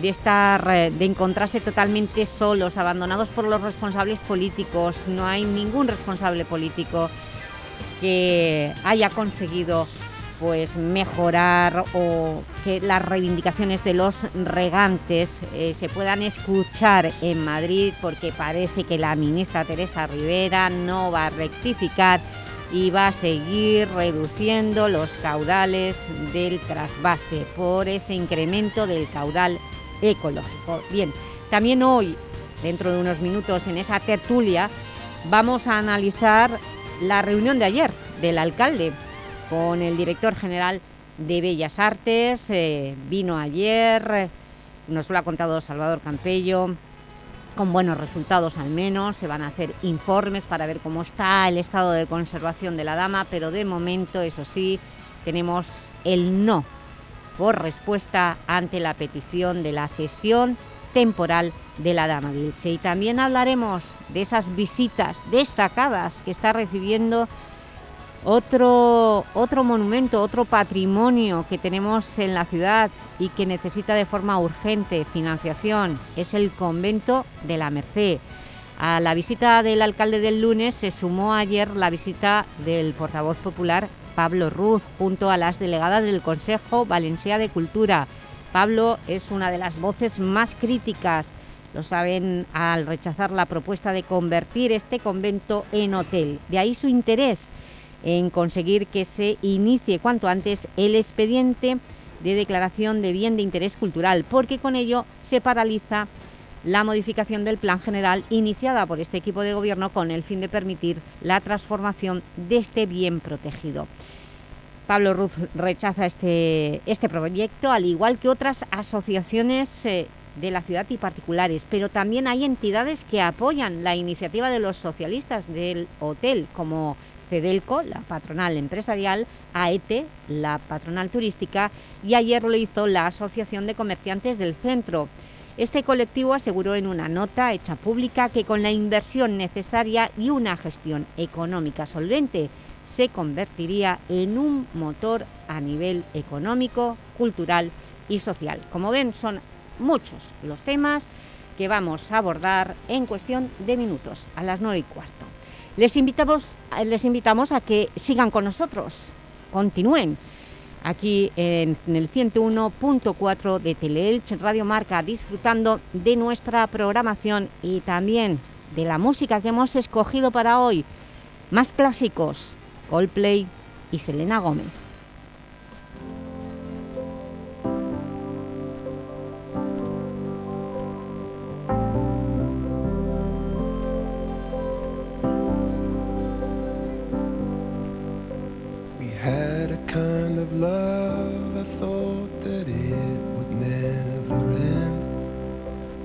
de estar, de encontrarse totalmente solos, abandonados por los responsables políticos. No hay ningún responsable político que haya conseguido pues mejorar o que las reivindicaciones de los regantes eh, se puedan escuchar en Madrid porque parece que la ministra Teresa Rivera no va a rectificar y va a seguir reduciendo los caudales del trasvase por ese incremento del caudal ecológico. Bien, también hoy, dentro de unos minutos en esa tertulia, vamos a analizar la reunión de ayer del alcalde con el director general de Bellas Artes. eh, vino ayer, nos lo ha contado Salvador Campello, con buenos resultados al menos. Se van a hacer informes para ver cómo está el estado de conservación de la dama, pero de momento, eso sí, tenemos el no por respuesta ante la petición de la cesión temporal de la Dama de Elche. Y también hablaremos de esas visitas destacadas que está recibiendo otro, otro monumento, otro patrimonio que tenemos en la ciudad y que necesita de forma urgente financiación. Es el convento de la Merced. A la visita del alcalde del lunes se sumó ayer la visita del portavoz popular Pablo Ruz junto a las delegadas del Consejo Valencià de Cultura Pablo es una de las voces más críticas, lo saben al rechazar la propuesta de convertir este convento en hotel. De ahí su interés en conseguir que se inicie cuanto antes el expediente de declaración de bien de interés cultural, porque con ello se paraliza la modificación del plan general iniciada por este equipo de gobierno con el fin de permitir la transformación de este bien protegido. Pablo Ruz rechaza este, este proyecto, al igual que otras asociaciones eh, de la ciudad y particulares, pero también hay entidades que apoyan la iniciativa de los socialistas del hotel, como CEDELCO, la patronal empresarial, AETE, la patronal turística, y ayer lo hizo la Asociación de Comerciantes del Centro. Este colectivo aseguró en una nota hecha pública que con la inversión necesaria y una gestión económica solvente, se convertiría en un motor a nivel económico, cultural y social. Como ven, son muchos los temas que vamos a abordar en cuestión de minutos, a las 9 y cuarto. Les invitamos, les invitamos a que sigan con nosotros, continúen aquí en, el 101.4 de Teleelch Radio Marca, disfrutando de nuestra programación y también de la música que hemos escogido para hoy, más clásicos, Coldplay y Selena Gómez. Kind of love, I thought that it would never end.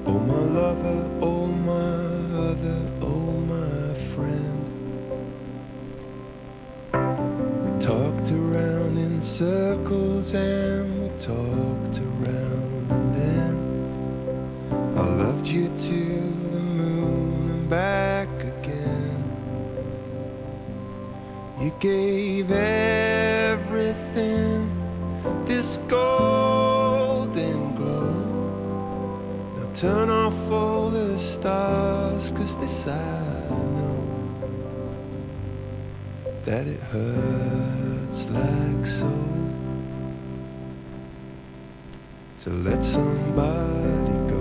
Oh, my lover, oh, my other, oh, my friend. We talked around in circles and we talked around, and then I loved you to the moon and back You gave everything this golden glow. Now turn off all the stars, cause this I know that it hurts like so. To let somebody go.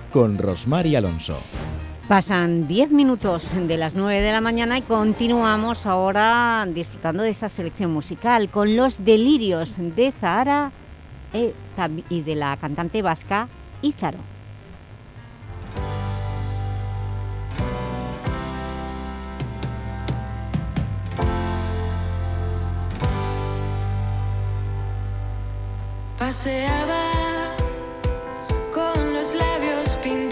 con Rosmar y Alonso. Pasan 10 minutos de las 9 de la mañana y continuamos ahora disfrutando de esa selección musical con los delirios de Zahara eh, y de la cantante vasca Ízaro. Paseaba labios pintados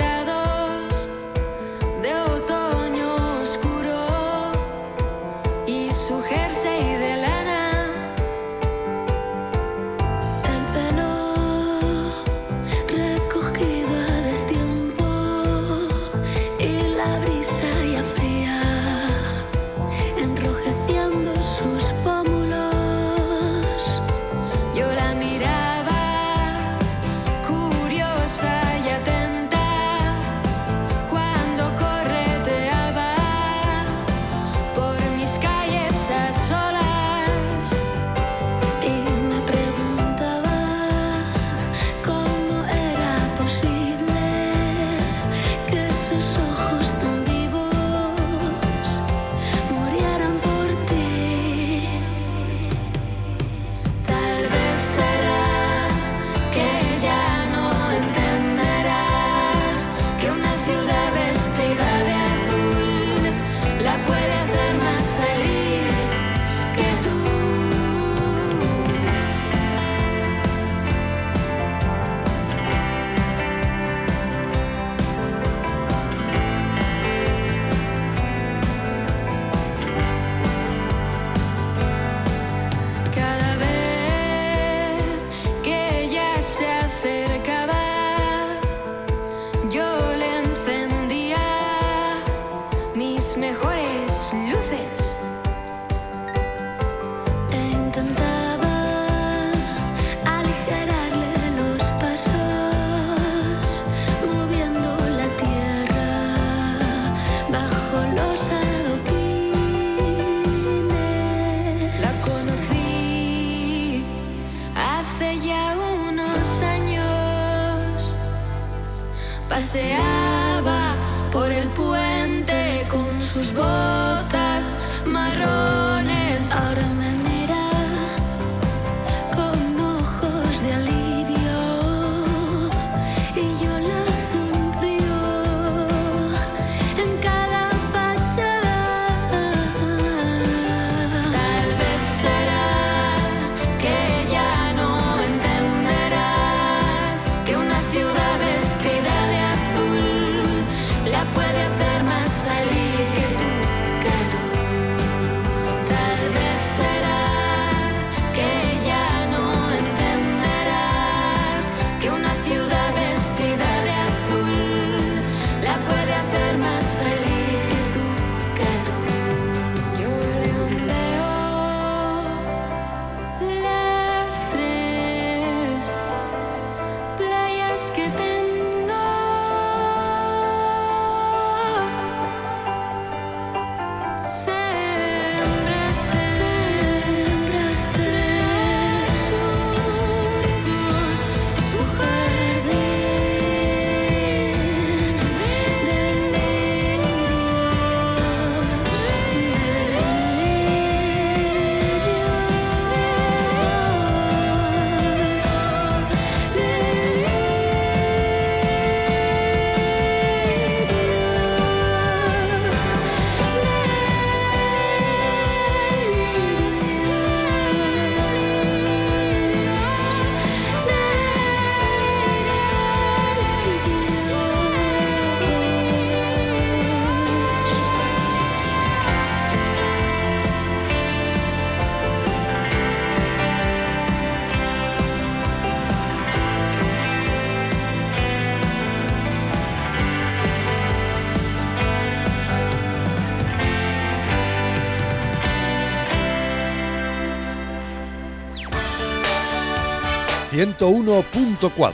101.4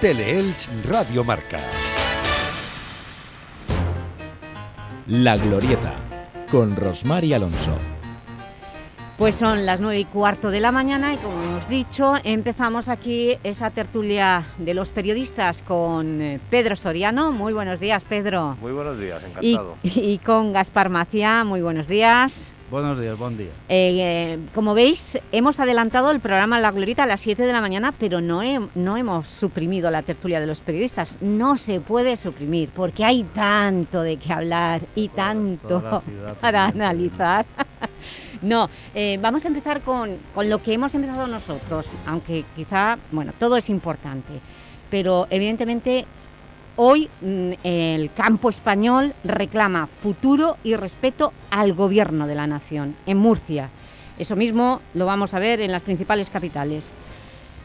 Teleelch Radio Marca. La Glorieta, con Rosmar y Alonso. Pues son las nueve y cuarto de la mañana y como hemos dicho, empezamos aquí esa tertulia de los periodistas con eh, Pedro Soriano. Muy buenos días, Pedro. Muy buenos días, Y, encantado. y con Gaspar Macia. Muy buenos días. Buenos días, buen día. Eh, eh, como veis, hemos adelantado el programa La Glorita a las 7 de la mañana, pero no, he- no hemos suprimido la tertulia de los periodistas. No se puede suprimir, porque hay tanto de qué hablar y tanto toda para analizar. no, eh, vamos a empezar con, con lo que hemos empezado nosotros, aunque quizá, bueno, todo es importante, pero evidentemente Hoy mm, el campo español reclama futuro y respeto al gobierno de la nación, en Murcia. Eso mismo lo vamos a ver en las principales capitales.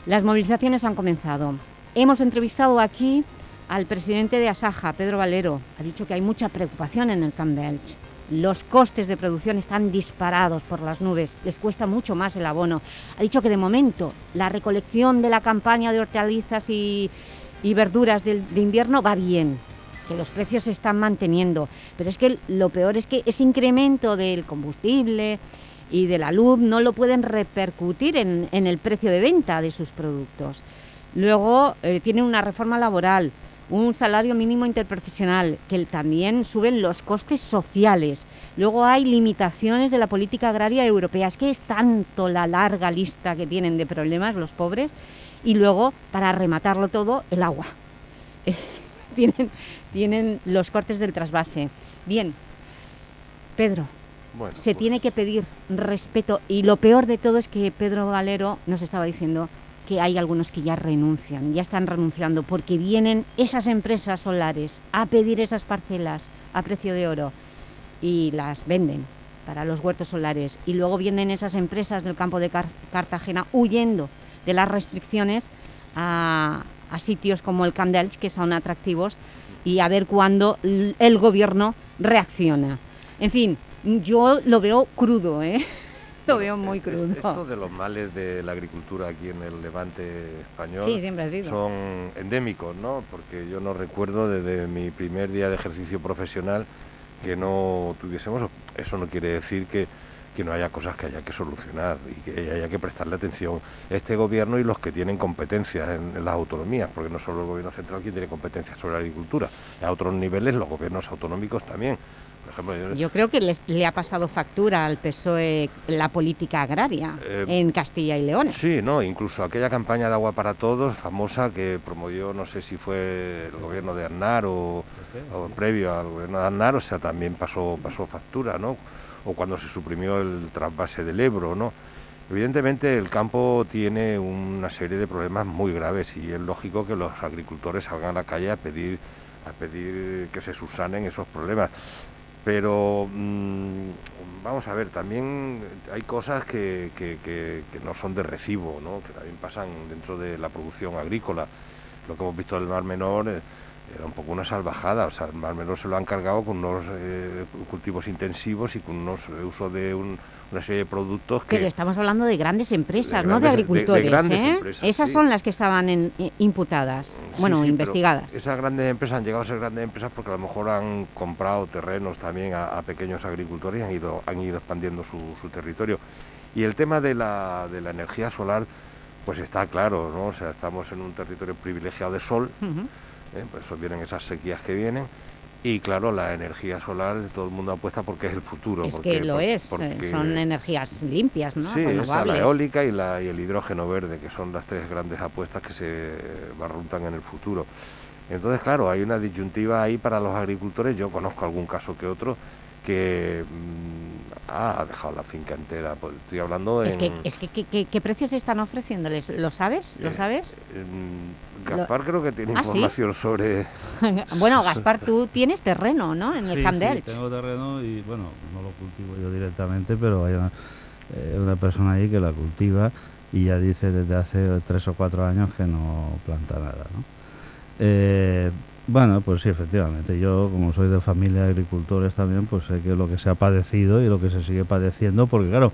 Las movilizaciones han comenzado. Hemos entrevistado aquí al presidente de Asaja, Pedro Valero. Ha dicho que hay mucha preocupación en el Camp de Elche. Los costes de producción están disparados por las nubes, les cuesta mucho más el abono. Ha dicho que de momento la recolección de la campaña de hortalizas y, y verduras de invierno va bien, que los precios se están manteniendo, pero es que lo peor es que ese incremento del combustible y de la luz no lo pueden repercutir en, en el precio de venta de sus productos. Luego eh, tienen una reforma laboral, un salario mínimo interprofesional, que también suben los costes sociales. Luego hay limitaciones de la política agraria europea. Es que es tanto la larga lista que tienen de problemas los pobres. Y luego, para rematarlo todo, el agua. tienen, tienen los cortes del trasvase. Bien, Pedro, Bueno, se tiene que pedir respeto y lo peor de todo es que Pedro Valero nos estaba diciendo que hay algunos que ya renuncian, ya están renunciando porque vienen esas empresas solares a pedir esas parcelas a precio de oro y las venden para los huertos solares y luego vienen esas empresas del campo de Car- Cartagena huyendo de las restricciones a, a sitios como el Camp de Elche, que son atractivos y a ver cuándo el gobierno reacciona. En fin, yo lo veo crudo, ¿eh? Lo veo muy Es- crudo. es- Esto de los males de la agricultura aquí en el levante español Sí, siempre ha sido. son endémicos, ¿no? Porque yo no recuerdo desde mi primer día de ejercicio profesional que no tuviésemos, eso no quiere decir que, que no haya cosas que haya que solucionar y que haya que prestarle atención este gobierno y los que tienen competencias en, en las autonomías, porque no solo el gobierno central quien tiene competencias sobre la agricultura, a otros niveles los gobiernos autonómicos también. Por ejemplo, yo- Yo creo que les- le ha pasado factura al PSOE la política agraria Eh, en Castilla y León. Sí, no, incluso aquella campaña de agua para todos, famosa, que promovió, no sé si fue el gobierno de Aznar o, o previo al gobierno de Aznar, o sea, también pasó, pasó factura, ¿no? O cuando se suprimió el trasvase del Ebro, ¿no? Evidentemente el campo tiene una serie de problemas muy graves y es lógico que los agricultores salgan a la calle a pedir, a pedir que se subsanen esos problemas. Pero mm, vamos a ver, también hay cosas que, que- que- que no son de recibo, ¿no? que también pasan dentro de la producción agrícola. Lo que hemos visto del Mar Menor eh, era un poco una salvajada, o sea, el Mar Menor se lo han cargado con unos eh, cultivos intensivos y con unos eh, uso de un- una serie de productos que... Pero estamos hablando de grandes empresas, De no de de agricultores. grandes ¿eh? empresas, Esas sí. son las que estaban en- eh, imputadas, Sí, bueno, sí, investigadas. Esas grandes empresas han llegado a ser grandes empresas porque a lo mejor han comprado terrenos también a, a pequeños agricultores y han ido, han ido expandiendo su, su territorio. Y el tema de la, de la energía solar, pues está claro, ¿no? O sea, estamos en un territorio privilegiado de sol. ¿Eh? por eso vienen esas sequías que vienen. Y claro, la energía solar, todo el mundo apuesta porque es el futuro. Es porque- que lo por- es, eh, porque- son energías limpias, ¿no? Sí, esa, la eólica y, la, y el hidrógeno verde, que son las tres grandes apuestas que se barruntan en el futuro. Entonces, claro, hay una disyuntiva ahí para los agricultores. Yo conozco algún caso que otro que mm, ha dejado la finca entera. Pues estoy hablando Es en... que, es que, ¿qué, qué- qué precios están ofreciéndoles? ¿Lo sabes? ¿Lo Eh, sabes? Lo- Gaspar creo que tiene ¿Ah, sí? información sobre... bueno, Gaspar, tú tienes terreno, ¿no? En el Sí, Camp de sí, tengo terreno y bueno, no lo cultivo yo directamente, pero hay una, eh, una persona ahí que la cultiva y ya dice desde hace tres o cuatro años que no planta nada, ¿no? Bueno, pues sí, efectivamente. Yo, como soy de familia de agricultores también, pues sé que lo que se ha padecido y lo que se sigue padeciendo, porque claro,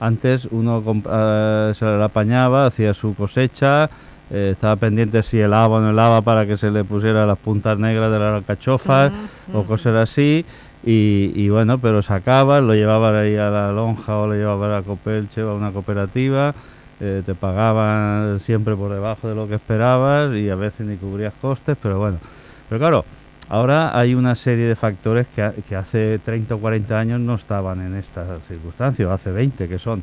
Antes uno eh, se la apañaba, hacía su cosecha, eh, estaba pendiente si helaba o no helaba para que se le pusiera las puntas negras de las alcachofas o cosas así. Y, y bueno, pero sacaba, lo llevaba ahí a la lonja o lo llevaba a la Copelche o a una cooperativa, eh, te pagaban siempre por debajo de lo que esperabas y a veces ni cubrías costes, pero bueno. Pero claro, ahora hay una serie de factores que, ha- que hace 30 o 40 años no estaban en estas circunstancias, o hace 20, que son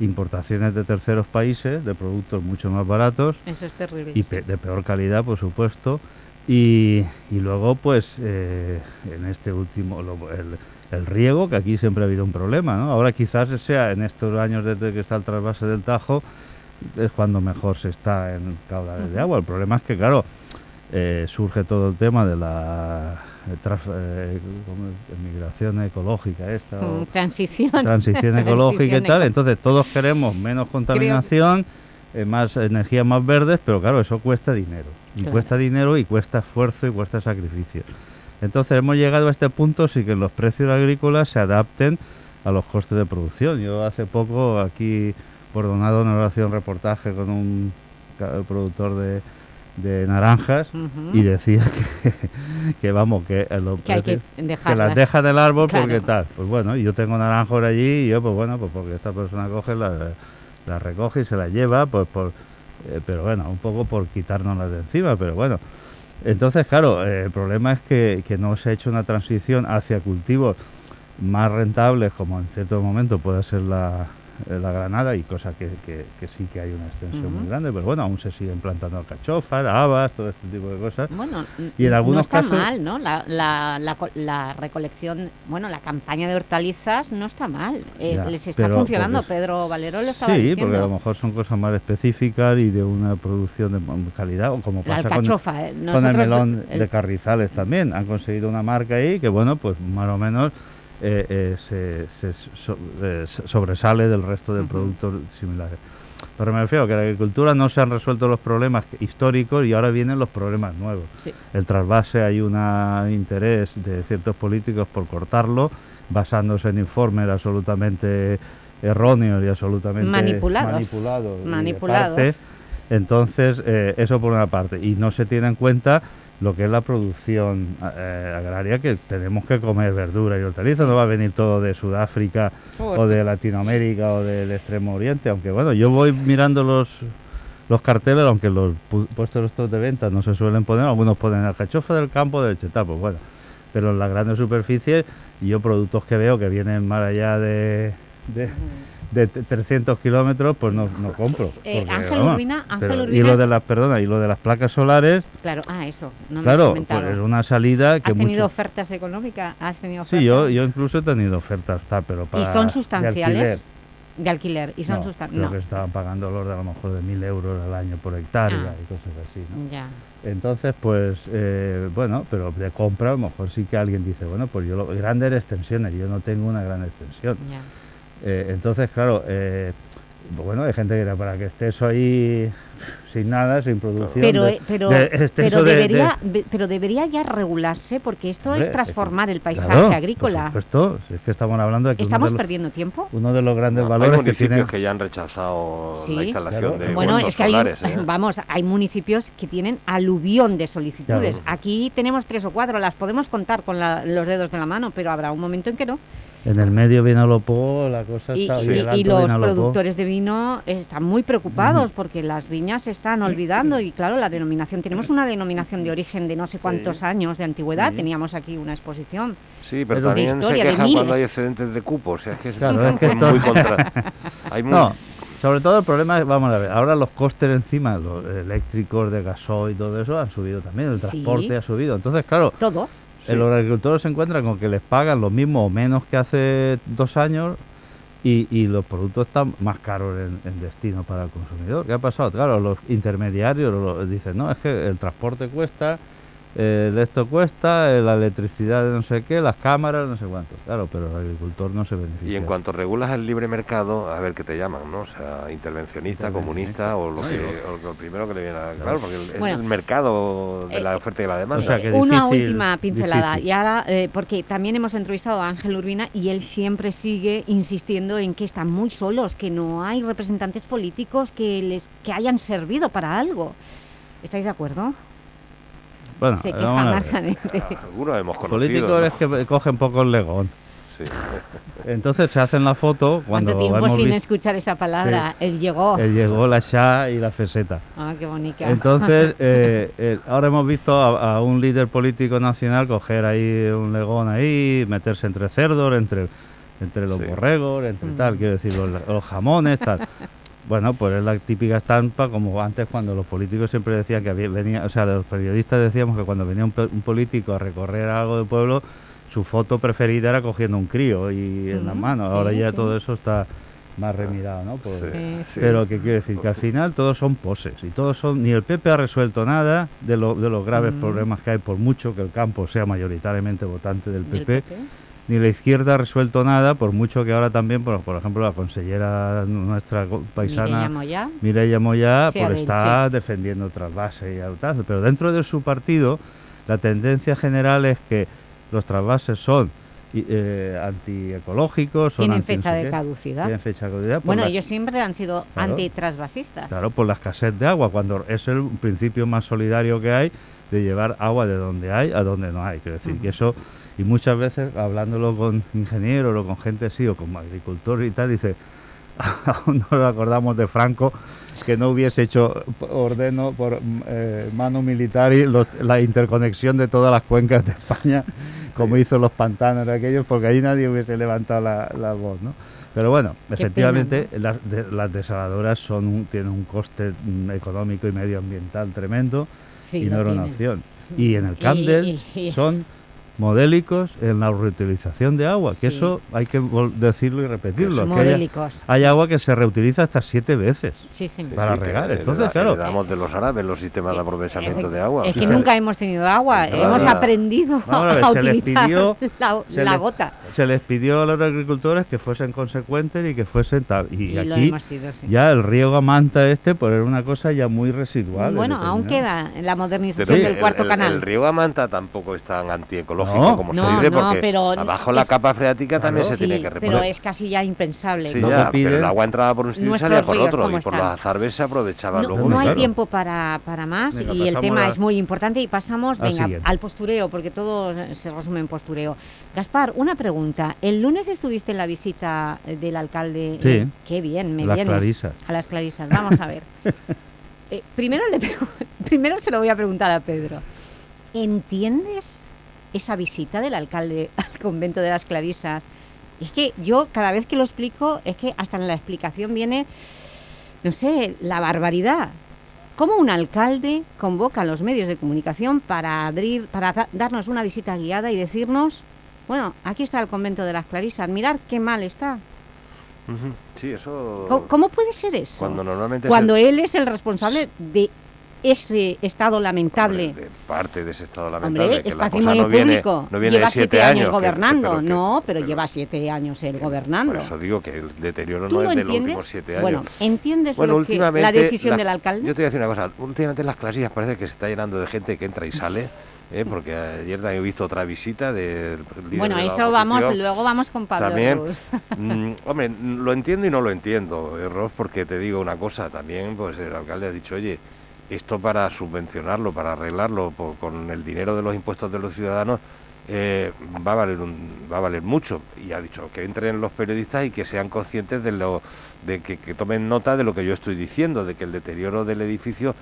importaciones de terceros países de productos mucho más baratos Eso es terrible. y pe- de peor calidad, por supuesto. Y, y luego, pues, eh, en este último, lo- el, el riego, que aquí siempre ha habido un problema, ¿no? Ahora quizás sea en estos años desde que está el trasvase del Tajo, es cuando mejor se está en caudales de agua. El problema es que, claro, eh, surge todo el tema de la eh, eh, ecológica esta, o Transición. transición ecológica y tal. Entonces todos queremos menos contaminación, eh, más energías más verdes, pero claro, eso cuesta dinero. Y Claro. cuesta dinero y cuesta esfuerzo y cuesta sacrificio. Entonces hemos llegado a este punto sí que los precios agrícolas se adapten a los costes de producción. Yo hace poco aquí por Donado nos hacía un reportaje con un productor de, de naranjas y decía que, que vamos, que, los Que hay que precios- que dejarlas. las deja del árbol porque tal. Pues bueno, yo tengo naranjas allí y yo, pues bueno, pues porque esta persona coge, las la recoge y se las lleva, pues por, eh, pero bueno, un poco por quitárnoslas de encima, pero bueno. Entonces, claro, eh, el problema es que, no se ha hecho una transición hacia cultivos más rentables, como en cierto momento puede ser la, la granada, y cosa que, que- que sí que hay una extensión muy grande, pero bueno, aún se siguen plantando alcachofas, habas, todo este tipo de cosas. Bueno, y en no algunos está casos, mal, ¿no? La, la, la, la recolección, bueno, la campaña de hortalizas no está mal. Eh, Ya, les está funcionando. Pedro Valero lo estaba Sí, diciendo. porque a lo mejor son cosas más específicas y de una producción de calidad, o como pasa con, eh, con el melón el- de Carrizales también. Han conseguido una marca ahí que, bueno, pues más o menos eh, eh, se, se so- eh, se sobresale del resto de Ujú. productos similares. Pero me refiero a que en la agricultura no se han resuelto los problemas históricos y ahora vienen los problemas nuevos. Sí. El trasvase hay un interés de ciertos políticos por cortarlo, basándose en informes absolutamente erróneos y absolutamente Manipulados. manipulados. Manipulados. Entonces, eh, eso por una parte. Y no se tiene en cuenta lo que es la producción eh, agraria, que tenemos que comer verdura y hortalizas. No va a venir todo de Sudáfrica o de Latinoamérica o del Extremo Oriente. Aunque bueno, yo voy mirando los los carteles, aunque los pu- puestos estos de venta no se suelen poner, algunos ponen alcachofa del campo de Chetá, pues bueno. Pero en las grandes superficies, yo productos que veo que vienen más allá de, de, de t- 300 kilómetros, pues no, no compro. Eh, porque, Ángel vamos, Urbina- Ángel pero- y Urbina lo es- de las, perdona, y lo de las placas solares, Claro, ah, eso. No lo has claro, comentado. pues es una salida que ¿Has tenido mucho- ofertas económicas? ¿Has tenido ofertas? Sí, yo, yo incluso he tenido ofertas, tal, pero para ¿Y son sustanciales? De alquiler. ¿Y son no, sustan- creo no. que estaban pagando los de a lo mejor de mil euros al año por hectárea Ah. y cosas así, ¿no? Ya. Entonces, pues, eh, bueno, pero de compra a lo mejor sí que alguien dice, bueno, pues yo lo, grandes extensiones, yo no tengo una gran extensión. Ya. Eh, entonces, claro, eh, bueno, hay gente que para que esté eso ahí sin nada, sin producción. Pero, de- eh, pero, de extenso pero, de- de- debería, pero debería ya regularse porque esto Hombre, es transformar el paisaje Claro, agrícola. Por supuesto, si es que estamos hablando de que uno ¿Estamos de los- perdiendo tiempo? uno de los grandes Hay valores que municipios que ya han rechazado Sí. la instalación de bueno, es que hay. ¿eh? vamos, hay municipios que tienen aluvión de solicitudes. Claro. Aquí tenemos tres o cuatro, las podemos contar con la- los dedos de la mano, pero habrá un momento en que no. En el medio Vinalopó la cosa Y, está y- y los Vinalopó. productores de vino están muy preocupados porque las viñas se están olvidando y claro, la denominación, tenemos una denominación de origen de no sé cuántos años de antigüedad, Sí. teníamos aquí una exposición Sí, pero de también se historia, de quejan cuando hay excedentes de cupos. O sea, es que es, Claro, es que es esto- muy contra. Hay muy- No, sobre todo el problema es, vamos a ver, ahora los costes encima, los eléctricos, de gasoil y todo eso han subido también, el Sí. transporte ha subido. Entonces, claro, todo. el- los agricultores se encuentran con que les pagan lo mismo o menos que hace dos años y, los productos están más caros en, destino para el consumidor. ¿Qué ha pasado? Claro, los intermediarios lo- dicen, no, es que el transporte cuesta, el esto cuesta, eh, la electricidad de no sé qué, las cámaras, no sé cuánto. Claro, pero el agricultor no se beneficia. Y en cuanto regulas el libre mercado, a ver qué te llaman, ¿no? O sea, intervencionista, comunista o lo, que, o lo primero que le viene a... Claro, porque es Bueno. el mercado de la oferta y la demanda. Una última pincelada. Y ahora, eh, porque también hemos entrevistado a Ángel Urbina y él siempre sigue insistiendo en que están muy solos, que no hay representantes políticos que les que hayan servido para algo. ¿Estáis de acuerdo? Bueno, Se queja amargamente. Algunos hemos conocido. Políticos ¿no? es que cogen poco el legón. Sí. Entonces se hacen la foto cuando ¿Cuánto tiempo hemos sin visto- escuchar esa palabra? Sí. Él llegó. Él llegó la sha y la feseta. Ah, qué bonita. Entonces, eh, eh, ahora hemos visto a, a un líder político nacional coger ahí un legón ahí, meterse entre cerdos, entre, entre los borregos, entre Mm. tal, quiero decir, los, los jamones, tal. Bueno, pues es la típica estampa, como antes cuando los políticos siempre decían que había, venía, o sea, los periodistas decíamos que cuando venía un, pe- un político a recorrer algo del pueblo, su foto preferida era cogiendo un crío y en las Ujú, manos. sí, Ahora ya sí. todo eso está más remirado, ¿no? Por- Sí, sí. pero que quiero decir que al final todos son poses y todos son ni el PP ha resuelto nada de, lo- de los graves Mm. problemas que hay por mucho que el campo sea mayoritariamente votante del ¿Del PP, PP? Ni la izquierda ha resuelto nada por mucho que ahora también por, por ejemplo la consellera nuestra paisana Mireia Moyá. Moyá Sea pues está defendiendo trasvases y tal, pero dentro de su partido la tendencia general es que los trasvases son eh, antiecológicos, son Tienen anti fecha de caducidad. tienen fecha de caducidad por Bueno, ellos siempre han sido Claro. antitrasvasistas. Claro, por la escasez de agua, cuando es el principio más solidario que hay de llevar agua de donde hay a donde no hay. Quiero decir, que eso, y muchas veces hablándolo con ingenieros o con gente así, o con agricultores y tal, dice, aún no nos acordamos de Franco que no hubiese hecho ordeno por mm, eh, mano militar y los- la interconexión de todas las cuencas de España como hizo los pantanos de aquellos porque ahí nadie hubiese levantado la, la voz ¿no? pero bueno Qué efectivamente las, de- las desaladoras son un- tienen un coste mm, económico y medioambiental tremendo Sí, y no era una opción. Y en el y- son modélicos en la reutilización de agua, que Sí. eso hay que decirlo y repetirlo. que haya- Modélicos. hay agua que se reutiliza hasta siete veces Sí, sí. para Sí, que regar. le Entonces, da- claro, heredamos de los árabes los sistemas de aprovechamiento de agua. Es que nunca hemos tenido agua, Claro. hemos aprendido Vamos a ver, a se les utilizar pidió- la, se la les- gota. se les pidió a los agricultores que fuesen consecuentes y que fuesen tal. Y, Y lo aquí hemos sido, sí. ya el riego a manta este, pues era una cosa ya muy residual. Bueno, aún queda en la modernización Pero del el- cuarto el, canal. El río Amanta tampoco es tan antiecológico No. como No, se dice, no, porque pero abajo la es- capa freática también se Sí, tiene que pero reponer. es casi ya impensable. Sí, ¿no? ya, pero el agua entraba por un sitio y salía por otro, ¿cómo y por los azarbes se aprovechaba No, luego. no hay claro. tiempo para, para más Venga, y el tema a- es muy importante y pasamos al venga, al postureo, porque todo se resume en postureo. Gaspar, una pregunta. El lunes estuviste en la visita del alcalde. Sí. eh, qué bien, me Las vienes. Clarisas. A las clarisas. Vamos a ver. Eh, primero, le primero se lo voy a preguntar a Pedro. ¿Entiendes esa visita del alcalde al convento de las clarisas? Es que yo cada vez que lo explico, es que hasta en la explicación viene, no sé, la barbaridad. ¿Cómo un alcalde convoca a los medios de comunicación para abrir, para da- darnos una visita guiada y decirnos, bueno, aquí está el convento de las clarisas, mirad qué mal está? Sí, eso... ¿Cómo, puede ser eso? Cuando normalmente Cuando él es el responsable de ese estado lamentable. de parte de ese estado Hombre, lamentable, que es la cosa no viene, no viene lleva de siete siete años, que- gobernando. pero que- no, pero, lleva siete años él gobernando. Por eso digo que el deterioro ¿Tú no es de los entiendes? últimos siete años. Bueno, ¿entiendes Bueno, lo que- la decisión la- del alcalde? Yo te voy a decir una cosa. Últimamente las clasillas parece que se está llenando de gente que entra y sale. ¿eh? Porque ayer también he visto otra visita del líder Bueno, de la eso vamos, luego vamos con Pablo También, Ruz. mm, hombre, lo entiendo y no lo entiendo, eh, Ros, porque te digo una cosa, también pues el alcalde ha dicho, oye, esto para subvencionarlo, para arreglarlo por- con el dinero de los impuestos de los ciudadanos, eh, va, a valer un- va a valer mucho. Y ha dicho que entren los periodistas y que sean conscientes de lo de que, que tomen nota de lo que yo estoy diciendo, de que el deterioro del edificio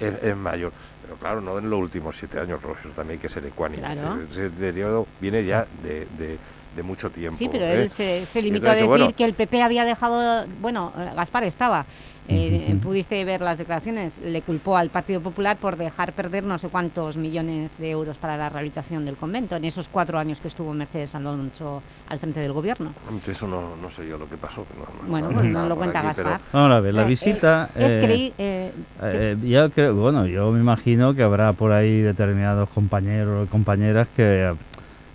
es, es mayor. Pero claro, no en los últimos siete años, eso también hay que ser ecuánime. Claro. Ese, ese deterioro viene ya de, de- de mucho tiempo. Sí, pero ¿eh? él se, se Y limitó a decir bueno, que el PP había dejado, bueno, eh, Gaspar estaba, eh, pudiste ver las declaraciones, le culpó al Partido Popular por dejar perder no sé cuántos millones de euros para la rehabilitación del convento en esos cuatro años que estuvo Mercedes Alonso al frente del gobierno. Eso no, no sé yo lo que pasó. que no- no Bueno, pues no lo cuenta aquí, pero- Gaspar. Vamos a ver, la Eh, visita... eh, es eh, creí- eh, eh, yo creo, bueno, yo me imagino que habrá por ahí determinados compañeros y compañeras que eh,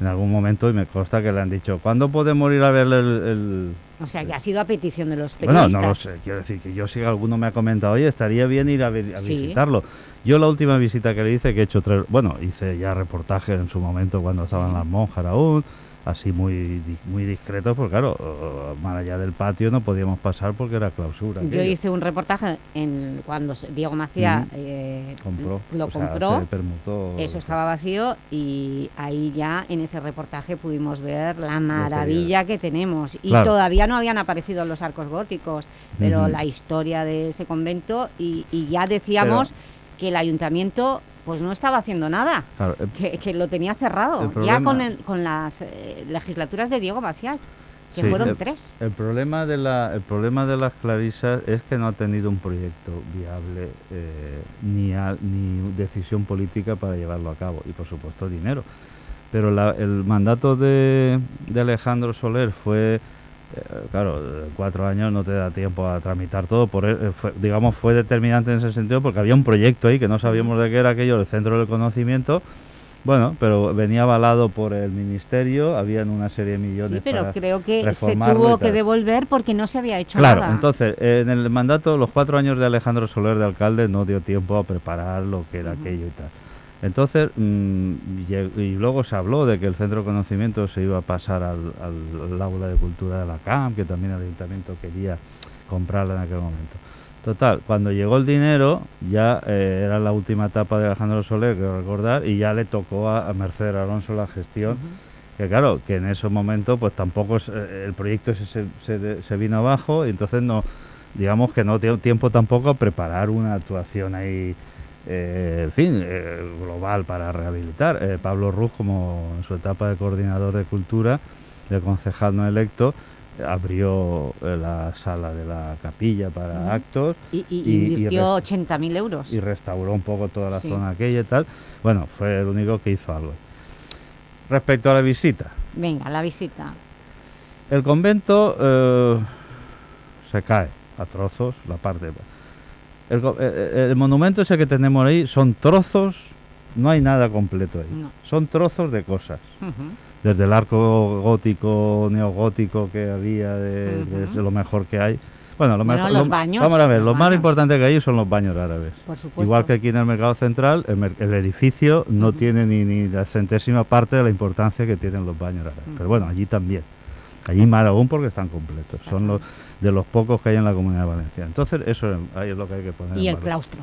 en algún momento, y me consta que le han dicho, ¿cuándo podemos ir a ver el, el-?" O sea, que ha sido a petición de los Bueno, periodistas. no lo sé, quiero decir que yo si alguno me ha comentado, oye, estaría bien ir a, vi- a Sí. visitarlo. Yo la última visita que le hice, que he hecho tres, bueno, hice ya reportajes en su momento cuando estaban las monjas aún, así muy muy discretos, porque claro, más allá del patio no podíamos pasar porque era clausura. Yo aquello. hice un reportaje en cuando Diego Macía Ujú. eh, Compró, lo sea, compró, se permutó. eso estaba vacío y ahí ya en ese reportaje pudimos ver la maravilla que tenemos. Y Claro. todavía no habían aparecido los arcos góticos, pero la historia de ese convento y, y ya decíamos que el ayuntamiento pues no estaba haciendo nada. Claro, Que, que lo tenía cerrado, ya con, el- con las eh, legislaturas de Diego Macía, que Sí, fueron el, tres. El problema, de la, el problema de las clarisas es que no ha tenido un proyecto viable eh, ni, a- ni decisión política para llevarlo a cabo y por supuesto dinero. Pero la- el mandato de, de Alejandro Soler fue, claro, en cuatro años no te da tiempo a tramitar todo, por, e- fue- digamos fue determinante en ese sentido porque había un proyecto ahí que no sabíamos de qué era aquello, el Centro del Conocimiento, bueno, pero venía avalado por el Ministerio, habían una serie de millones Sí, pero para creo que se tuvo que devolver porque no se había hecho Claro, nada. entonces, eh, en el mandato, los cuatro años de Alejandro Soler de alcalde no dio tiempo a preparar lo que era aquello y tal. Entonces, mm, y luego se habló de que el centro de conocimiento se iba a pasar al, al- al aula de cultura de la CAM, que también el ayuntamiento quería comprarla en aquel momento. Total, cuando llegó el dinero, ya eh, era la última etapa de Alejandro Soler, quiero recordar, y ya le tocó a, a Mercedes Alonso la gestión. Que claro, que en ese momento pues tampoco es- eh, el proyecto se vino abajo y entonces no, digamos que no dio tiempo tampoco a preparar una actuación ahí, eh, en fin, eh, global para rehabilitar. Eh, Pablo Ruz, como en su etapa de coordinador de cultura, de concejal no electo, abrió la sala de la capilla para actos y, y y- invirtió res- 80.000 euros. y restauró un poco toda la Sí. zona aquella y tal. Bueno, fue el único que hizo algo. Respecto a la visita, Venga, la visita. el convento se cae a trozos, la parte. El, co- eh, eh, el monumento ese que tenemos ahí son trozos, no hay nada completo ahí. No. Son trozos de cosas. Desde el arco gótico, neogótico que había, de, lo mejor que hay. Bueno, lo mejor. los lo- baños, Vamos a ver, los lo más importante que hay son los baños árabes. Por supuesto. Igual que aquí en el mercado central, el, el edificio no tiene ni, ni la centésima parte de la importancia que tienen los baños árabes. Pero bueno, allí también. Allí más aún porque están completos. Son los de los pocos que hay en la comunidad valenciana. Entonces, eso es, ahí es lo que hay que poner. Y en el valor. claustro.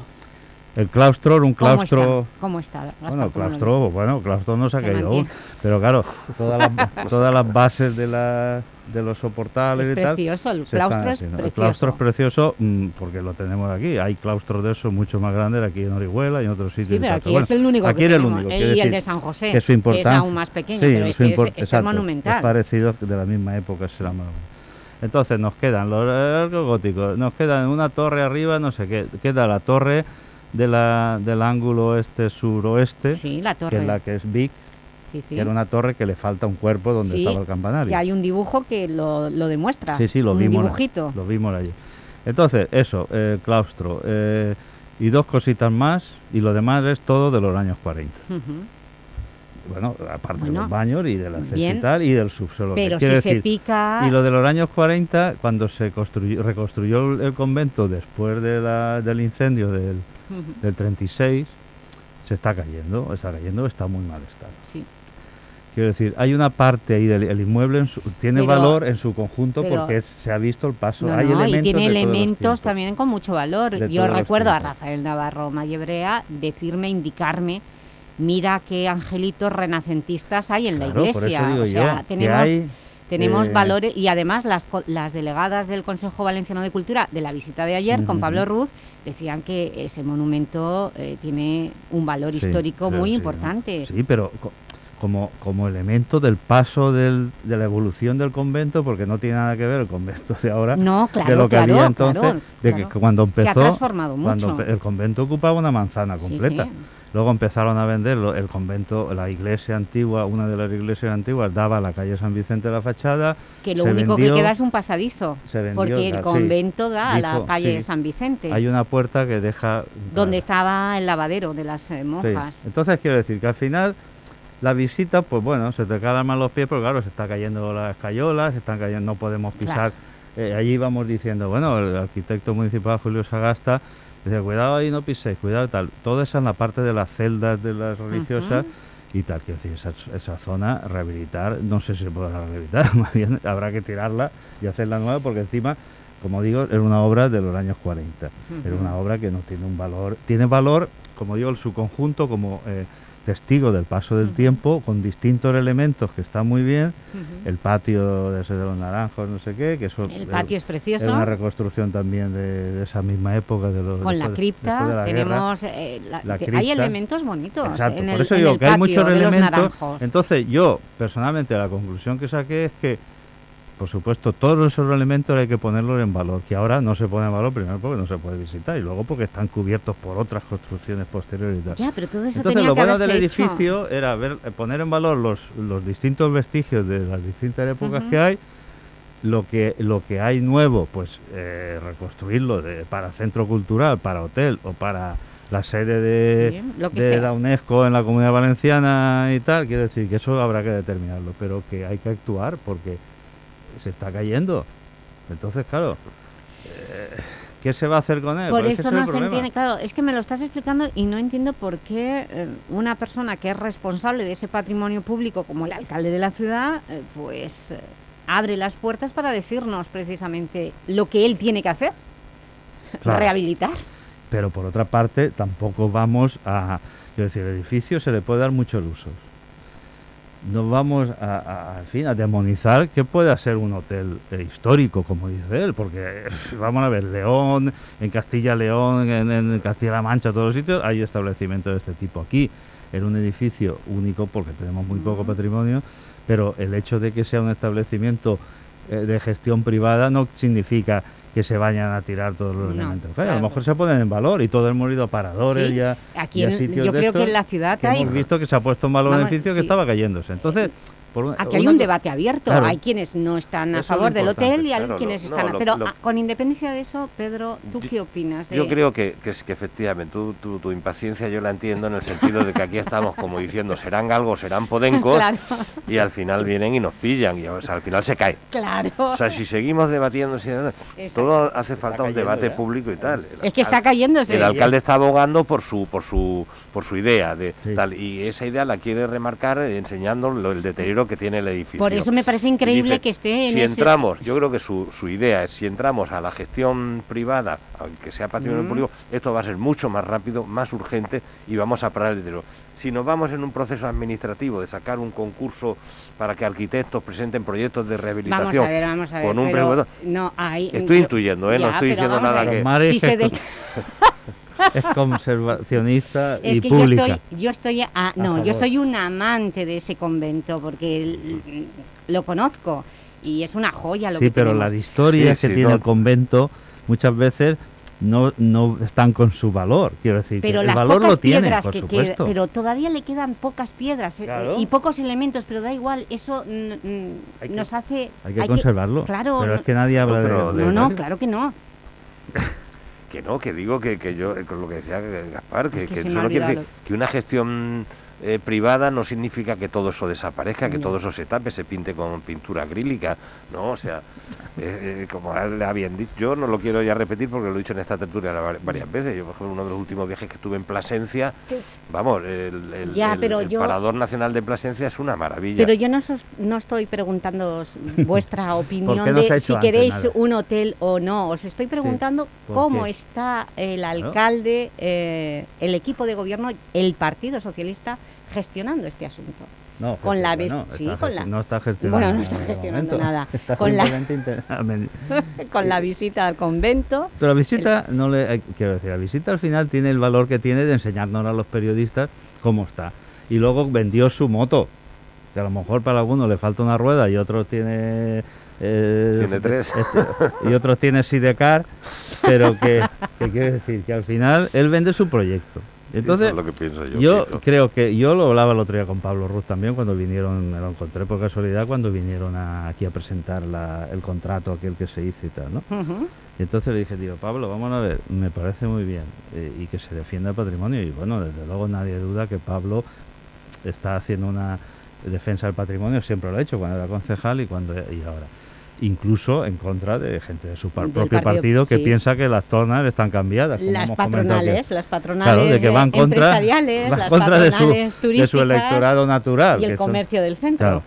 El claustro era un ¿Cómo claustro. está? ¿Cómo está? Bueno, el ¿Cómo lo claustro, bueno, claustro no se ha caído aún. Pero claro, todas las, todas las bases de, la, de los soportales Es y tal. precioso, el claustro es haciendo. El precioso. claustro es precioso porque lo tenemos aquí. Hay claustros de esos mucho más grandes aquí en Orihuela y en otros sitios. Sí, pero aquí es el único que aquí era el único. Y el de San José, que su que es aún más pequeño, Sí, pero es su que es- impor- esto es exacto, monumental. Es parecido de la misma época, será más. Entonces nos quedan los arcos góticos, nos quedan una torre arriba, no sé qué, queda la torre de la, del ángulo este suroeste, Sí, la que es la que es Big, Sí, sí. que era una torre que le falta un cuerpo donde estaba el campanario. Que hay un dibujo que lo, lo demuestra. Sí, sí, lo un vimos. dibujito. Lo vimos allí. Entonces, eso, eh, claustro. eh, y dos cositas más, y lo demás es todo de los años 40. Ujú. Bueno, aparte de Bueno, los baños y del acceso bien. y tal, y del subsuelo. Pero si se pica- Y lo de los años 40, cuando se construyó, reconstruyó el, el convento después de la- del incendio del, Ujú. del 36, se está cayendo, está cayendo, está muy mal estado. Sí. Quiero decir, hay una parte ahí del el inmueble en su- tiene Pero- valor en su conjunto pero- porque es- se ha visto el paso. No, hay no, elementos y tiene de elementos tiempos. también con mucho valor. De Yo recuerdo a. Rafael Navarro Mayebrea decirme, indicarme, mira qué angelitos renacentistas hay en la Claro, por eso iglesia. digo o sea, tenemos, hay, tenemos eh, valores y además las, las delegadas del Consejo Valenciano de Cultura de la visita de ayer con. Pablo Ruz decían que ese monumento eh, tiene un valor Sí, histórico muy sí, ¿no? importante. Sí, pero como, como elemento del paso del- de la evolución del convento, porque no tiene nada que ver el convento de ahora No, de claro, lo que claro, había entonces, claro, de que cuando Se ha empezó, transformado cuando mucho. empe- el convento ocupaba una manzana Sí, completa. sí. Luego empezaron a venderlo, el convento, la iglesia antigua, una de las iglesias antiguas daba a la calle San Vicente la fachada. Que lo único vendió- que queda es un pasadizo, se vendió, porque el sí. convento da a la Dijo, calle sí. San Vicente, Hay una puerta que deja donde estaba el lavadero de las eh, Sí. monjas. Entonces quiero decir que al final la visita, pues bueno, se te calan más los pies, pero claro, se está cayendo las cayolas, se están cayendo, no podemos pisar. Eh, allí vamos diciendo, bueno, el arquitecto municipal Julio Sagasta dice, cuidado ahí, no piséis, cuidado tal. Todo eso en la parte de las celdas de las religiosas y tal. Quiero decir, esa, esa zona rehabilitar, no sé si se podrá rehabilitar, más bien habrá que tirarla y hacerla nueva porque encima, como digo, era una obra de los años 40. Era Ujú. una obra que no tiene un valor, tiene valor, como digo, en su conjunto como eh, testigo del paso del tiempo, con distintos elementos que están muy bien, el patio de ese de los naranjos, no sé qué, que eso El patio es precioso. Es una reconstrucción también de, de esa misma época de los Con la cripta después de la guerra. tenemos eh, la- La que- hay elementos bonitos Exacto, en por el, eso en digo el que hay patio muchos de los elementos. naranjos. Entonces yo, personalmente, la conclusión que saqué es que, por supuesto, todos esos elementos hay que ponerlos en valor, que ahora no se pone en valor, primero porque no se puede visitar y luego porque están cubiertos por otras construcciones posteriores y tal. Ya, pero todo eso Entonces tenía lo que bueno del hecho. edificio era ver, eh, poner en valor los, los distintos vestigios de las distintas épocas que hay, lo que lo que hay nuevo, pues eh, reconstruirlo de- para centro cultural, para hotel o para la sede de, Sí, lo que de la UNESCO en la Comunidad Valenciana y tal. Quiero decir que eso habrá que determinarlo, pero que hay que actuar porque se está cayendo. Entonces, claro, eh, ¿qué se va a hacer con él? Por Pues eso es no se entiende, claro, es que me lo estás explicando y no entiendo por qué eh, una persona que es responsable de ese patrimonio público como el alcalde de la ciudad, eh, pues abre las puertas para decirnos precisamente lo que él tiene que hacer, Claro. rehabilitar. Pero por otra parte, tampoco vamos a. Quiero decir, el edificio se le puede dar muchos usos. No vamos a, fin, a demonizar que pueda ser un hotel eh, histórico, como dice él, porque vamos a ver, León, en Castilla-León, en, en Castilla-La Mancha, todos los sitios, hay establecimientos de este tipo. Aquí era un edificio único porque tenemos muy poco patrimonio, pero el hecho de que sea un establecimiento eh, de gestión privada no significa que se vayan a tirar todos los No, elementos. Claro, A lo mejor se ponen en valor y todo hemos ido a paradores Sí, ya. aquí y a en- sitios yo de creo que en la ciudad que hay- hemos visto que se ha puesto en valor un edificio que sí. estaba cayéndose. Entonces, por una- Aquí hay un debate abierto. Claro. hay quienes no están a Eso es lo favor del hotel y hay claro, quienes están. no, lo- pero lo- con independencia de eso, Pedro, ¿tú qué opinas? De... Yo creo que, que, es- que efectivamente tú- tú- tu impaciencia yo la entiendo en el sentido de que aquí estamos como diciendo serán galgos, serán podencos Claro. y al final vienen y nos pillan y o sea, al final se cae. Claro. O sea, si seguimos debatiendo, si- todo hace falta un debate ya. público y tal. El Es que está alcalde- cayéndose. El alcalde está abogando por su por su por su idea de tal y esa idea la quiere remarcar eh, enseñando lo- el deterioro que tiene el edificio. Por eso me parece increíble dice, que esté en si ese... entramos, yo creo que su, su idea es si entramos a la gestión privada, aunque sea patrimonio Mm. público, esto va a ser mucho más rápido, más urgente y vamos a parar el deterioro. Si nos vamos en un proceso administrativo de sacar un concurso para que arquitectos presenten proyectos de Vamos rehabilitación a ver, vamos a ver. con un pero presupuesto- no, hay, Estoy yo- intuyendo, ¿eh? no estoy diciendo vamos nada que... Si se de- es conservacionista Es y que pública. yo estoy, yo estoy, a- no, yo soy un amante de ese convento porque el- lo conozco y es una joya lo sí, que pero tenemos. las historias Sí, que sí, tiene no. el convento muchas veces no, no están con su valor. Quiero decir, Pero que el las valor pocas lo tiene, piedras por que quedan, supuesto. pero todavía le quedan pocas piedras eh, Claro. y pocos elementos, pero da igual, eso que- nos hace... hay que conservarlo. claro. Pero es que nadie habla No, de- No, no, claro que no. Que no, que digo que, que yo, eh, con lo que decía Gaspar, que, Es que eso no quiere decir que una gestión eh, privada no significa que todo eso desaparezca, que No. todo eso se tape, se pinte con pintura acrílica, ¿no? O sea, eh, eh, como le habían dicho, yo no lo quiero ya repetir porque lo he dicho en esta tertulia va- varias veces. Yo, por ejemplo, uno de los últimos viajes que estuve en Plasencia, vamos, el, el- Ya, el- pero el yo- Parador Nacional de Plasencia es una maravilla. Pero yo no, sos- no estoy preguntando vuestra opinión no de si antes queréis nada? un hotel o no. Os estoy preguntando ¿por cómo qué? está el alcalde, eh, el equipo de gobierno, el Partido Socialista gestionando este asunto. No, con la sí, está con la- no está gestionando Bueno, no nada está de gestionando nada. Está Con la- simplemente inter- con la visita al convento. Pero la visita, no le, eh, quiero decir, la visita al final tiene el valor que tiene de enseñarnos a los periodistas cómo está. Y luego vendió su moto. que a lo mejor para algunos le falta una rueda y otros tiene... eh, Tiene tres. este, y otros tiene sidecar, pero que, que quiere decir que al final él vende su proyecto. Entonces, Eso es lo que pienso yo, que creo que yo lo hablaba el otro día con Pablo Ruz también cuando vinieron, me lo encontré por casualidad cuando vinieron a- aquí a presentar la- el contrato aquel que se hizo y tal, ¿no? Y entonces le dije, digo, Pablo, vamos a ver, me parece muy bien eh, y que se defienda el patrimonio. Y bueno, desde luego nadie duda que Pablo está haciendo una defensa del patrimonio, siempre lo ha hecho cuando era concejal y cuando y ahora. Incluso en contra de gente de su par- Del propio partido, partido, que sí. piensa que las zonas están cambiadas. como Las patronales, las patronales Claro, de que van eh, contra, empresariales, van las contra de su, patronales de su turísticas electorado natural. y el que son- comercio del centro. Claro.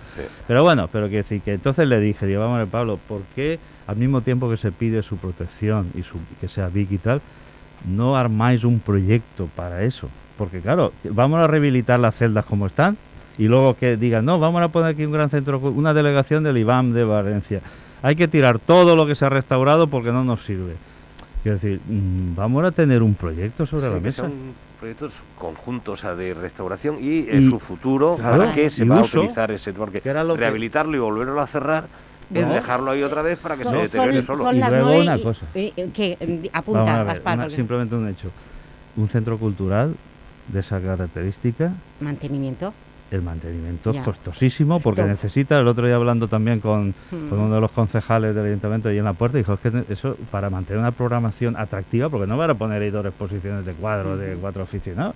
Pero bueno, pero que decir que entonces le dije, digo, vamos a ver, Pablo, ¿por qué al mismo tiempo que se pide su protección y su, que sea Vic y tal, no armáis un proyecto para eso? Porque claro, vamos a rehabilitar las celdas como están y luego que digan, no, vamos a poner aquí un gran centro, una delegación del IBAM de Valencia. Hay que tirar todo lo que se ha restaurado porque no nos sirve. Quiero decir, mm, vamos a tener un proyecto sobre Sí, la mesa. sean proyectos conjuntos o sea, de restauración y en Y- su futuro, claro, ¿para qué se y va uso, a utilizar ese? Porque lo que- rehabilitarlo y volverlo a cerrar es No. dejarlo ahí otra vez para que Son- se deteriore son- solo. son Y las luego nueve una y- cosa. y- y- que, eh, Vamos apunta, a ver, Gaspar, una- porque- simplemente un hecho. Un centro cultural de esa característica, mantenimiento. El mantenimiento Ya. es costosísimo porque Esto- necesita, el otro día hablando también con, Hmm. con uno de los concejales del ayuntamiento ahí en la puerta, dijo, es que eso para mantener una programación atractiva, porque no van a poner ahí dos exposiciones de cuadros de cuatro aficionados,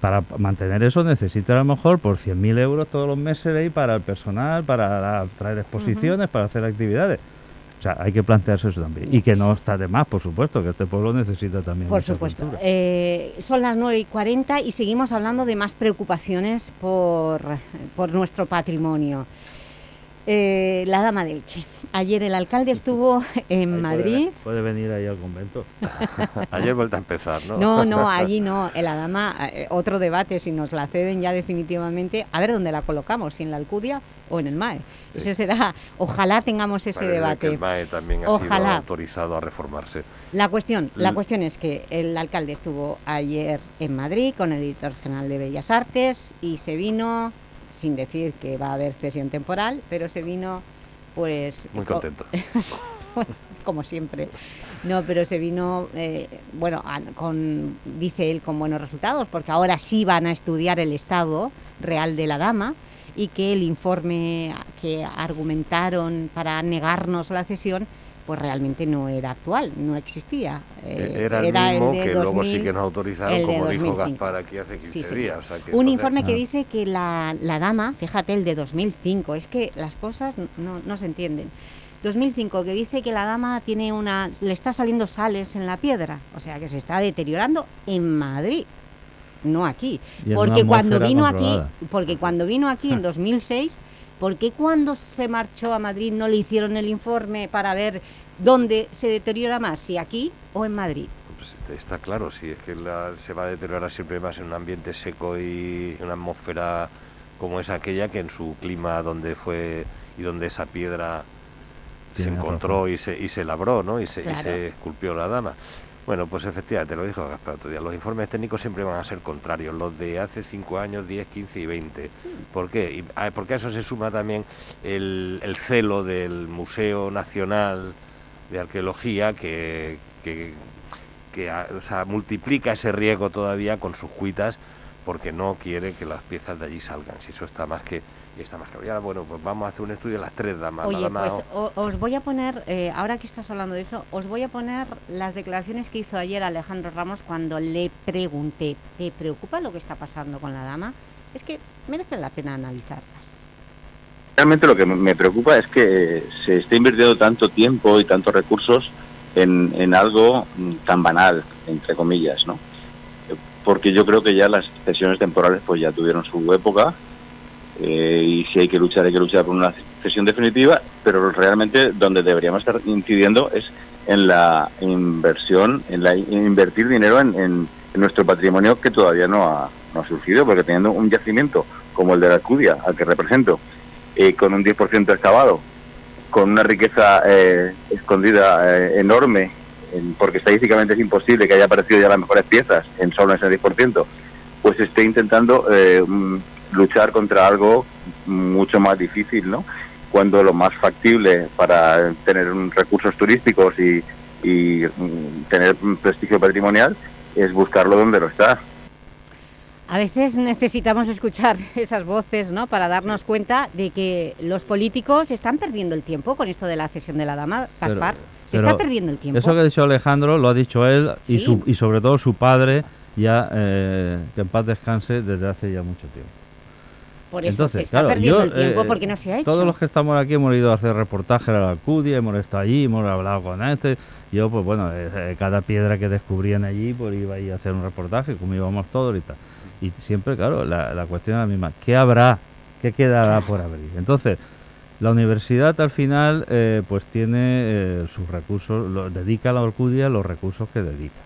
para mantener eso necesita a lo mejor por 100.000 euros todos los meses de ahí para el personal, para traer exposiciones, para hacer actividades. O sea, hay que plantearse eso también. Y que no está de más, por supuesto, que este pueblo necesita también. Por supuesto. Eh, son las 9 y 40 y seguimos hablando de más preocupaciones por, por nuestro patrimonio. Eh, la Dama del Che. Ayer el alcalde estuvo en Ahí Madrid. Puede, puede venir ahí al convento. Ayer vuelta a empezar, ¿no? No, no, allí no. La Dama, eh, otro debate, si nos la ceden ya definitivamente, a ver dónde la colocamos, si en la Alcudia o en el MAE. Ese será, ojalá tengamos ese Parece que debate. el MAE también ha sido autorizado a reformarse. La cuestión, la cuestión es que el alcalde estuvo ayer en Madrid con el director general de Bellas Artes y se vino, sin decir que va a haber cesión temporal, pero se vino pues... Muy co- contento. como siempre. No, pero se vino, eh, bueno, a- con, dice él, con buenos resultados, porque ahora sí van a estudiar el estado real de la dama y que el informe que argumentaron para negarnos la cesión pues realmente no era actual, no existía. Eh, Era el mismo de que luego sí 2000, que nos autorizaron, como dijo 2005. Gaspar aquí hace 15 Sí, sí. días. o sea que Un entonces- informe que Ah. dice que la, la dama, fíjate, el de 2005, es que las cosas no, no se entienden. 2005, que dice que la dama tiene una, le está saliendo sales en la piedra, o sea que se está deteriorando en Madrid, no aquí. Porque cuando vino aquí, porque cuando vino aquí en 2006, ¿por qué cuando se marchó a Madrid no le hicieron el informe para ver dónde se deteriora más, si aquí o en Madrid? Pues está claro, si es que la- se va a deteriorar siempre más en un ambiente seco y una atmósfera como es aquella que en su clima donde fue y donde esa piedra se encontró y se, y se labró, ¿no? Y se, y se esculpió la dama. Bueno, pues efectivamente, lo dijo Gaspar otro día, los informes técnicos siempre van a ser contrarios, los de hace 5 años, 10, 15 y 20. ¿Por qué? Y, ah, porque a eso se suma también el, el celo del Museo Nacional de Arqueología que, que, que, ah, o sea, multiplica ese riesgo todavía con sus cuitas porque no quiere que las piezas de allí salgan. Si eso está más que está más que Y ahora, bueno, pues vamos a hacer un estudio de las tres damas. la Oye, dama pues o- os voy a poner, eh, ahora que estás hablando de eso, os voy a poner las declaraciones que hizo ayer Alejandro Ramos cuando le pregunté, ¿te preocupa lo que está pasando con la dama? Es que merece la pena analizarlas. Realmente lo que me- preocupa es que se esté invirtiendo tanto tiempo y tantos recursos en, en algo mm, tan banal, entre comillas, ¿no? Porque yo creo que ya las cesiones temporales pues ya tuvieron su época eh, y si hay que luchar, hay que luchar por una cesión definitiva, pero realmente donde deberíamos estar incidiendo es en la inversión, en la invertir dinero en, nuestro patrimonio que todavía no ha, no ha surgido, porque teniendo un yacimiento como el de la Alcudia, al que represento, eh, con un 10% excavado, con una riqueza eh, escondida enorme, en- porque estadísticamente es imposible que haya aparecido ya las mejores piezas en solo ese 10%, pues esté intentando luchar contra algo mucho más difícil, ¿no? Cuando lo más factible para tener un- recursos turísticos y, y, mm, tener un prestigio patrimonial es buscarlo donde lo está. A veces necesitamos escuchar esas voces, ¿no? Para darnos cuenta de que los políticos están perdiendo el tiempo con esto de la cesión de la dama. Pero- Gaspar, se pero está perdiendo el tiempo. Eso que ha dicho Alejandro lo ha dicho él y, Sí. su- y sobre todo su padre, ya eh, que en paz descanse desde hace ya mucho tiempo. Por eso Entonces, se está claro, perdiendo yo, el tiempo eh, porque no se ha hecho. Todos los que estamos aquí hemos ido a hacer reportajes a la Alcudia, hemos estado allí, hemos hablado con este. Yo, pues bueno, eh, eh, cada piedra que descubrían allí, pues iba ahí a hacer un reportaje, como íbamos todos y tal. Y siempre, claro, la, la cuestión es la misma. ¿Qué habrá? ¿Qué quedará por abrir? Entonces, la universidad al final, eh, pues tiene sus recursos, lo, dedica a la Alcudia los recursos que dedica.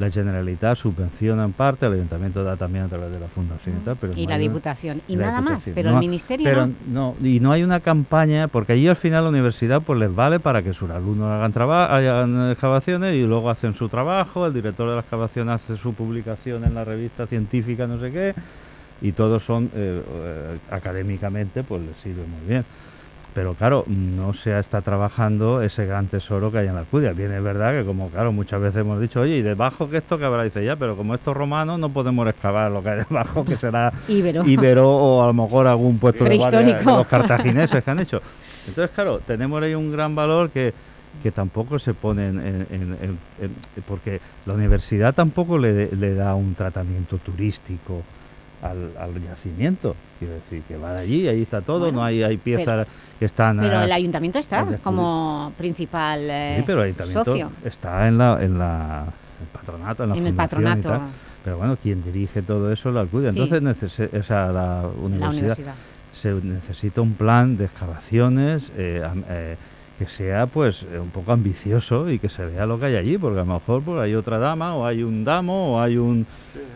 La Generalitat subvenciona en parte, el Ayuntamiento da también a través de la Fundación y tal, pero Y no la una- Diputación. Y la nada más, pero No el Ministerio pero no. no, y no hay una campaña, porque allí al final la universidad pues les vale para que sus alumnos hagan, hagan excavaciones y luego hacen su trabajo, el director de la excavación hace su publicación en la revista científica, no sé qué, y todos son, eh, eh, académicamente, pues les sirve muy bien. Pero claro, no se está trabajando ese gran tesoro que hay en la Alcudia. Bien, es verdad que como, claro, muchas veces hemos dicho, oye, ¿y debajo que esto que habrá? Dice, ya, pero como esto es romano, no podemos excavar lo que hay debajo, que será. Ibero o a lo mejor algún puesto de guardia de los cartagineses que han hecho. Entonces, claro, tenemos ahí un gran valor que, que tampoco se pone en, en- en- en- en- porque la universidad tampoco le, le da un tratamiento turístico al, al yacimiento. Quiero decir, que va de allí, ahí está todo, Bueno, no hay, hay piezas pero- que están... Pero el ayuntamiento está como principal eh, Sí, pero el ayuntamiento socio. está en la, en la el patronato, en la En el y patronato. tal. Pero bueno, quien dirige todo eso es la Alcudia. Sí. Entonces, o sea, la universidad, universidad. se necesita un plan de excavaciones eh, eh, que sea pues eh, un poco ambicioso y que se vea lo que hay allí, porque a lo mejor pues, hay otra dama o hay un damo o hay un...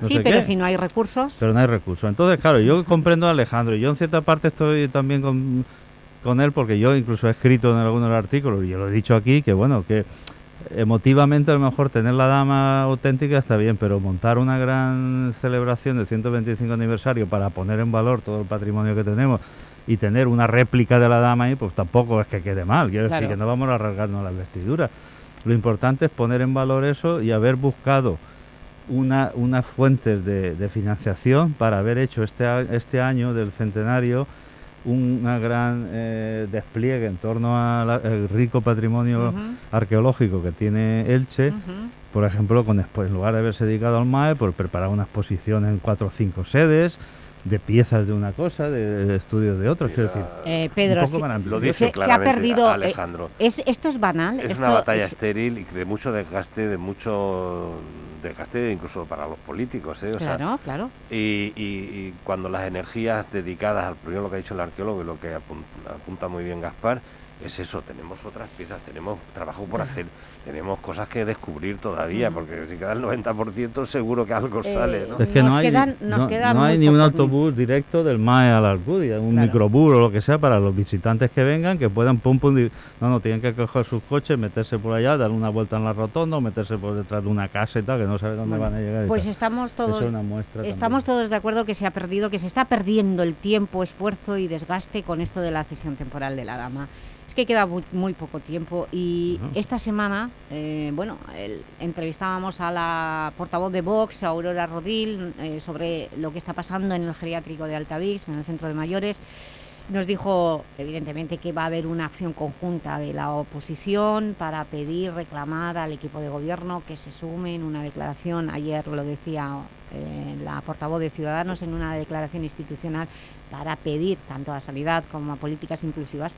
no sí, sé pero qué. si no hay recursos, Pero no hay recursos. Entonces, claro, yo comprendo a Alejandro. Yo en cierta parte estoy también con, con él porque yo incluso he escrito en algunos artículos y yo lo he dicho aquí que bueno, que emotivamente a lo mejor tener la dama auténtica está bien, pero montar una gran celebración del 125 aniversario para poner en valor todo el patrimonio que tenemos y tener una réplica de la dama ahí, pues tampoco es que quede mal. Quiero Claro. decir que no vamos a rasgarnos las vestiduras. Lo importante es poner en valor eso y haber buscado una, unas fuentes de, de financiación para haber hecho este, este año del centenario un gran eh, despliegue en torno al rico patrimonio arqueológico que tiene Elche, por ejemplo, con en lugar de haberse dedicado al MAE, por preparar una exposición en cuatro o cinco sedes, de piezas de una cosa, de, de estudios de otras, quiero decir. eh, Pedro. Lo dice se, se ha perdido... eh, Alejandro. es, esto es banal. Es esto una batalla es- estéril y de mucho desgaste, de mucho desgaste incluso para los políticos. ¿eh? O sea, Claro, claro. Y, y- y cuando las energías dedicadas al primero lo que ha dicho el arqueólogo y lo que apun- apunta muy bien Gaspar, es eso, tenemos otras piezas, tenemos trabajo por hacer, tenemos cosas que descubrir todavía, porque si queda el 90% seguro que algo Eh, sale, ¿no? Es que Nos no hay, quedan- nos no, queda no hay ni un autobús directo del MAE a la Alcudia, un Claro. microbús o lo que sea para los visitantes que vengan, que puedan pum pum. No, no, tienen que coger sus coches, meterse por allá, dar una vuelta en la rotonda o meterse por detrás de una casa y tal, que no sabe dónde Bueno, van a llegar. y Pues estamos todos, es una muestra estamos todos de acuerdo que se ha perdido, que se está perdiendo el tiempo, esfuerzo y desgaste con esto de la cesión temporal de la dama. Es que queda muy, muy poco tiempo y esta semana, eh, bueno, el- entrevistábamos a la portavoz de Vox, Aurora Rodil, eh, sobre lo que está pasando en el geriátrico de Altavix, en el centro de mayores. Nos dijo, evidentemente, que va a haber una acción conjunta de la oposición para pedir, reclamar al equipo de gobierno que se sume en una declaración. Ayer lo decía eh, la portavoz de Ciudadanos en una declaración institucional para pedir tanto a sanidad como a políticas inclusivas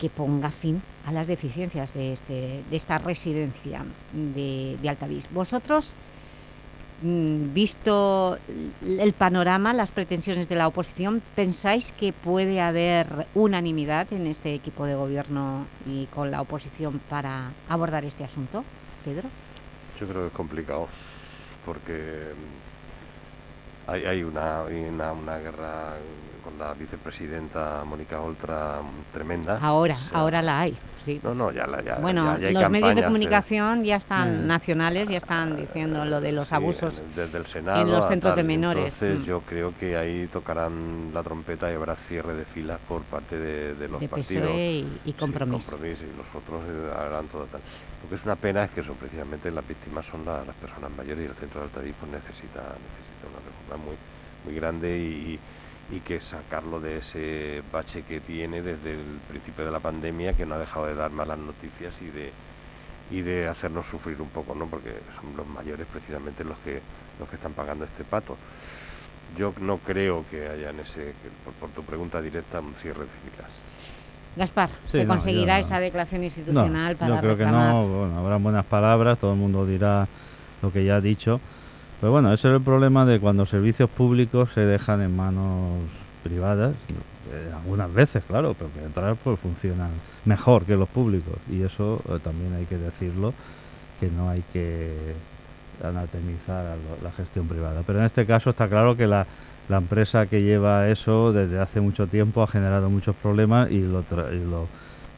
que ponga fin a las deficiencias de, este, de esta residencia de, de Altavix. Vosotros, mm, visto el panorama, las pretensiones de la oposición, ¿pensáis que puede haber unanimidad en este equipo de gobierno y con la oposición para abordar este asunto? Pedro. Yo creo que es complicado, porque mm, hay una, una guerra con la vicepresidenta Mónica Oltra mm, tremenda. Ahora, O sea, ahora la hay, sí. No, no, ya la ya, Bueno, ya- ya hay los medios de campañas comunicación ya están Mm. nacionales, ya están diciendo lo de los Sí, abusos desde el Senado en los centros de tal. menores. Entonces Mm. yo creo que ahí tocarán la trompeta y habrá cierre de filas por parte de, de los De partidos. PSOE y- y Sí, Compromís. Compromís, y los otros eh, harán todo tal. Lo que es una pena es que eso, precisamente las víctimas son la- las personas mayores y el centro de Altavix pues necesita, necesita una reforma muy, muy grande y, y- y que sacarlo de ese bache que tiene desde el principio de la pandemia que no ha dejado de dar malas noticias y de y de hacernos sufrir un poco, ¿no? Porque son los mayores precisamente los que los que están pagando este pato. Yo no creo que haya en ese, que por, por tu pregunta directa, un cierre de filas. Gaspar, Sí, ¿se no, conseguirá no. esa declaración institucional No, para yo creo que no, bueno, habrán buenas palabras, todo el mundo dirá lo que ya ha dicho, pero bueno, ese es el problema de cuando servicios públicos se dejan en manos privadas, eh, algunas veces, claro, pero que entrar pues funcionan mejor que los públicos y eso eh, también hay que decirlo, que no hay que anatemizar a la gestión privada. Pero en este caso está claro que la, empresa que lleva eso desde hace mucho tiempo ha generado muchos problemas y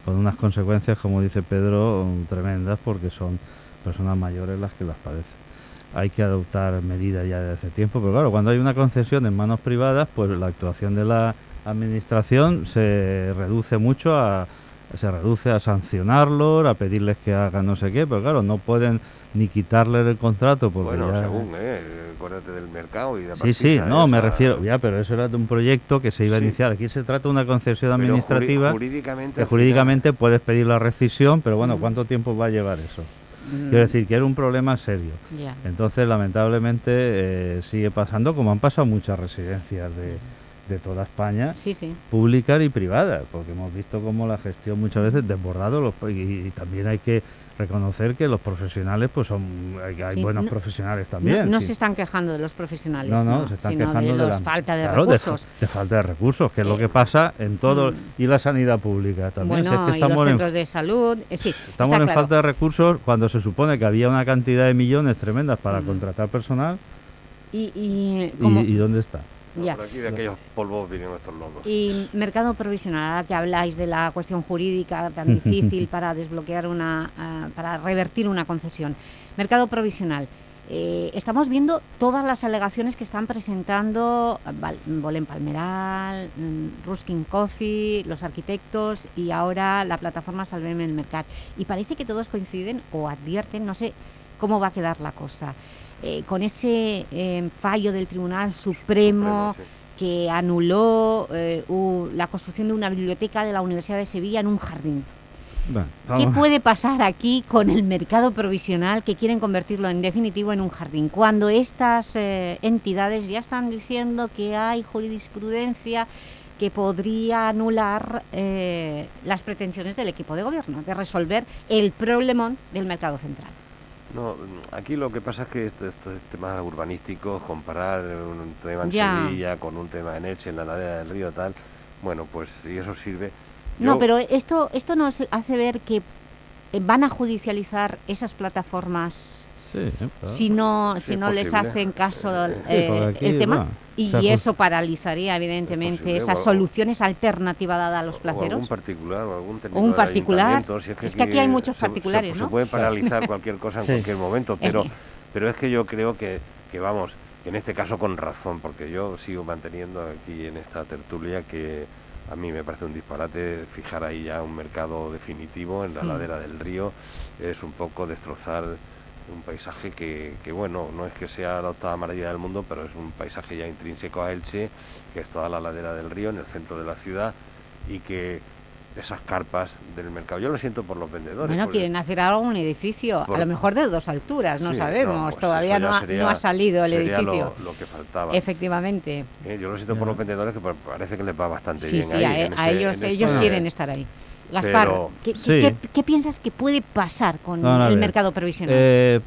con unas consecuencias, como dice Pedro, tremendas porque son personas mayores las que las padecen. Hay que adoptar medidas ya desde hace tiempo, pero claro, cuando hay una concesión en manos privadas, pues la actuación de la administración se reduce mucho a se reduce a sancionarlos, a pedirles que hagan no sé qué, pero claro, no pueden ni quitarles el contrato porque Bueno, ya- según, ¿eh? Acuérdate del mercado y de Sí, sí, no, me refiero, ya, pero eso era de un proyecto que se iba a iniciar. Aquí se trata de una concesión Pero administrativa. jurídicamente, que jurídicamente puedes pedir la rescisión, pero bueno, Mm. ¿cuánto tiempo va a llevar eso? Mm. Quiero decir que era un problema serio. Entonces, lamentablemente, eh, sigue pasando como han pasado muchas residencias de, de toda España, Sí, sí. públicas y privadas, porque hemos visto cómo la gestión muchas veces desbordado los, y, y también hay que reconocer que los profesionales, pues son hay, Sí, buenos no- profesionales también. no sí. se están quejando de los profesionales, No, no, ¿no? se están sino quejando de de los la falta de claro, recursos. De, falta de recursos, que es lo que pasa en todo. mm. Y la sanidad pública también. si es bueno, que y los estamos en, centros de salud, eh, sí, estamos está en claro. falta de recursos cuando se supone que había una cantidad de millones tremendas para Mm. contratar personal. Y, y, ¿Y, como- y dónde está? Ya. Por aquí de aquellos polvos vinieron estos lodos. Y mercado provisional, ahora que habláis de la cuestión jurídica tan difícil para desbloquear una, ah, para revertir una concesión. Mercado provisional. eh, estamos viendo todas las alegaciones que están presentando Bolén Palmeral, mm, Ruskin Coffee, los arquitectos y ahora la plataforma Salveme el Mercat. Y parece que todos coinciden o advierten, no sé cómo va a quedar la cosa, eh, con ese eh, fallo del Tribunal Supremo, que anuló eh, u- la construcción de una biblioteca de la Universidad de Sevilla en un jardín. Bueno, ¿Qué puede pasar aquí con el mercado provisional que quieren convertirlo en definitivo en un jardín? Cuando estas eh, entidades ya están diciendo que hay jurisprudencia que podría anular eh, las pretensiones del equipo de gobierno de resolver el problemón del mercado central. No, aquí lo que pasa es que esto- estos temas urbanísticos, comparar un tema en Ya. Sevilla con un tema en Elche, en la ladera del río, tal, bueno, pues si eso sirve. No, pero esto, esto nos hace ver que eh, van a judicializar esas plataformas Sí, eh, claro. si no, si no les hacen caso eh, el tema bueno, y se ju- eso paralizaría evidentemente posible, esas o- soluciones alternativas dadas a los o algún placeros. particular o algún técnico un particular. si Es que aquí hay muchos se- se- particulares, se, ¿no? puede paralizar cualquier cosa en Sí. cualquier momento, pero, pero es que yo creo que, que vamos, que en este caso con razón, porque yo sigo manteniendo aquí en esta tertulia que a mí me parece un disparate fijar ahí ya un mercado definitivo en la Mm. ladera del río, es un poco destrozar un paisaje que, que, bueno, no es que sea la octava maravilla del mundo, pero es un paisaje ya intrínseco a Elche, que es toda la ladera del río, en el centro de la ciudad, y que esas carpas del mercado, yo lo siento por los vendedores. Bueno, quieren hacer ahora un edificio, Por- a lo mejor de dos alturas, no Sí, sabemos, no, pues todavía no ha, sería- no ha salido el sería lo- edificio. Lo, que faltaba. Efectivamente. Eh, yo lo siento por los vendedores que pa- parece que les va bastante Sí, bien sí, ahí, a, en a ese- ellos, en ellos ese- quieren estar ahí. Gaspar, Pero- ¿qué, qué- Sí. qué- qué piensas que puede pasar con Vamos a el mercado provisional? Eh,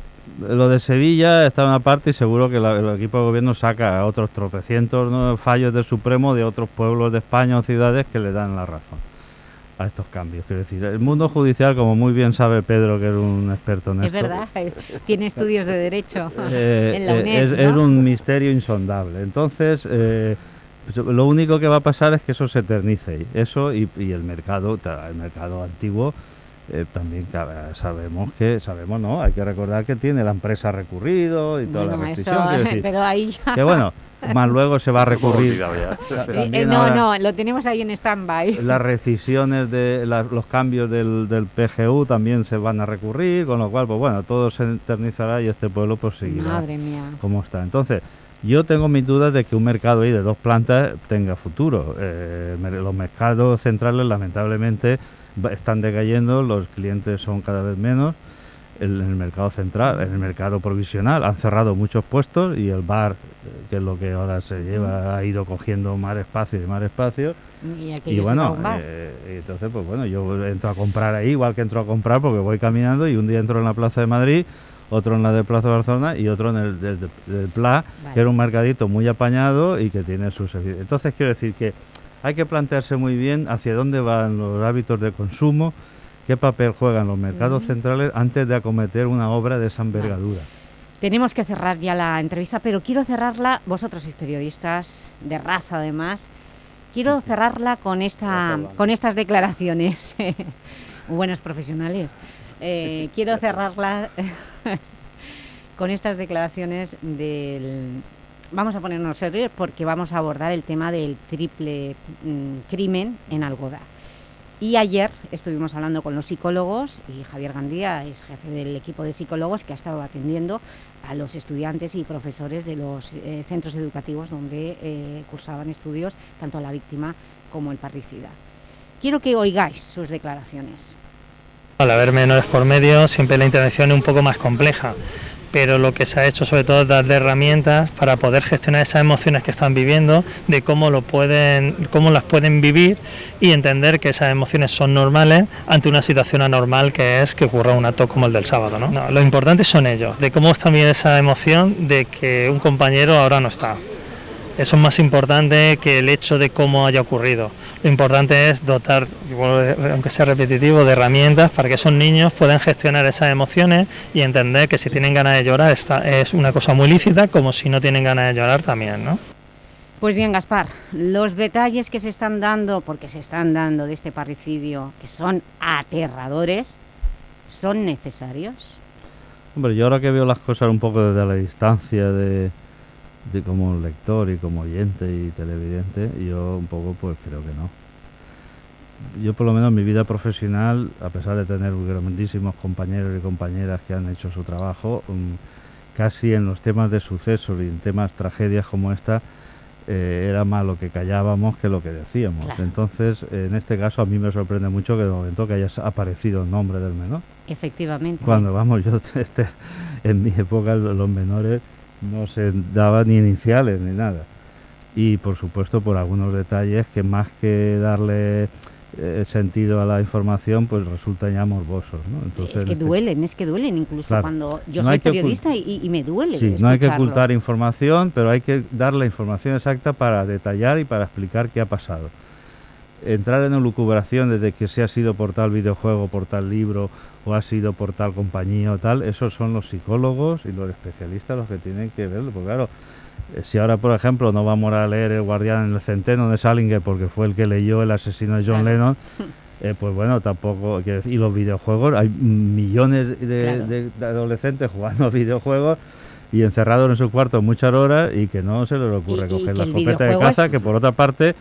lo de Sevilla está en una parte y seguro que la- el equipo de gobierno saca otros tropecientos ¿no? fallos del Supremo de otros pueblos de España o ciudades que le dan la razón a estos cambios. Quiero decir, el mundo judicial, como muy bien sabe Pedro, que es un experto en es esto, verdad, tiene estudios de derecho eh, en la eh, UNED, es, es ¿no? un misterio insondable. Entonces, eh, lo único que va a pasar es que eso se eternice. Eso y, y el mercado, el mercado antiguo, eh, también sabemos que, sabemos, ¿no? Hay que recordar que tiene la empresa recurrido y toda Bueno, la restricción. decir, pero ahí ya... Que bueno, más luego se va a recurrir. Eh, eh, no, ahora- no, lo tenemos ahí en stand-by. las rescisiones de la- los cambios del, del PGU también se van a recurrir, con lo cual, pues bueno, todo se eternizará y este pueblo pues seguirá Madre mía. como está. Entonces, yo tengo mis dudas de que un mercado ahí de dos plantas tenga futuro. Eh, los mercados centrales, lamentablemente, están decayendo, los clientes son cada vez menos. En el mercado central, en el mercado provisional, han cerrado muchos puestos y el bar, eh, que es lo que ahora se lleva, ha ido cogiendo más espacio y más espacio. Y, aquello Y será bueno, eh, entonces, pues bueno, yo entro a comprar ahí, igual que entro a comprar porque voy caminando y un día entro en la Plaza de Madrid, otro en la de Plaza de Barcelona y otro en el del, Pla, Vale. que era un mercadito muy apañado y que tiene sus servicios. Entonces, quiero decir que hay que plantearse muy bien hacia dónde van los hábitos de consumo, qué papel juegan los mercados centrales antes de acometer una obra de esa envergadura. Tenemos que cerrar ya la entrevista, pero quiero cerrarla, vosotros sois periodistas de raza además, quiero cerrarla con, esta, con estas declaraciones, buenos profesionales. Eh, quiero cerrarla con estas declaraciones del... Vamos a ponernos serios porque vamos a abordar el tema del triple mm, crimen en Algodá. Y ayer estuvimos hablando con los psicólogos y Javier Gandía es jefe del equipo de psicólogos que ha estado atendiendo a los estudiantes y profesores de los eh, centros educativos donde eh, cursaban estudios tanto la víctima como el parricida. Quiero que oigáis sus declaraciones. Al haber menores por medio, siempre la intervención es un poco más compleja, pero lo que se ha hecho sobre todo es darle herramientas para poder gestionar esas emociones que están viviendo, de cómo lo pueden, cómo las pueden vivir y entender que esas emociones son normales ante una situación anormal que es que ocurra un acto como el del sábado. ¿no? No, lo importante son ellos, de cómo está viviendo esa emoción de que un compañero ahora no está. Eso es más importante que el hecho de cómo haya ocurrido. Lo importante es dotar, igual, aunque sea repetitivo, de herramientas para que esos niños puedan gestionar esas emociones y entender que si tienen ganas de llorar esta es una cosa muy lícita, como si no tienen ganas de llorar también, ¿no? Pues bien, Gaspar, los detalles que se están dando, porque se están dando de este parricidio, que son aterradores, ¿son necesarios? Hombre, yo ahora que veo las cosas un poco desde la distancia de, de como lector y como oyente y televidente, yo un poco pues creo que no. Yo por lo menos en mi vida profesional, a pesar de tener grandísimos compañeros y compañeras que han hecho su trabajo, mm, casi en los temas de sucesos y en temas tragedias como esta, eh, era más lo que callábamos que lo que decíamos. Claro. Entonces, en este caso a mí me sorprende mucho que de momento que haya aparecido el nombre del menor. Efectivamente. Cuando vamos, yo este, en mi época lo- los menores no se daban ni iniciales ni nada. Y por supuesto por algunos detalles que más que darle eh, sentido a la información, pues resultan ya morbosos. ¿no? Entonces, es que este- duelen, es que duelen incluso Claro. cuando yo No soy periodista y, y me duele Sí, no hay que ocultar información, pero hay que dar la información exacta para detallar y para explicar qué ha pasado. Entrar en elucubración desde que se ha sido por tal videojuego, por tal libro, o ha sido por tal compañía o tal, esos son los psicólogos y los especialistas los que tienen que verlo. Porque claro, eh, si ahora, por ejemplo, no vamos a leer El Guardián en el Centeno de Salinger porque fue el que leyó El asesino de John Lennon, eh, pues bueno, tampoco. y los videojuegos, hay millones de, Claro. de- de adolescentes jugando a videojuegos y encerrados en su cuarto muchas horas y que no se les ocurre Y- y coger que la escopeta de casa, es- que por otra parte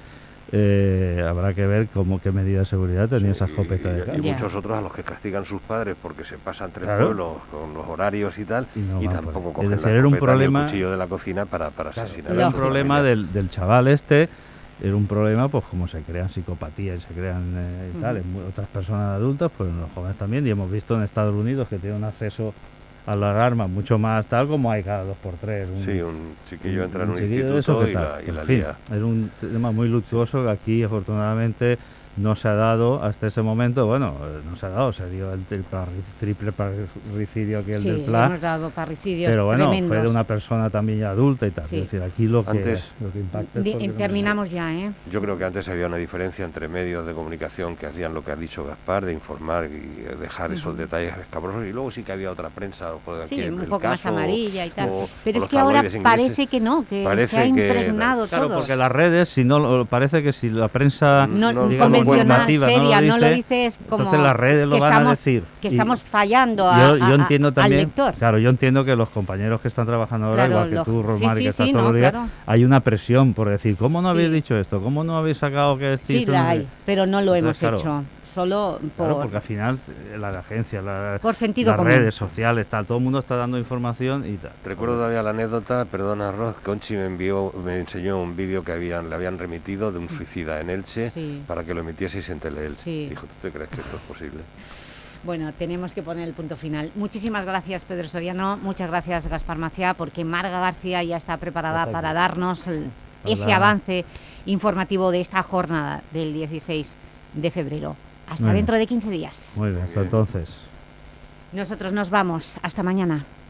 eh, habrá que ver cómo qué medida de seguridad tenía esa escopeta de Y, muchos otros a los que castigan sus padres porque se pasan tres Claro. pueblos con los horarios y tal, y, no tampoco cogen Es decir, la era un problema- el cuchillo de la cocina para, para asesinar a Era un problema del, del chaval este, era un problema pues como se crean psicopatías y se crean eh, y tal, en otras personas adultas, pues en los jóvenes también, y hemos visto en Estados Unidos que tienen un acceso a las armas mucho más tal como hay cada dos por tres. Sí, un chiquillo entra en un chiquillo de instituto que y la- y la En lía. Es un tema muy luctuoso que aquí afortunadamente no se ha dado hasta ese momento, bueno, eh, no se ha dado, se dio el, triple parricidio que el Sí, del PLA. hemos dado parricidios Pero bueno, fue de una persona también ya adulta y tal. Sí. Es decir, aquí lo que, lo que impacta es no- terminamos ya, ¿eh? Yo creo que antes había una diferencia entre medios de comunicación que hacían lo que ha dicho Gaspar, de informar y eh, dejar esos detalles escabrosos, y luego sí que había otra prensa, o por Sí, aquí el- un el poco más caso, amarilla y tal. o- Pero o es que ahora ingleses. parece que no, que se Parece ha que- impregnado Claro, todo. porque las redes, si no, parece que si la prensa No, digamos, normativa seria, no no lo lo dice, dice, es como entonces las redes lo que van estamos, a decir. Que Y estamos fallando a- yo, yo a- entiendo al también, lector. claro, yo entiendo que los compañeros que están trabajando ahora, Claro, igual que lo- tú, sí, Rosmar, sí, que estás sí, todos no, los días, claro. hay una presión por decir, ¿cómo no habéis dicho esto? ¿Cómo no habéis sacado que esto Sí, la no hay, qué?". pero no lo hemos claro, hecho. Solo por... Claro, porque al final eh, la agencia, la- Por sentido las común. redes sociales, tal, todo el mundo está dando información y tal. Recuerdo todavía la anécdota, perdona Roz, Conchi me envió, me enseñó un vídeo que habían, le habían remitido de un suicida en Elche Sí. para que lo emitieseis en Teleelche. Sí. Dijo, ¿tú te crees que esto es posible? Bueno, tenemos que poner el punto final. Muchísimas gracias, Pedro Soriano. Muchas gracias, Gaspar Maciá, porque Marga García ya está preparada Perfecto. para darnos el- ese avance informativo de esta jornada del 16 de febrero. Hasta dentro de 15 días. Muy bien, hasta entonces. Nosotros nos vamos. Hasta mañana.